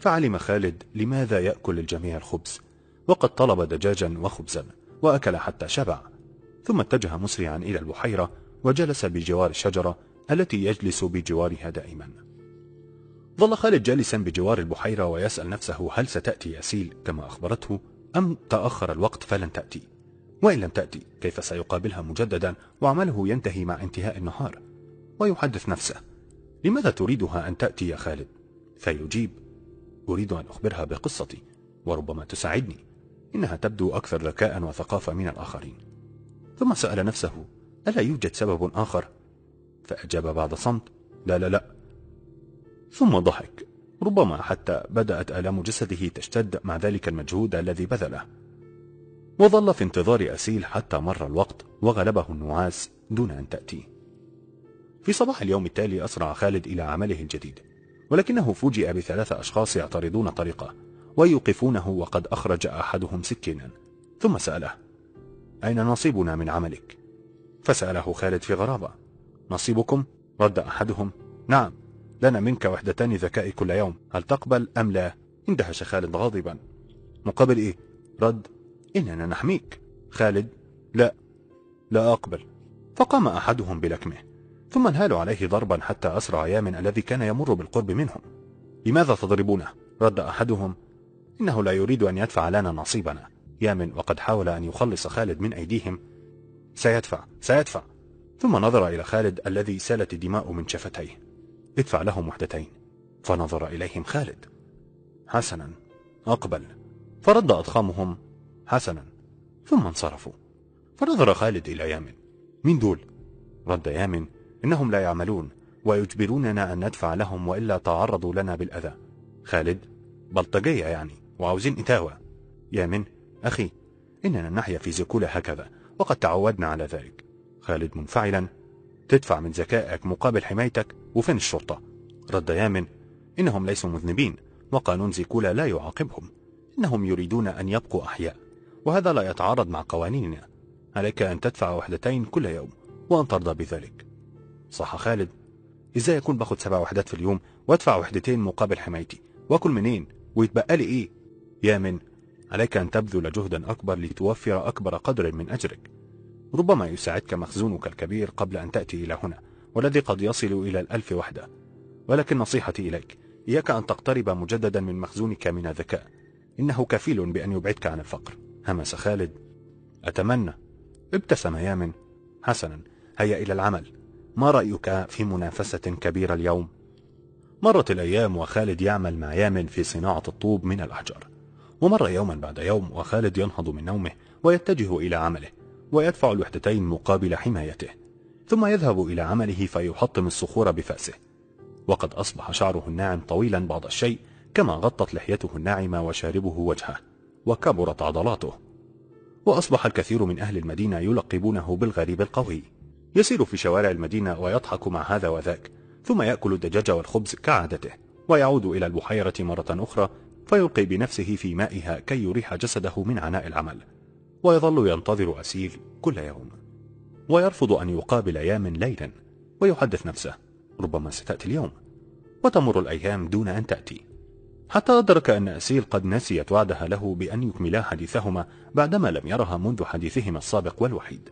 فعلم خالد لماذا يأكل الجميع الخبز؟ وقد طلب دجاجا وخبزا وأكل حتى شبع ثم اتجه مسرعا إلى البحيرة وجلس بجوار الشجرة التي يجلس بجوارها دائما. ظل خالد جالسا بجوار البحيرة ويسأل نفسه هل ستأتي ياسيل كما أخبرته أم تأخر الوقت فلن تأتي؟ وإن لم تأتي كيف سيقابلها مجددا وعمله ينتهي مع انتهاء النهار؟ ويحدث نفسه لماذا تريدها أن تأتي يا خالد؟ فيجيب أريد أن أخبرها بقصتي وربما تساعدني. إنها تبدو أكثر ذكاء وثقافة من الآخرين. ثم سأل نفسه ألا يوجد سبب آخر؟ فأجاب بعد صمت لا لا لا. ثم ضحك. ربما حتى بدأت آلام جسده تشتد مع ذلك المجهود الذي بذله. وظل في انتظار أسيل حتى مر الوقت وغلبه النعاس دون أن تأتي. في صباح اليوم التالي أسرع خالد إلى عمله الجديد ولكنه فوجئ بثلاثة أشخاص يعترضون طريقه. ويوقفونه وقد أخرج أحدهم سكينا ثم سأله أين نصيبنا من عملك؟ فسأله خالد في غرابة نصيبكم؟ رد أحدهم نعم لنا منك وحدتان ذكاء كل يوم هل تقبل أم لا؟ اندهش خالد غاضبا مقابل إيه؟ رد إننا نحميك خالد لا لا أقبل فقام أحدهم بلكمه ثم انهالوا عليه ضربا حتى أسرع يامن الذي كان يمر بالقرب منهم لماذا تضربونه؟ رد أحدهم إنه لا يريد أن يدفع لنا نصيبنا. يامن وقد حاول أن يخلص خالد من أيديهم. سيدفع سيدفع. ثم نظر إلى خالد الذي سالت الدماء من شفتيه. ادفع لهم وحدتين. فنظر إليهم خالد. حسنا أقبل. فرد أضخامهم. حسنا. ثم انصرفوا. فنظر خالد إلى يامن. من دول؟ رد يامن. إنهم لا يعملون ويجبروننا أن ندفع لهم وإلا تعرضوا لنا بالأذى. خالد بلطجية يعني. وعاوزين إتاوة. يامن أخي إننا نحيا في زكولة هكذا وقد تعودنا على ذلك. خالد منفعلا تدفع من ذكائك مقابل حمايتك وفين الشرطة. رد يامن إنهم ليسوا مذنبين وقانون زيكولا لا يعاقبهم. إنهم يريدون أن يبقوا أحياء وهذا لا يتعارض مع قوانيننا. عليك أن تدفع وحدتين كل يوم وأن ترضى بذلك. صح خالد. إزاي يكون باخد سبع وحدات في اليوم وأدفع وحدتين مقابل حمايتي وأكل منين ويتبقى لي إيه؟ يا من عليك أن تبذل جهدا أكبر لتوفر أكبر قدر من أجرك. ربما يساعدك مخزونك الكبير قبل أن تأتي إلى هنا والذي قد يصل إلى الألف وحدة. ولكن نصيحتي إليك إياك أن تقترب مجددا من مخزونك من الذكاء. إنه كفيل بأن يبعدك عن الفقر. همس خالد. أتمنى. ابتسم يامن حسنا. هيا إلى العمل. ما رأيك في منافسة كبيرة اليوم؟ مرت الأيام وخالد يعمل مع يامن في صناعة الطوب من الأحجار. ومر يوما بعد يوم وخالد ينهض من نومه ويتجه إلى عمله ويدفع الوحدتين مقابل حمايته ثم يذهب إلى عمله فيحطم الصخور بفأسه. وقد أصبح شعره الناعم طويلا بعض الشيء كما غطت لحيته الناعمة وشاربه وجهه وكبرت عضلاته. وأصبح الكثير من أهل المدينة يلقبونه بالغريب القوي. يسير في شوارع المدينة ويضحك مع هذا وذاك ثم يأكل الدجاج والخبز كعادته ويعود إلى البحيرة مرة أخرى فيلقي بنفسه في مائها كي يريح جسده من عناء العمل ويظل ينتظر أسيل كل يوم. ويرفض أن يقابل أيام ليلا ويحدث نفسه ربما ستأتي اليوم وتمر الأيام دون أن تأتي. حتى أدرك أن أسيل قد نسيت وعدها له بأن يكملا حديثهما بعدما لم يرها منذ حديثهما السابق والوحيد.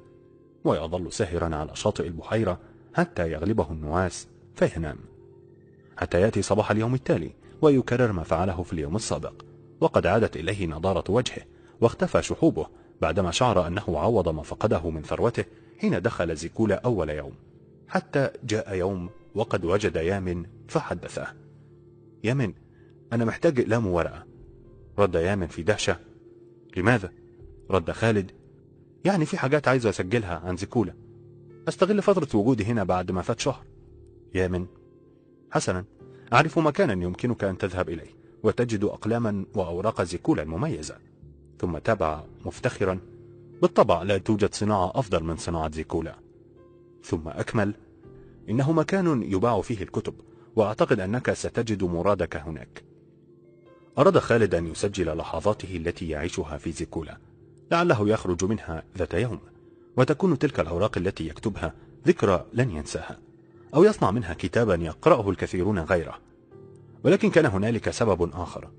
ويظل ساهرا على شاطئ البحيرة حتى يغلبه النعاس فينام. حتى يأتي صباح اليوم التالي ويكرر ما فعله في اليوم السابق. وقد عادت إليه نضارة وجهه واختفى شحوبه بعدما شعر أنه عوض ما فقده من ثروته حين دخل زيكولا أول يوم. حتى جاء يوم وقد وجد يامن فحدثه. يامن أنا محتاج إقلام ورقة رد يامن في دهشة. لماذا؟ رد خالد. يعني في حاجات عايز أسجلها عن زيكولا. أستغل فترة وجودي هنا بعد ما فات شهر. يامن. حسنا أعرف مكانا يمكنك أن تذهب إليه وتجد أقلاما وأوراق زيكولا مميزة. ثم تابع مفتخرا بالطبع لا توجد صناعة أفضل من صناعة زيكولا. ثم أكمل إنه مكان يباع فيه الكتب وأعتقد أنك ستجد مرادك هناك. أراد خالد أن يسجل لحظاته التي يعيشها في زيكولا لعله يخرج منها ذات يوم وتكون تلك الأوراق التي يكتبها ذكرى لن ينساها. أو يصنع منها كتابا يقرأه الكثيرون غيره. ولكن كان هنالك سبب آخر.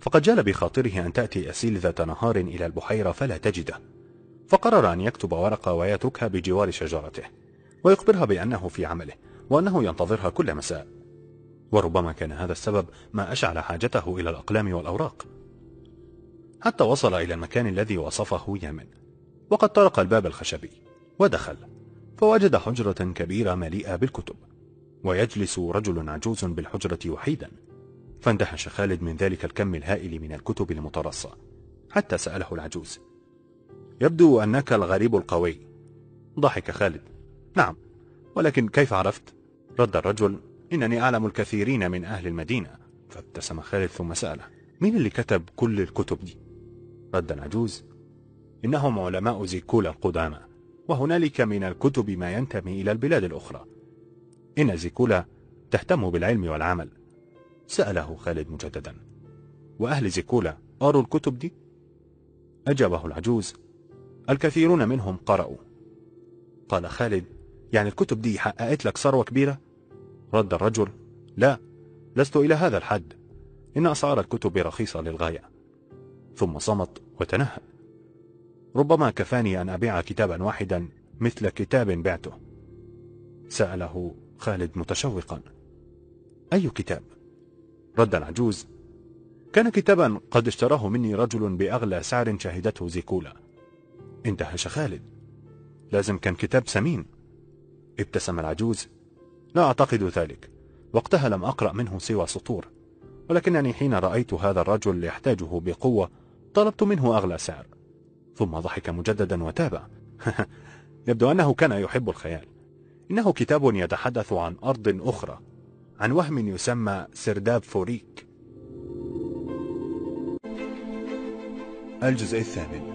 فقد جال بخاطره أن تأتي أسيل ذات نهار إلى البحيرة فلا تجده. فقرر أن يكتب ورقة ويتركها بجوار شجرته ويخبرها بأنه في عمله وأنه ينتظرها كل مساء. وربما كان هذا السبب ما أشعل حاجته إلى الأقلام والأوراق. حتى وصل إلى المكان الذي وصفه يامن وقد طرق الباب الخشبي ودخل. فوجد حجرة كبيرة مليئة بالكتب ويجلس رجل عجوز بالحجرة وحيدا. فاندهش خالد من ذلك الكم الهائل من الكتب المترصة حتى سأله العجوز. يبدو أنك الغريب القوي. ضحك خالد. نعم ولكن كيف عرفت؟ رد الرجل. إنني أعلم الكثيرين من أهل المدينة. فابتسم خالد ثم سأله. مين اللي كتب كل الكتب دي؟ رد العجوز. إنهم علماء زيكولا القدامى. وهنالك من الكتب ما ينتمي إلى البلاد الأخرى. إن زيكولا تهتم بالعلم والعمل. سأله خالد مجددا. وأهل زيكولا قروا الكتب دي؟ أجابه العجوز. الكثيرون منهم قرأوا. قال خالد يعني الكتب دي حققت لك ثروة كبيرة؟ رد الرجل لا لست إلى هذا الحد. إن أسعار الكتب رخيصة للغاية. ثم صمت وتنهد ربما كفاني أن أبيع كتابا واحدا مثل كتاب بعته. سأله خالد متشوقا. أي كتاب؟ رد العجوز. كان كتابا قد اشتراه مني رجل بأغلى سعر شهدته زيكولا. اندهش خالد. لازم كان كتاب سمين. ابتسم العجوز. لا أعتقد ذلك. وقتها لم أقرأ منه سوى سطور. ولكنني حين رأيت هذا الرجل يحتاجه بقوة طلبت منه أغلى سعر. ثم ضحك مجددا وتابع يبدو أنه كان يحب الخيال. إنه كتاب يتحدث عن أرض أخرى عن وهم يسمى سرداب فوريك. الجزء الثامن.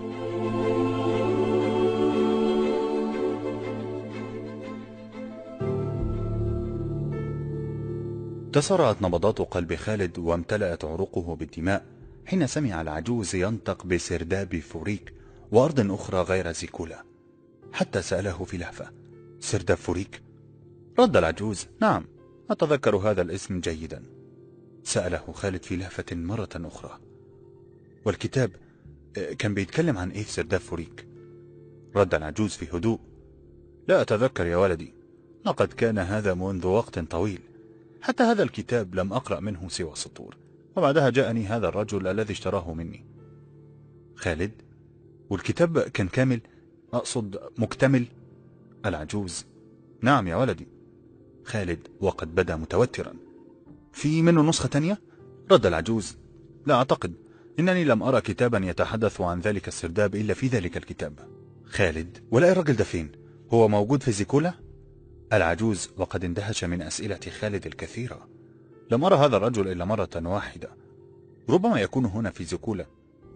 تسارعت نبضات قلب خالد وامتلأت عروقه بالدماء حين سمع العجوز ينطق بسرداب فوريك. وأرض أخرى غير زيكولا. حتى سأله في لهفة. سرداب فوريك؟ رد العجوز نعم. أتذكر هذا الاسم جيدا. سأله خالد في لهفة مرة أخرى. والكتاب كان بيتكلم عن إيه سرداب فوريك رد العجوز في هدوء. لا أتذكر يا ولدي. لقد كان هذا منذ وقت طويل. حتى هذا الكتاب لم أقرأ منه سوى سطور. وبعدها جاءني هذا الرجل الذي اشتراه مني. خالد والكتاب كان كامل؟ أقصد مكتمل؟ العجوز. نعم يا ولدي. خالد وقد بدا متوترا. في منه نسخة تانية؟ رد العجوز. لا أعتقد. إنني لم أرى كتابا يتحدث عن ذلك السرداب إلا في ذلك الكتاب. خالد ولا الرجل ده فين؟ هو موجود في زيكولا؟ العجوز وقد اندهش من أسئلة خالد الكثيرة. لم أرى هذا الرجل إلا مرة واحدة. ربما يكون هنا في زيكولا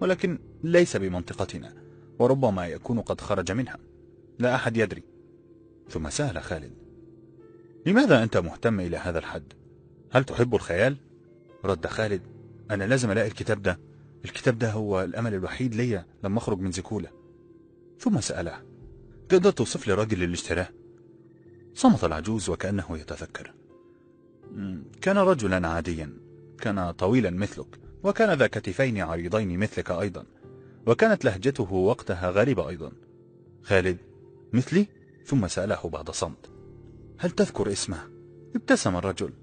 ولكن ليس بمنطقتنا. وربما يكون قد خرج منها. لا أحد يدري. ثم سأل خالد. لماذا أنت مهتم إلى هذا الحد؟ هل تحب الخيال؟ رد خالد. أنا لازم ألاقي الكتاب ده. الكتاب ده هو الأمل الوحيد ليا. لما أخرج من زيكولا ثم سأله. تقدر توصف لي الراجل اللي اشتراه؟ صمت العجوز وكأنه يتذكر. كان رجلا عاديا. كان طويلا مثلك. وكان ذا كتفين عريضين مثلك أيضا. وكانت لهجته وقتها غريبة أيضا. خالد مثلي؟ ثم سأله بعد صمت. هل تذكر اسمه؟ ابتسم الرجل.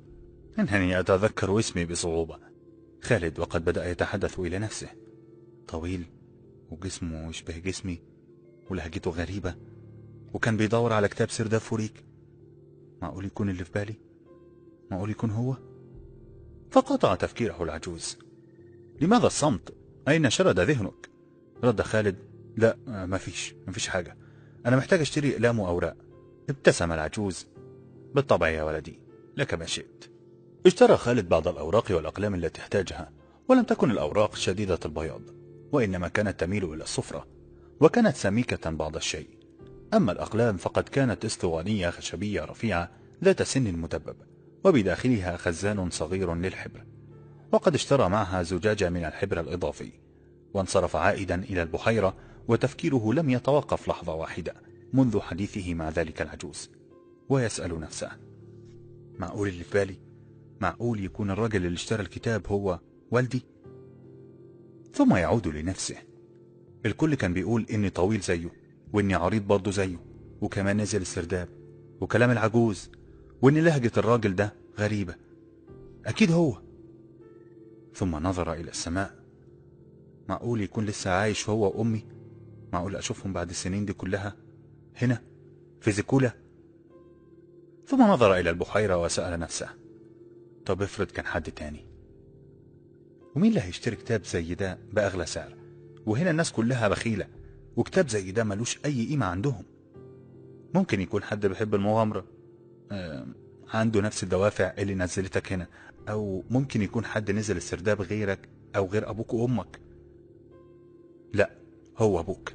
إنني أتذكر اسمي بصعوبة. خالد وقد بدأ يتحدث إلى نفسه. طويل وجسمه يشبه جسمي ولهجته غريبة. وكان بيدور على كتاب سرداب فوريك معقول يكون اللي في بالي؟ معقول يكون هو؟ فقطع تفكيره العجوز. لماذا الصمت أين شرد ذهنك؟ رد خالد لا ما فيش ما فيش حاجة. أنا محتاج أشتري إقلام وأوراق. ابتسم العجوز. بالطبع يا ولدي لك ما شئت. اشترى خالد بعض الأوراق والأقلام التي احتاجها ولم تكن الأوراق شديدة البياض وإنما كانت تميل إلى الصفرة وكانت سميكة بعض الشيء. أما الأقلام فقد كانت إسطوانية خشبية رفيعة ذات سن مدبب وبداخلها خزان صغير للحبر. وقد اشترى معها زجاجة من الحبر الإضافي. وانصرف عائدا إلى البحيرة وتفكيره لم يتوقف لحظة واحدة منذ حديثه مع ذلك العجوز. ويسأل نفسه معقول اللي في بالي معقول يكون الرجل اللي اشترى الكتاب هو والدي؟ ثم يعود لنفسه الكل كان بيقول إني طويل زيه وإني عريض برضه زيه وكمان نزل السرداب وكلام العجوز وإن لهجة الراجل ده غريبة. أكيد هو. ثم نظر إلى السماء معقول يكون لسه عايش هو وأمي؟ معقول أشوفهم بعد السنين دي كلها؟ هنا؟ في زيكولا؟ ثم نظر إلى البحيرة وسأل نفسه طب افرض كان حد تاني؟ ومين اللي هيشتري كتاب زي ده بأغلى سعر؟ وهنا الناس كلها بخيلة وكتاب زي ده ملوش أي قيمة عندهم. ممكن يكون حد بيحب المغامرة؟ عنده نفس الدوافع اللي نزلتك هنا أو ممكن يكون حد نزل السرداب غيرك أو غير أبوك وأمك. لا هو أبوك.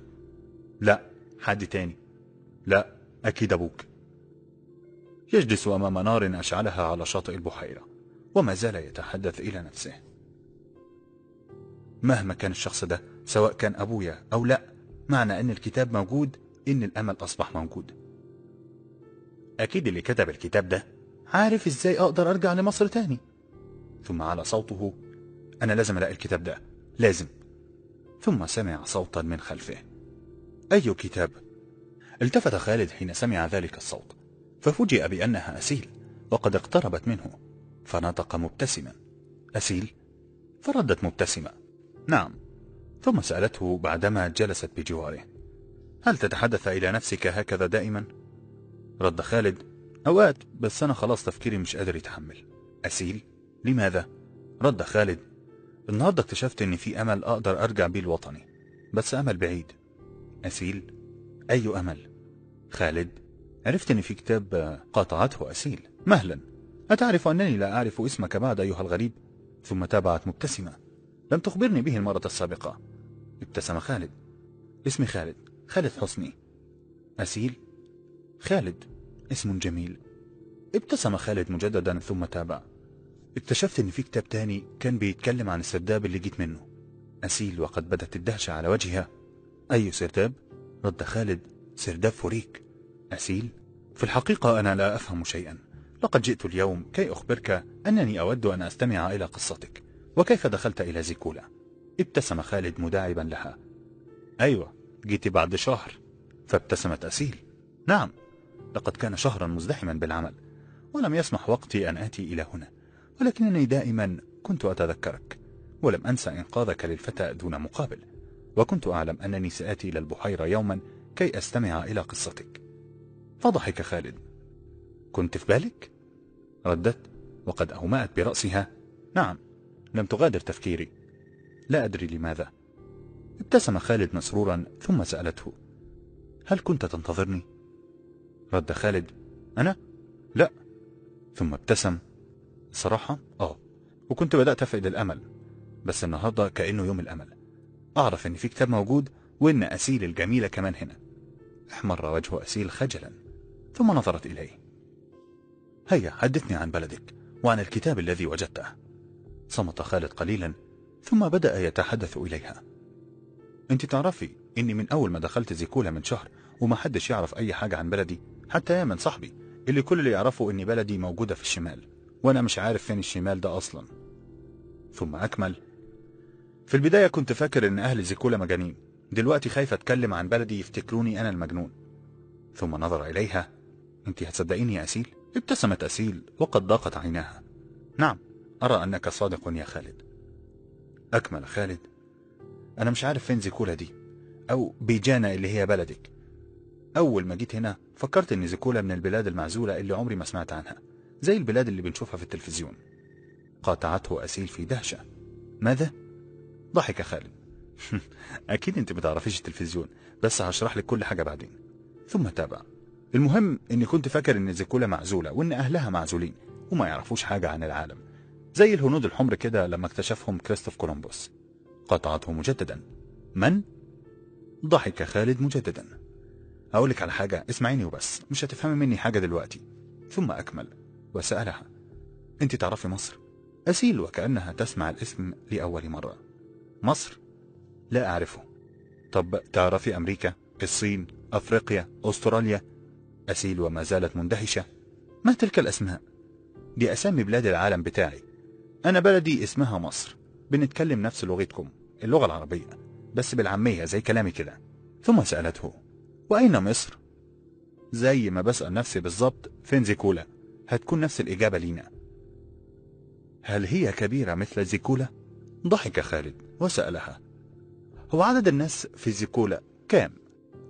لا حد تاني. لا أكيد أبوك. يجلس أمام نار أشعلها على شاطئ البحيرة وما زال يتحدث إلى نفسه. مهما كان الشخص ده سواء كان أبويا أو لا معنى أن الكتاب موجود إن الأمل أصبح موجود. أكيد اللي كتب الكتاب ده عارف إزاي أقدر أرجع لمصر تاني. ثم على صوته أنا لازم ألاقي الكتاب ده. لازم. ثم سمع صوتا من خلفه أي كتاب؟ التفت خالد حين سمع ذلك الصوت ففوجئ بأنها أسيل وقد اقتربت منه فنطق مبتسما أسيل؟ فردت مبتسمة نعم ثم سألته بعدما جلست بجواره هل تتحدث إلى نفسك هكذا دائما؟ رد خالد أوقات بس أنا خلاص تفكيري مش قادر يتحمل أسيل؟ لماذا؟ رد خالد النهاردة اكتشفت إن في أمل أقدر أرجع بيه لوطني. بس أمل بعيد. أسيل؟ أي أمل؟ خالد؟ عرفت إن في كتاب قاطعته أسيل. مهلا. أتعرف أنني لا أعرف اسمك بعد أيها الغريب؟ ثم تابعت مبتسمة. لم تخبرني به المرة السابقة. ابتسم خالد. اسمي خالد. خالد حسني. أسيل؟ خالد. اسم جميل. ابتسم خالد مجددا ثم تابع. اكتشفت إن في كتاب تاني كان بيتكلم عن السرداب اللي جيت منه. أسيل وقد بدت الدهشة على وجهها. أي سرداب؟ رد خالد. سرداب فوريك أسيل؟ في الحقيقة أنا لا أفهم شيئا. لقد جئت اليوم كي أخبرك أنني أود أن أستمع إلى قصتك. وكيف دخلت إلى زيكولا؟ ابتسم خالد مداعبا لها. أيوة جيت بعد شهر. فابتسمت أسيل. نعم لقد كان شهرا مزدحما بالعمل. ولم يسمح وقتي أن آتي إلى هنا. ولكنني دائما كنت أتذكرك ولم أنسى إنقاذك للفتى دون مقابل وكنت أعلم أنني سآتي إلى البحيرة يوما كي أستمع إلى قصتك. فضحك خالد. كنت في بالك؟ ردت وقد أومأت برأسها. نعم لم تغادر تفكيري. لا أدري لماذا. ابتسم خالد مسرورا ثم سألته. هل كنت تنتظرني؟ رد خالد. أنا؟ لا. ثم ابتسم صراحة؟ آه. وكنت بدأت أفقد الأمل بس النهاردة كأنه يوم الأمل. أعرف إن في كتاب موجود وإن أسيل الجميلة كمان هنا. أحمر وجه أسيل خجلا ثم نظرت إليه. هيا حدثني عن بلدك وعن الكتاب الذي وجدته. صمت خالد قليلا ثم بدأ يتحدث إليها. أنت تعرفي إني من أول ما دخلت زيكولا من شهر وما حدش يعرف أي حاجة عن بلدي حتى يا من صاحبي اللي كل اللي يعرفه إن بلدي موجودة في الشمال. وأنا مش عارف فين الشمال ده أصلا. ثم أكمل. في البداية كنت فاكر إن أهل زيكولا مجانين. دلوقتي خايف أتكلم عن بلدي يفتكروني أنا المجنون. ثم نظر إليها. انت هتصدقيني يا أسيل؟ ابتسمت أسيل وقد ضاقت عيناها. نعم أرى أنك صادق يا خالد. أكمل خالد. أنا مش عارف فين زيكولا دي أو بيجانا اللي هي بلدك. أول ما جيت هنا فكرت إن زيكولا من البلاد المعزولة اللي عمري ما سمعت عنها. زي البلاد اللي بنشوفها في التلفزيون. قاطعته أسيل في دهشة. ماذا؟ ضحك خالد. أكيد أنت بتعرفيش التلفزيون بس هشرح لك كل حاجة بعدين. ثم تابع. المهم إني كنت فاكر إن زيكولا معزولة وإن أهلها معزولين وما يعرفوش حاجة عن العالم. زي الهنود الحمر كده لما اكتشفهم كريستوف كولومبوس. قطعته مجددا. من؟ ضحك خالد مجددا. أقول لك على حاجة اسمعيني وبس مش هتفهمي مني حاجة دلوقتي. ثم أكمل. وسألها أنت تعرفي مصر؟ أسيل وكأنها تسمع الاسم لأول مرة مصر؟ لا أعرفه طب تعرفي أمريكا؟ الصين؟ أفريقيا؟ أستراليا؟ أسيل وما زالت مندهشة ما تلك الأسماء؟ دي أسامي بلاد العالم بتاعي أنا بلدي اسمها مصر بنتكلم نفس لغتكم اللغة العربية بس بالعامية زي كلامي كده ثم سألته وأين مصر؟ زي ما بسأل نفسي بالظبط فين زيكولا هتكون نفس الإجابة لينا. هل هي كبيرة مثل زيكولا؟ ضحك خالد وسألها. هو عدد الناس في زيكولا كام؟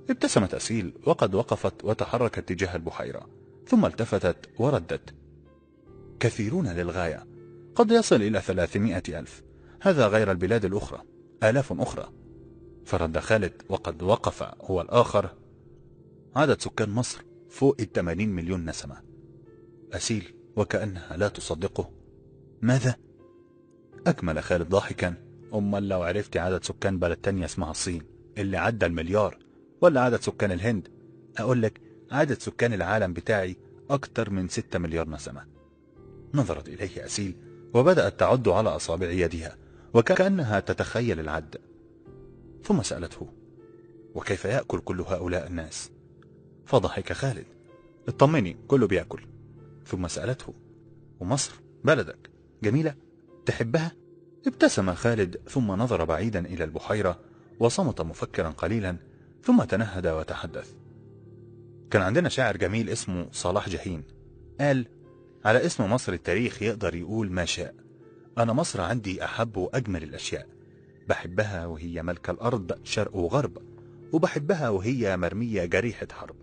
ابتسمت أسيل وقد وقفت وتحركت تجاه البحيرة ثم التفتت وردت. كثيرون للغاية. قد يصل إلى ثلاثمائة ألف. هذا غير البلاد الأخرى. آلاف أخرى. فرد خالد وقد وقف هو الآخر. عدد سكان مصر فوق الثمانين مليون نسمة. أسيل وكأنها لا تصدقه. ماذا؟ أكمل خالد ضاحكا. أمال لو عرفتي عدد سكان بلد تانية اسمها الصين اللي عدى المليار ولا عدد سكان الهند. أقول لك عدد سكان العالم بتاعي أكتر من ستة مليار نسمة. نظرت إليه أسيل وبدأت تعد على أصابع يدها وكأنها تتخيل العد. ثم سألته وكيف يأكل كل هؤلاء الناس؟ فضحك خالد. اطمني كله بيأكل. ثم سألته ومصر بلدك جميلة تحبها؟ ابتسم خالد ثم نظر بعيدا إلى البحيرة وصمت مفكرا قليلا ثم تنهد وتحدث. كان عندنا شاعر جميل اسمه صلاح جاهين قال على اسم مصر التاريخ يقدر يقول ما شاء. أنا مصر عندي أحب وأجمل الأشياء. بحبها وهي ملك الأرض شرق وغرب. وبحبها وهي مرمية جريحة حرب.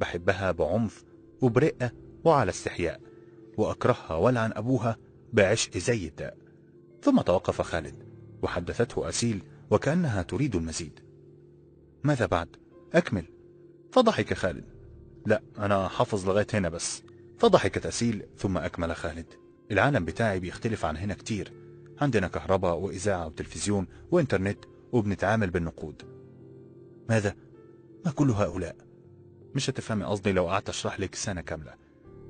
بحبها بعنف وبرقة وعلى استحياء وأكرهها ولعن أبوها بعشق زي الداء ثم توقف خالد وحدثته أسيل وكأنها تريد المزيد. ماذا بعد؟ أكمل. فضحك خالد. لا أنا حافظ لغاية هنا بس. فضحكت أسيل ثم أكمل خالد. العالم بتاعي بيختلف عن هنا كتير. عندنا كهرباء وإذاعة وتلفزيون وإنترنت وبنتعامل بالنقود. ماذا؟ ما كل هؤلاء؟ مش هتفهمي قصدي لو قعدت أشرح لك سنة كاملة.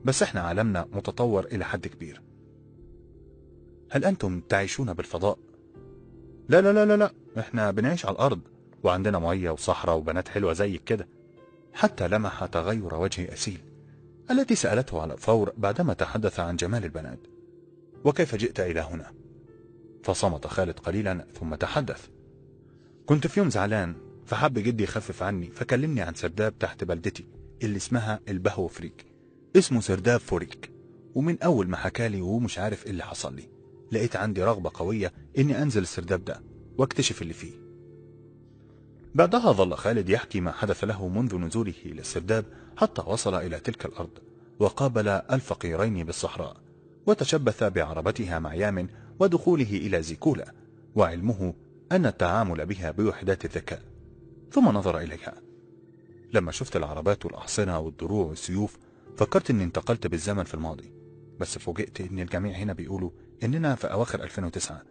بس إحنا عالمنا متطور إلى حد كبير. هل أنتم تعيشون بالفضاء؟ لا لا لا لا لا. إحنا بنعيش على الأرض وعندنا مية وصحراء وبنات حلوة زيك كده. حتى لمح تغير وجه أسيل التي سألته على الفور بعدما تحدث عن جمال البنات. وكيف جئت إلى هنا؟ فصمت خالد قليلا ثم تحدث. كنت في يوم زعلان فحب جدي يخفف عني فكلمني عن سرداب تحت بلدتي اللي اسمها البهو فريك. اسمه سرداب فوريك ومن أول ما حكالي وهو مش عارف إيه اللي حصل لي لقيت عندي رغبة قوية إني أنزل السرداب ده وأكتشف اللي فيه. بعدها ظل خالد يحكي ما حدث له منذ نزوله إلى السرداب حتى وصل إلى تلك الأرض وقابل الفقيرين بالصحراء وتشبث بعربتها مع يامن ودخوله إلى زيكولا وعلمه أن التعامل بها بوحدات الذكاء. ثم نظر إليها. لما شفت العربات والأحصنة والدروع والسيوف فكرت أني انتقلت بالزمن في الماضي بس فوجئت أن الجميع هنا بيقولوا إننا في أواخر 2009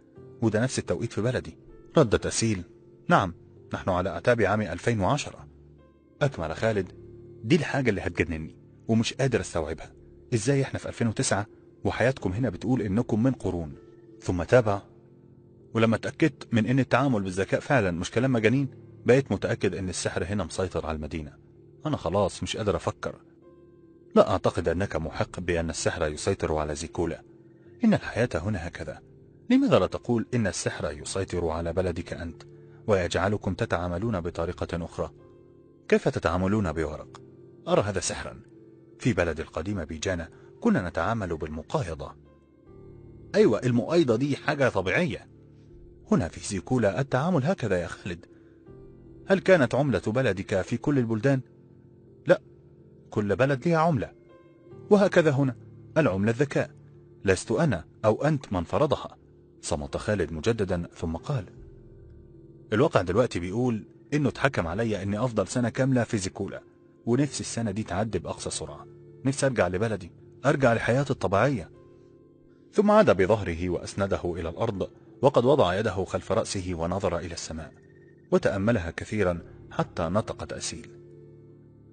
وده نفس التوقيت في بلدي. ردت أسيل نعم نحن على أعتاب عام 2010 أكمل خالد دي الحاجة اللي هتجنني ومش قادر أستوعبها. إزاي إحنا في 2009 وحياتكم هنا بتقول إنكم من قرون؟ ثم تابع. ولما اتأكدت من إن التعامل بالذكاء فعلا مش كلام مجانين بقيت متأكد إن السحر هنا مسيطر على المدينة. أنا خلاص مش قادر أفكر. لا أعتقد أنك محق بأن السحر يسيطر على زيكولا. إن الحياة هنا هكذا. لماذا لا تقول إن السحر يسيطر على بلدك أنت؟ ويجعلكم تتعاملون بطريقة أخرى. كيف تتعاملون بورق؟ أرى هذا سحرا. في بلد القديم بيجانا كنا نتعامل بالمقايضة. أيوة المؤايضة دي حاجة طبيعية. هنا في سيكولا التعامل هكذا يا خالد. هل كانت عملة بلدك في كل البلدان؟ لا كل بلد لها عملة. وهكذا هنا العملة الذكاء. لست أنا أو أنت من فرضها. صمت خالد مجددا ثم قال الواقع دلوقتي بيقول إنه اتحكم عليا إني أفضل سنة كاملة في زيكولا. ونفسي السنة دي تعدي بأقصى سرعة. نفسي أرجع لبلدي. أرجع لحياتي الطبيعية. ثم عاد بظهره وأسنده إلى الأرض وقد وضع يده خلف رأسه ونظر إلى السماء. وتأملها كثيرا حتى نطقت أسيل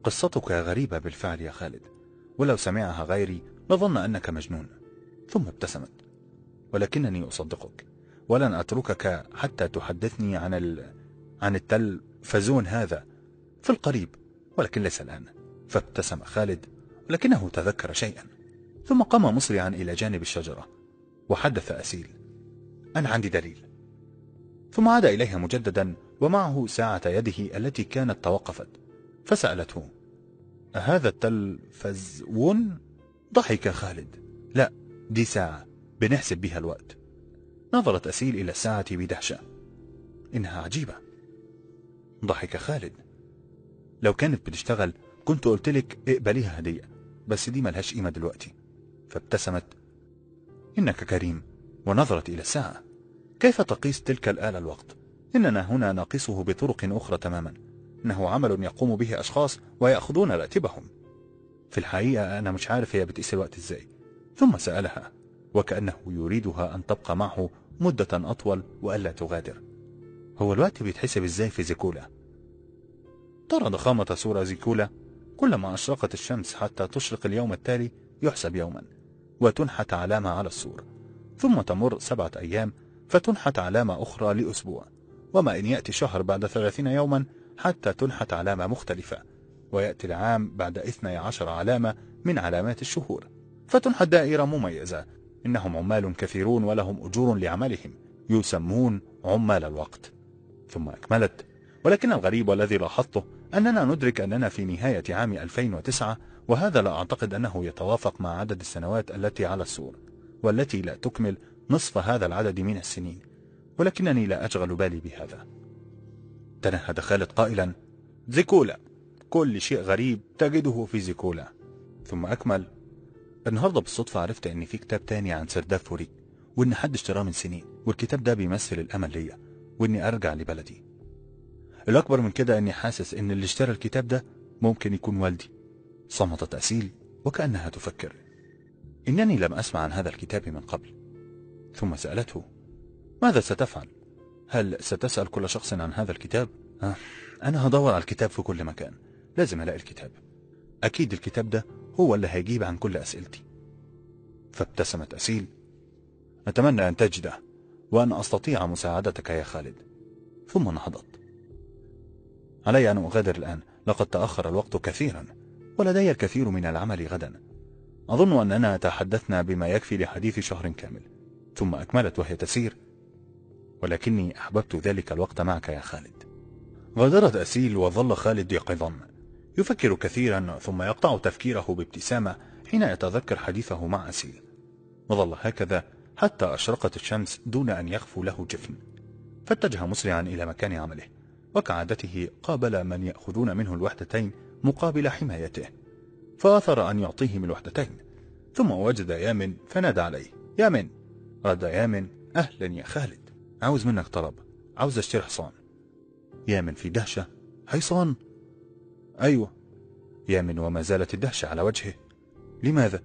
قصتك غريبة بالفعل يا خالد. ولو سمعها غيري لظن أنك مجنون. ثم ابتسمت. ولكنني أصدقك. ولن أتركك حتى تحدثني عن ال... عن التل فزون هذا في القريب ولكن ليس الآن. فابتسم خالد ولكنه تذكر شيئا. ثم قام مسرعا إلى جانب الشجرة وحدث أسيل. أنا عندي دليل. ثم عاد إليها مجددا ومعه ساعة يده التي كانت توقفت. فسألته أهذا التلفزون؟ ضحك خالد. لا دي ساعة بنحسب بها الوقت. نظرت أسيل إلى الساعة بدهشة. إنها عجيبة. ضحك خالد. لو كانت بتشتغل كنت قلت لك اقبليها هدية بس دي ملهاش قيمة دلوقتي. فابتسمت. إنك كريم. ونظرت إلى الساعة. كيف تقيس تلك الآلة الوقت؟ إننا هنا نقيسه بطرق أخرى تماما. إنه عمل يقوم به أشخاص ويأخذون راتبهم. في الحقيقة أنا مش عارف هي بتقيس الوقت إزاي. ثم سألها وكأنه يريدها أن تبقى معه مدة أطول وألا تغادر. هو الوقت بيتحسب إزاي في زيكولا؟ ترى ضخامة سورة زيكولا كلما أشرقت الشمس حتى تشرق اليوم التالي يحسب يوما وتنحت علامة على السور. ثم تمر سبعة أيام فتنحت علامة أخرى لأسبوع. وما إن يأتي شهر بعد ثلاثين يوما حتى تنحت علامة مختلفة ويأتي العام بعد اثني عشر علامة من علامات الشهور. فتنحت دائرة مميزة إنهم عمال كثيرون ولهم أجور لعملهم يسمون عمال الوقت. ثم أكملت ولكن الغريب والذي لاحظته أننا ندرك أننا في نهاية عام 2009 وهذا لا أعتقد أنه يتوافق مع عدد السنوات التي على السور والتي لا تكمل نصف هذا العدد من السنين. ولكنني لا أشغل بالي بهذا. تنهد خالد قائلا زيكولا كل شيء غريب تجده في زيكولا. ثم أكمل النهاردة بالصدفة عرفت أن في كتاب تاني عن سرداب فوري وإن حد اشتراه من سنين والكتاب ده بيمثل الأمل ليا وإني أرجع لبلدي. الأكبر من كده إني حاسس إن اللي اشترى الكتاب ده ممكن يكون والدي. صمتت أسيل وكأنها تفكر إنني لم أسمع عن هذا الكتاب من قبل. ثم سألته ماذا ستفعل؟ هل ستسأل كل شخص عن هذا الكتاب؟ آه. أنا هدور على الكتاب في كل مكان. لازم ألاقي الكتاب. أكيد الكتاب ده هو اللي هيجيب عن كل أسئلتي. فابتسمت أسيل. أتمنى أن تجده وأن أستطيع مساعدتك يا خالد. ثم نهضت. علي أن أغادر الآن. لقد تأخر الوقت كثيرا ولدي الكثير من العمل غدا. أظن أننا تحدثنا بما يكفي لحديث شهر كامل. ثم أكملت وهي تسير. ولكني أحببت ذلك الوقت معك يا خالد. غادرت أسيل وظل خالد يقظا يفكر كثيرا ثم يقطع تفكيره بابتسامة حين يتذكر حديثه مع أسيل. وظل هكذا حتى أشرقت الشمس دون أن يخفو له جفن. فاتجه مسرعا إلى مكان عمله وكعادته قابل من يأخذون منه الوحدتين مقابل حمايته. فأثر أن يعطيهم الوحدتين. ثم وجد يامن فنادى عليه. يامن. رد يامن. أهلا يا خالد. عاوز منك طلب. عاوز أشتري حصان. يامن في دهشة حصان أيوة. يامن وما زالت الدهشة على وجهه. لماذا؟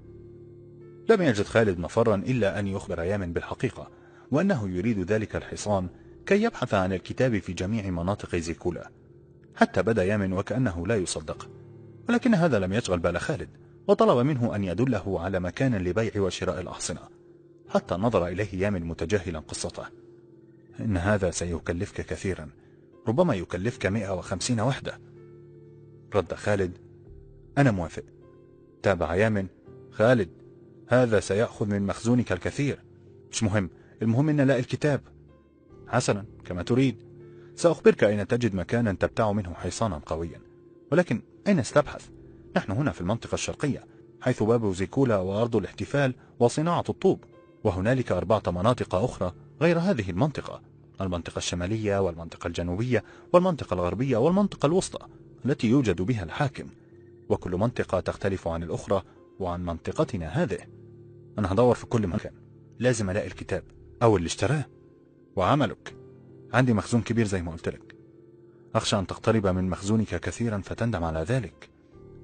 لم يجد خالد مفرا إلا أن يخبر يامن بالحقيقة وأنه يريد ذلك الحصان كي يبحث عن الكتاب في جميع مناطق زيكولا. حتى بدا يامن وكأنه لا يصدق. ولكن هذا لم يشغل بال خالد وطلب منه أن يدله على مكان لبيع وشراء الأحصنة. حتى نظر إليه يامن متجاهلا قصته. إن هذا سيكلفك كثيرا. ربما يكلفك 150 وحدة. رد خالد أنا موافق. تابع يامن خالد هذا سيأخذ من مخزونك الكثير. مش مهم المهم أن نلاقي الكتاب. حسنا كما تريد. سأخبرك أين تجد مكانا تبتاع منه حصانا قويا. ولكن أين ستبحث؟ نحن هنا في المنطقة الشرقية حيث باب زيكولا وأرض الاحتفال وصناعة الطوب. وهنالك أربعة مناطق أخرى غير هذه المنطقة. المنطقة الشمالية والمنطقة الجنوبية والمنطقة الغربية والمنطقة الوسطى التي يوجد بها الحاكم. وكل منطقة تختلف عن الأخرى وعن منطقتنا هذه. أنا هدور في كل مكان. لازم ألاقي الكتاب أو اللي اشتراه. وعملك. عندي مخزون كبير زي ما قلت لك. أخشى أن تقترب من مخزونك كثيرا فتندم على ذلك.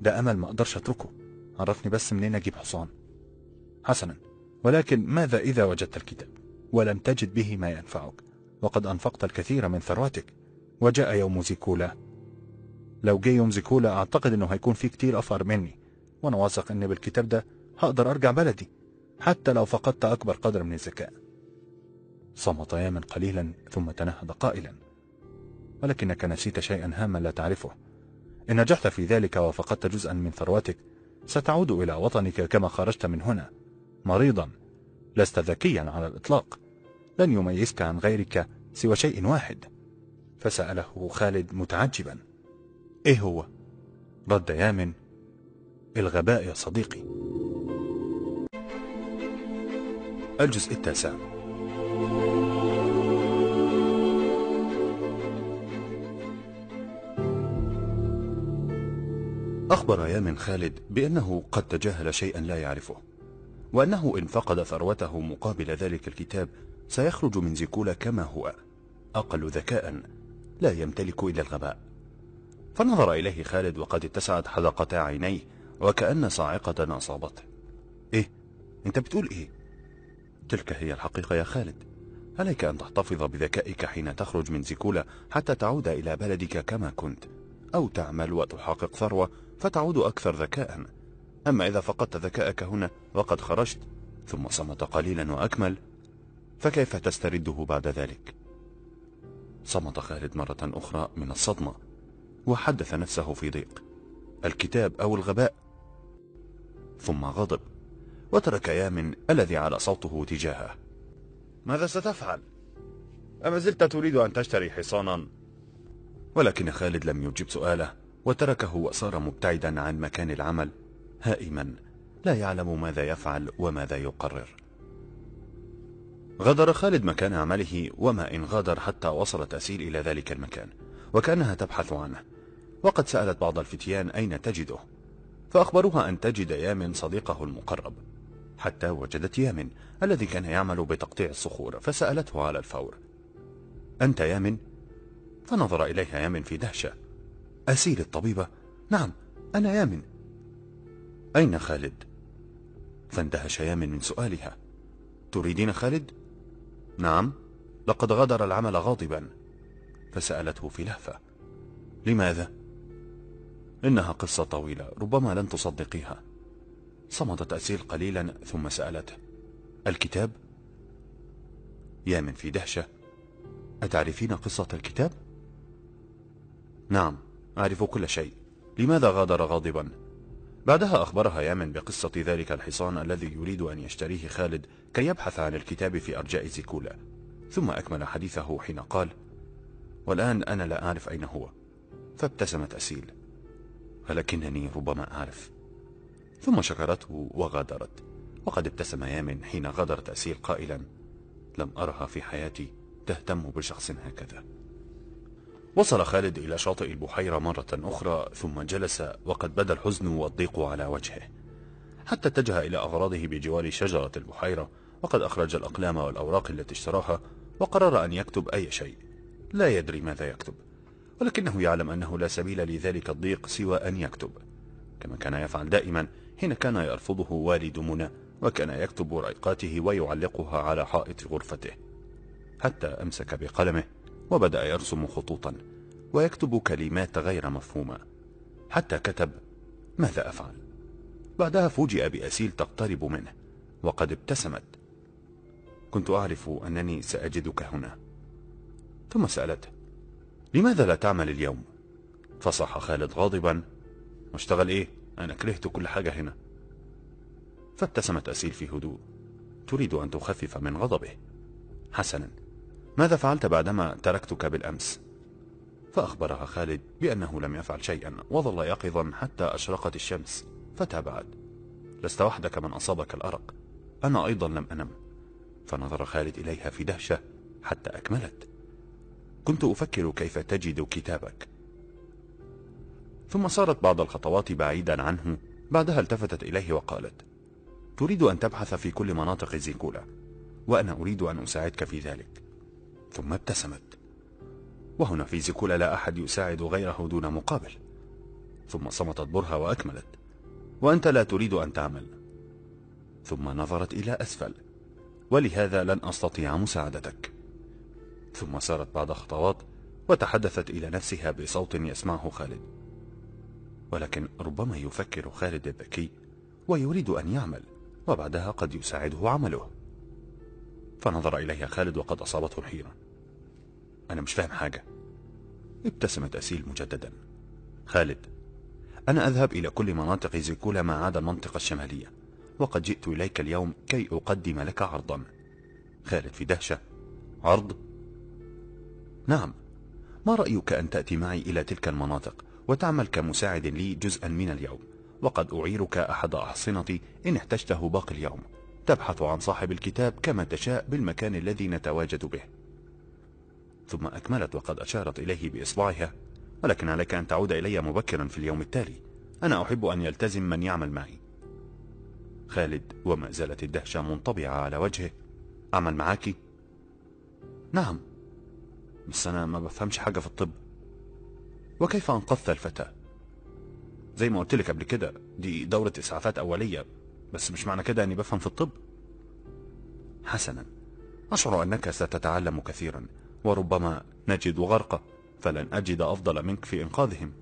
ده أمل ما أقدرش أتركه. عرفني بس منين أجيب حصان. حسنا. ولكن ماذا إذا وجدت الكتاب؟ ولم تجد به ما ينفعك. وقد أنفقت الكثير من ثروتك وجاء يوم زيكولا. لو جه يوم زيكولا أعتقد أنه هيكون فيه كتير أفقر مني. وأنا واثق أن بالكتاب ده هقدر أرجع بلدي حتى لو فقدت أكبر قدر من الذكاء. صمت يامن قليلا ثم تنهد قائلا. ولكنك نسيت شيئا هاما لا تعرفه. إن نجحت في ذلك وفقدت جزءا من ثروتك ستعود إلى وطنك كما خرجت من هنا. مريضا. لست ذكيا على الإطلاق. لن يميزك عن غيرك سوى شيء واحد. فسأله خالد متعجبا. إيه هو؟ رد يامن. الغباء يا صديقي. الجزء التاسع. أخبر يامن خالد بأنه قد تجاهل شيئا لا يعرفه. وأنه إن فقد ثروته مقابل ذلك الكتاب سيخرج من زيكولا كما هو أقل ذكاء لا يمتلك إلا الغباء فنظر إليه خالد وقد اتسعت حلقتا عينيه وكأن صاعقة أصابته إيه؟ أنت بتقول إيه؟ تلك هي الحقيقة يا خالد عليك أن تحتفظ بذكائك حين تخرج من زيكولا حتى تعود إلى بلدك كما كنت أو تعمل وتحقق ثروة فتعود أكثر ذكاء أما إذا فقدت ذكاءك هنا وقد خرجت ثم صمت قليلا وأكمل فكيف تسترده بعد ذلك صمت خالد مرة أخرى من الصدمة وحدث نفسه في ضيق الكتاب أو الغباء ثم غضب وترك يامن الذي على صوته تجاهه ماذا ستفعل؟ أما زلت تريد أن تشتري حصانا؟ ولكن خالد لم يجب سؤاله وتركه وصار مبتعدا عن مكان العمل هائما لا يعلم ماذا يفعل وماذا يقرر. غادر خالد مكان عمله وما إن غادر حتى وصلت أسيل إلى ذلك المكان وكأنها تبحث عنه. وقد سألت بعض الفتيان أين تجده فأخبروها أن تجد يامن صديقه المقرب. حتى وجدت يامن الذي كان يعمل بتقطيع الصخور فسألته على الفور. أنت يامن؟ فنظر إليها يامن في دهشة. أسيل الطبيبة؟ نعم أنا يامن. أين خالد؟ فاندهش يامن من سؤالها تريدين خالد؟ نعم لقد غادر العمل غاضبا فسألته في لهفة لماذا؟ إنها قصة طويلة ربما لن تصدقيها صمتت أسيل قليلا ثم سألته الكتاب؟ يامن في دهشة أتعرفين قصة الكتاب؟ نعم أعرف كل شيء لماذا غادر غاضبا؟ بعدها أخبرها يامن بقصة ذلك الحصان الذي يريد أن يشتريه خالد كي يبحث عن الكتاب في أرجاء زيكولا. ثم أكمل حديثه حين قال والآن أنا لا أعرف أين هو. فابتسمت أسيل. ولكنني ربما أعرف. ثم شكرته وغادرت. وقد ابتسم يامن حين غادرت أسيل قائلا لم أرها في حياتي تهتم بشخص هكذا. وصل خالد إلى شاطئ البحيرة مرة أخرى ثم جلس وقد بدا الحزن والضيق على وجهه. حتى اتجه إلى أغراضه بجوار شجرة البحيرة وقد أخرج الأقلام والأوراق التي اشتراها وقرر أن يكتب أي شيء. لا يدري ماذا يكتب ولكنه يعلم أنه لا سبيل لذلك الضيق سوى أن يكتب. كما كان يفعل دائما حين كان يرفضه والد منى وكان يكتب رأيقاته ويعلقها على حائط غرفته. حتى أمسك بقلمه وبدأ يرسم خطوطا ويكتب كلمات غير مفهومة. حتى كتب ماذا أفعل؟ بعدها فوجئ بأسيل تقترب منه وقد ابتسمت. كنت أعرف أنني سأجدك هنا. ثم سألته لماذا لا تعمل اليوم؟ فصح خالد غاضبا واشتغل إيه؟ أنا كرهت كل حاجة هنا. فابتسمت أسيل في هدوء تريد أن تخفف من غضبه. حسنا. ماذا فعلت بعدما تركتك بالأمس؟ فأخبرها خالد بأنه لم يفعل شيئا وظل يقظا حتى أشرقت الشمس فتابعت لست وحدك من أصابك الأرق. أنا أيضا لم أنم. فنظر خالد إليها في دهشة حتى أكملت. كنت أفكر كيف تجد كتابك. ثم صارت بعض الخطوات بعيدا عنه. بعدها التفتت إليه وقالت تريد أن تبحث في كل مناطق زيكولا وأنا أريد أن أساعدك في ذلك. ثم ابتسمت. وهنا في زيكولا لا أحد يساعد غيره دون مقابل. ثم صمتت برهة وأكملت. وأنت لا تريد أن تعمل. ثم نظرت إلى أسفل. ولهذا لن أستطيع مساعدتك. ثم سارت بعض خطوات وتحدثت إلى نفسها بصوت يسمعه خالد. ولكن ربما يفكر خالد الذكي ويريد أن يعمل وبعدها قد يساعده عمله. فنظر إليها خالد وقد أصابته الحيرة. أنا مش فاهم حاجة. ابتسمت أسيل مجددا. خالد أنا أذهب إلى كل مناطق زيكولا ما عدا المنطقة الشمالية وقد جئت إليك اليوم كي أقدم لك عرضا. خالد في دهشة. عرض؟ نعم. ما رأيك أن تأتي معي إلى تلك المناطق وتعمل كمساعد لي جزءا من اليوم؟ وقد أعيرك أحد أحصنتي إن احتجته باقي اليوم. تبحث عن صاحب الكتاب كما تشاء بالمكان الذي نتواجد به. ثم أكملت وقد أشارت إليه بإصبعها ولكن عليك أن تعود إلي مبكرا في اليوم التالي. أنا أحب أن يلتزم من يعمل معي. خالد وما زالت الدهشة منطبعة على وجهه. أعمل معاكي؟ نعم. بس أنا ما بفهمش حاجة في الطب. وكيف أنقذت الفتاة؟ زي ما قلت لك قبل كده دي دورة إسعافات أولية. بس مش معنى كده أني بفهم في الطب. حسنا. أشعر أنك ستتعلم كثيرا. وربما نجد غرقة فلن أجد أفضل منك في إنقاذهم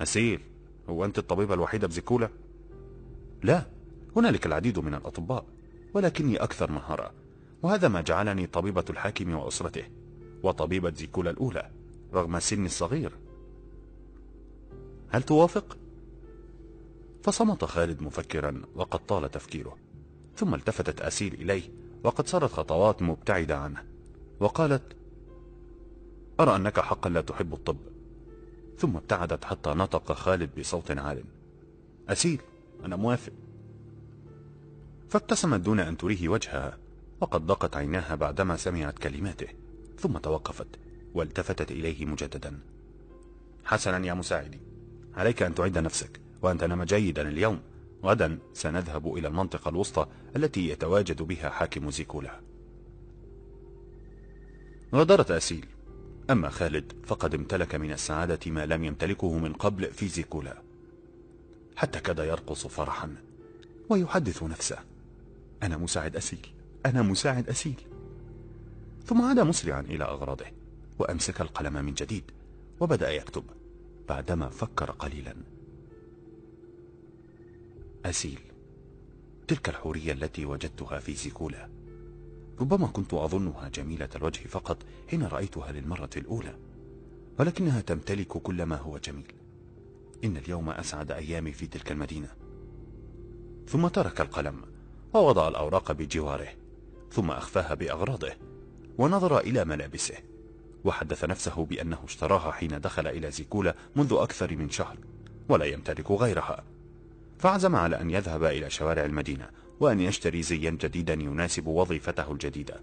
أسيل هو أنت الطبيبة الوحيدة بزيكولا؟ لا هنالك العديد من الأطباء ولكني أكثر مهارة وهذا ما جعلني طبيبة الحاكم وأسرته وطبيبة زيكولا الأولى رغم سني الصغير هل توافق؟ فصمت خالد مفكرا وقد طال تفكيره ثم التفتت أسيل إليه وقد صارت خطوات مبتعدة عنه وقالت أرى أنك حقا لا تحب الطب. ثم ابتعدت حتى نطق خالد بصوت عال. أسيل أنا موافق. فابتسمت دون أن تريه وجهها وقد ضاقت عيناها بعدما سمعت كلماته ثم توقفت والتفتت إليه مجددا. حسنا يا مساعدي عليك أن تعد نفسك وأن تنام جيدا اليوم غدا سنذهب إلى المنطقة الوسطى التي يتواجد بها حاكم زيكولا. غادرت أسيل أما خالد فقد امتلك من السعادة ما لم يمتلكه من قبل في زيكولا حتى كاد يرقص فرحا ويحدث نفسه. أنا مساعد أسيل. أنا مساعد أسيل. ثم عاد مسرعا إلى أغراضه وأمسك القلم من جديد وبدأ يكتب بعدما فكر قليلا. أسيل تلك الحورية التي وجدتها في زيكولا ربما كنت أظنها جميلة الوجه فقط حين رأيتها للمرة الأولى ولكنها تمتلك كل ما هو جميل. إن اليوم أسعد أيامي في تلك المدينة. ثم ترك القلم ووضع الأوراق بجواره ثم أخفاها بأغراضه ونظر إلى ملابسه وحدث نفسه بأنه اشتراها حين دخل إلى زيكولا منذ أكثر من شهر ولا يمتلك غيرها. فعزم على أن يذهب إلى شوارع المدينة وأن يشتري زيا جديدا يناسب وظيفته الجديدة.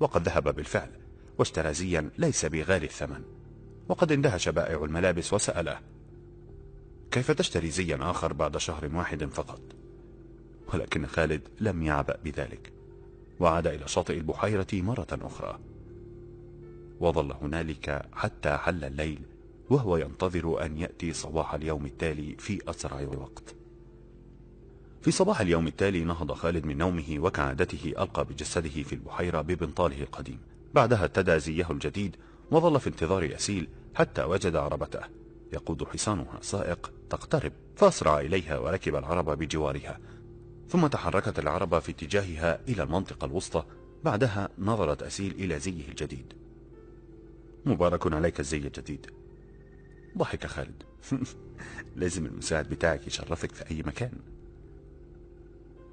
وقد ذهب بالفعل واشترى زيا ليس بغالي الثمن. وقد اندهش بائع الملابس وسأله كيف تشتري زيا آخر بعد شهر واحد فقط؟ ولكن خالد لم يعبأ بذلك وعاد إلى شاطئ البحيرة مرة أخرى. وظل هنالك حتى حل الليل وهو ينتظر أن يأتي صباح اليوم التالي في أسرع وقت في صباح اليوم التالي نهض خالد من نومه وكعادته ألقى بجسده في البحيرة ببنطاله القديم. بعدها ارتدى زيه الجديد وظل في انتظار يسيل حتى وجد عربته. يقود حصانها سائق تقترب فأسرع إليها وركب العربة بجوارها. ثم تحركت العربة في اتجاهها إلى المنطقة الوسطى. بعدها نظرت أسيل إلى زيه الجديد. مبارك عليك الزي الجديد. ضحك خالد. لازم المساعد بتاعك يشرفك في أي مكان.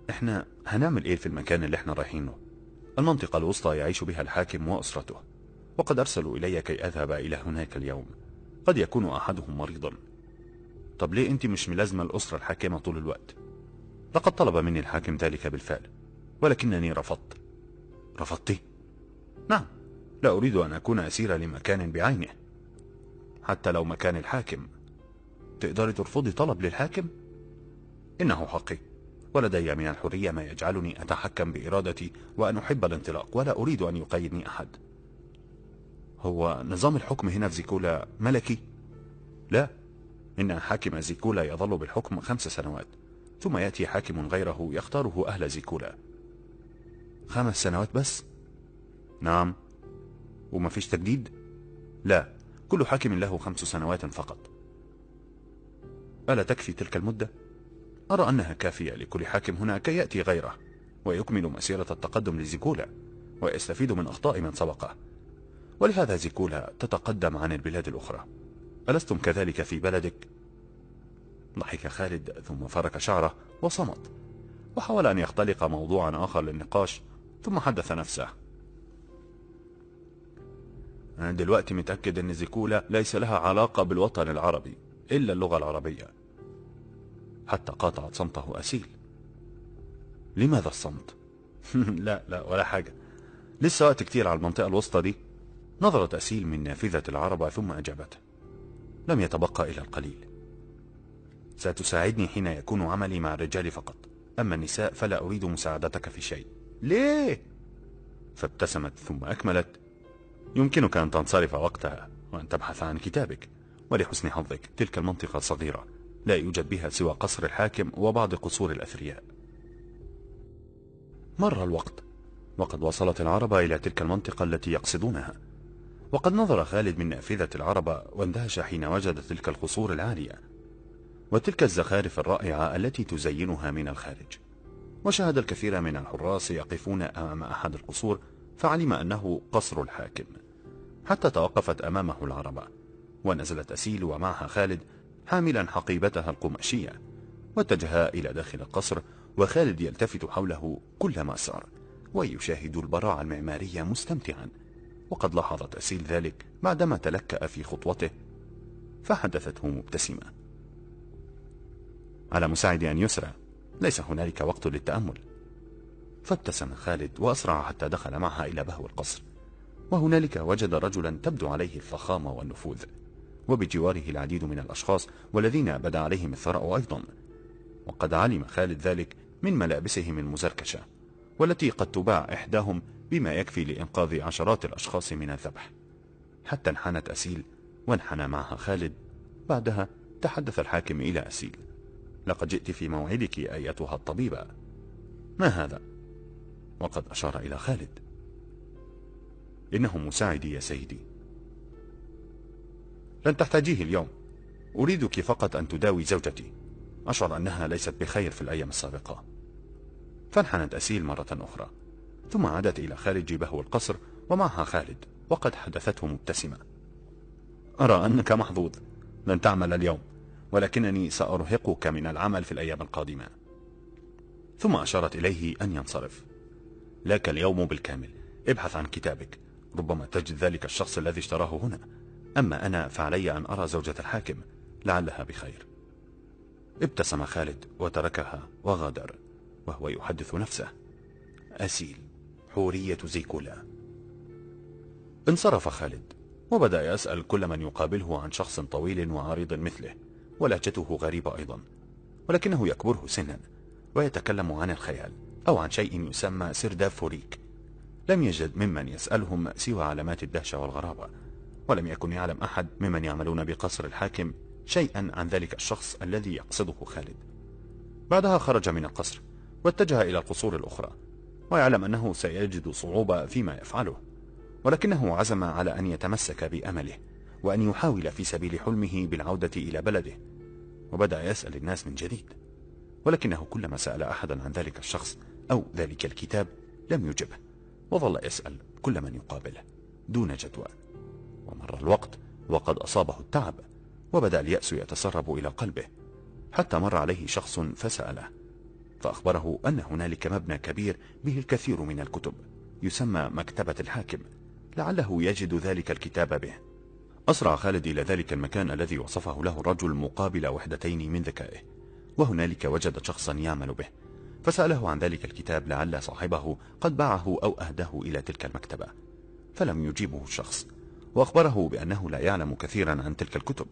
إحنا هنعمل إيه في المكان اللي إحنا رايحينه؟ المنطقة الوسطى يعيش بها الحاكم وأسرته وقد أرسلوا إلي كي أذهب إلى هناك اليوم. قد يكون أحدهم مريضا. طب ليه أنت مش ملازمة الأسرة الحاكمة طول الوقت؟ لقد طلب مني الحاكم ذلك بالفعل ولكنني رفضت. رفضتي؟ نعم لا أريد أن أكون أسيرا لمكان بعينه. حتى لو مكان الحاكم. تقدري ترفضي طلب للحاكم؟ إنه حقي. ولدي من الحرية ما يجعلني أتحكم بإرادتي وأن أحب الانطلاق ولا أريد أن يقيدني أحد هو نظام الحكم هنا في زيكولا ملكي؟ لا إن حاكم زيكولا يظل بالحكم خمس سنوات ثم يأتي حاكم غيره يختاره أهل زيكولا خمس سنوات بس؟ نعم وما فيش تجديد؟ لا كل حاكم له خمس سنوات فقط ألا تكفي تلك المدة؟ أرى أنها كافية لكل حاكم هنا كي يأتي غيره ويكمل مسيرة التقدم لزيكولا ويستفيد من أخطاء من سبقه. ولهذا زيكولا تتقدم عن البلاد الأخرى. ألستم كذلك في بلدك؟ ضحك خالد ثم فرك شعره وصمت. وحاول أن يختلق موضوعا آخر للنقاش ثم حدث نفسه. أنا دلوقتي متأكد أن زيكولا ليس لها علاقة بالوطن العربي إلا اللغة العربية. حتى قاطعت صمته أسيل. لماذا الصمت؟ لا لا ولا حاجة. لسه وقت كتير على المنطقة الوسطى دي. نظرت أسيل من نافذة العربة ثم أجابته. لم يتبقى إلى القليل. ستساعدني حين يكون عملي مع الرجال فقط. أما النساء فلا أريد مساعدتك في شيء. ليه؟ فابتسمت ثم أكملت. يمكنك أن تنصرف وقتها وأن تبحث عن كتابك. ولحسن حظك تلك المنطقة صغيرة. لا يوجد بها سوى قصر الحاكم وبعض قصور الأثرياء. مر الوقت وقد وصلت العربة إلى تلك المنطقة التي يقصدونها. وقد نظر خالد من نافذة العربة واندهش حين وجد تلك القصور العالية وتلك الزخارف الرائعة التي تزينها من الخارج. وشاهد الكثير من الحراس يقفون أمام أحد القصور فعلم أنه قصر الحاكم. حتى توقفت أمامه العربة ونزلت أسيل ومعها خالد حاملا حقيبتها القماشية واتجها إلى داخل القصر وخالد يلتفت حوله كلما سار ويشاهد البراعة المعمارية مستمتعا. وقد لاحظت أسيل ذلك بعدما تلكأ في خطوته فحدثته مبتسمة. على مساعد أن يسرع ليس هنالك وقت للتأمل. فابتسم خالد وأسرع حتى دخل معها إلى بهو القصر. وهنالك وجد رجلا تبدو عليه الفخامة والنفوذ. وبجواره العديد من الأشخاص والذين بدا عليهم الثراء أيضا. وقد علم خالد ذلك من ملابسهم المزركشة والتي قد تباع إحداهم بما يكفي لإنقاذ عشرات الأشخاص من الذبح. حتى انحنت أسيل وانحنى معها خالد. بعدها تحدث الحاكم إلى أسيل. لقد جئت في موعدك أيتها الطبيبة. ما هذا؟ وقد أشار إلى خالد. إنه مساعدي يا سيدي. لن تحتاجيه اليوم. أريدك فقط أن تداوي زوجتي. أشعر أنها ليست بخير في الأيام السابقة. فانحنت أسيل مرة أخرى. ثم عادت إلى خارج جبهه القصر ومعها خالد وقد حدثته مبتسمة. أرى أنك محظوظ. لن تعمل اليوم ولكنني سأرهقك من العمل في الأيام القادمة. ثم أشارت إليه أن ينصرف. لك اليوم بالكامل. ابحث عن كتابك. ربما تجد ذلك الشخص الذي اشتراه هنا. أما أنا فعلي أن أرى زوجة الحاكم لعلها بخير. ابتسم خالد وتركها وغادر وهو يحدث نفسه. أسيل حورية زيكولا. انصرف خالد وبدأ يسأل كل من يقابله عن شخص طويل وعريض مثله ولهجته غريبة أيضا ولكنه يكبره سنا ويتكلم عن الخيال أو عن شيء يسمى سرداب فوريك لم يجد ممن يسألهم سوى علامات الدهشة والغرابة. ولم يكن يعلم أحد ممن يعملون بقصر الحاكم شيئا عن ذلك الشخص الذي يقصده خالد. بعدها خرج من القصر واتجه إلى القصور الأخرى ويعلم أنه سيجد صعوبة فيما يفعله ولكنه عزم على أن يتمسك بأمله وأن يحاول في سبيل حلمه بالعودة إلى بلده وبدأ يسأل الناس من جديد ولكنه كلما سأل أحدا عن ذلك الشخص أو ذلك الكتاب لم يجبه وظل يسأل كل من يقابله دون جدوى. ومر الوقت وقد أصابه التعب وبدأ اليأس يتسرب إلى قلبه حتى مر عليه شخص فسأله فأخبره أن هنالك مبنى كبير به الكثير من الكتب يسمى مكتبة الحاكم لعله يجد ذلك الكتاب به. أسرع خالد إلى ذلك المكان الذي وصفه له الرجل مقابل وحدتين من ذكائه وهنالك وجد شخصا يعمل به فسأله عن ذلك الكتاب لعل صاحبه قد باعه أو أهداه إلى تلك المكتبة فلم يجيبه الشخص. وأخبره بأنه لا يعلم كثيرا عن تلك الكتب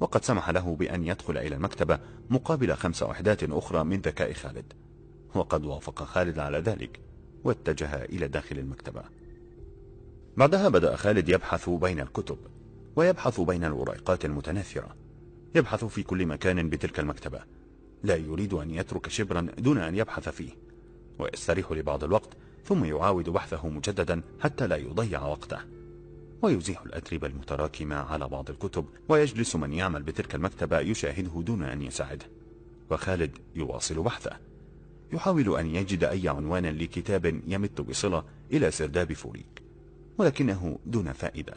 وقد سمح له بأن يدخل إلى المكتبة مقابل خمس وحدات أخرى من ذكاء خالد وقد وافق خالد على ذلك واتجه إلى داخل المكتبة بعدها بدأ خالد يبحث بين الكتب ويبحث بين الورقات المتناثرة. يبحث في كل مكان بتلك المكتبة لا يريد أن يترك شبرا دون أن يبحث فيه ويستريح لبعض الوقت ثم يعاود بحثه مجددا حتى لا يضيع وقته. ويزيح الأتربة المتراكمة على بعض الكتب ويجلس من يعمل بتلك المكتبة يشاهده دون أن يساعده وخالد يواصل بحثه. يحاول أن يجد أي عنوان لكتاب يمت بصلة إلى سرداب فوريك ولكنه دون فائدة.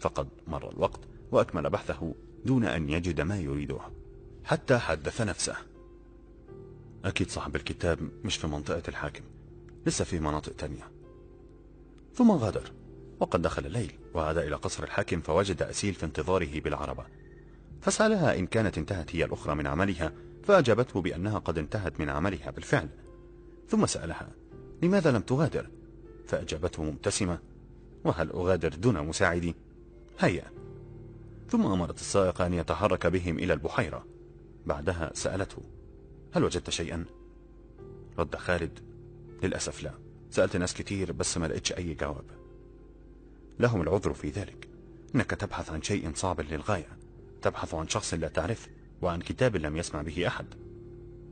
فقد مر الوقت وأكمل بحثه دون أن يجد ما يريده. حتى حدث نفسه. أكيد صاحب الكتاب مش في منطقة الحاكم لسه في مناطق تانية. ثم غادر وقد دخل الليل. وعاد إلى قصر الحاكم فوجد أسيل في انتظاره بالعربة. فسألها إن كانت انتهت هي الأخرى من عملها فأجابته بأنها قد انتهت من عملها بالفعل. ثم سألها لماذا لم تغادر؟ فأجابته مبتسمة وهل أغادر دون مساعدي؟ هيا. ثم أمرت السائق أن يتحرك بهم إلى البحيرة. بعدها سألته هل وجدت شيئا؟ رد خالد للأسف لا. سألت ناس كتير بس ما لقيتش أي جواب. لهم العذر في ذلك. إنك تبحث عن شيء صعب للغاية تبحث عن شخص لا تعرفه وعن كتاب لم يسمع به أحد.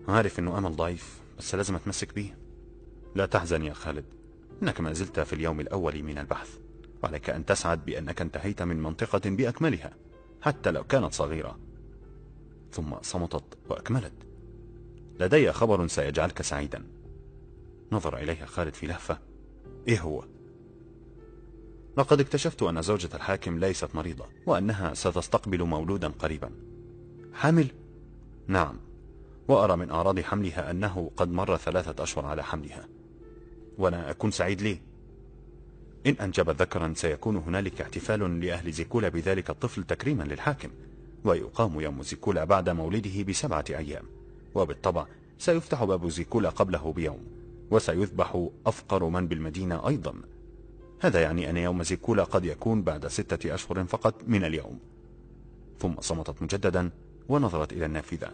عارف أنه أمل ضعيف بس لازم أتمسك به. لا تحزن يا خالد إنك ما زلت في اليوم الأول من البحث. وعليك أن تسعد بأنك انتهيت من منطقة بأكملها حتى لو كانت صغيرة. ثم صمتت وأكملت. لدي خبر سيجعلك سعيدا. نظر إليها خالد في لهفة. إيه هو؟ لقد اكتشفت أن زوجة الحاكم ليست مريضة وأنها ستستقبل مولودا قريبا. حامل؟ نعم. وأرى من أعراض حملها أنه قد مر ثلاثة أشهر على حملها. وأنا أكون سعيد ليه؟ إن أنجبت ذكرا سيكون هنالك احتفال لأهل زيكولا بذلك الطفل تكريما للحاكم ويقام يوم زيكولا بعد مولده بسبعة أيام. وبالطبع سيفتح باب زيكولا قبله بيوم وسيذبح أفقر من بالمدينة أيضا. هذا يعني أن يوم زيكولا قد يكون بعد ستة أشهر فقط من اليوم. ثم صمتت مجددا ونظرت إلى النافذة.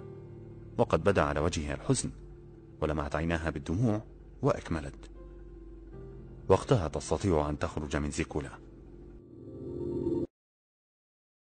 وقد بدا على وجهها الحزن ولمعت عيناها بالدموع وأكملت. وقتها تستطيع أن تخرج من زيكولا.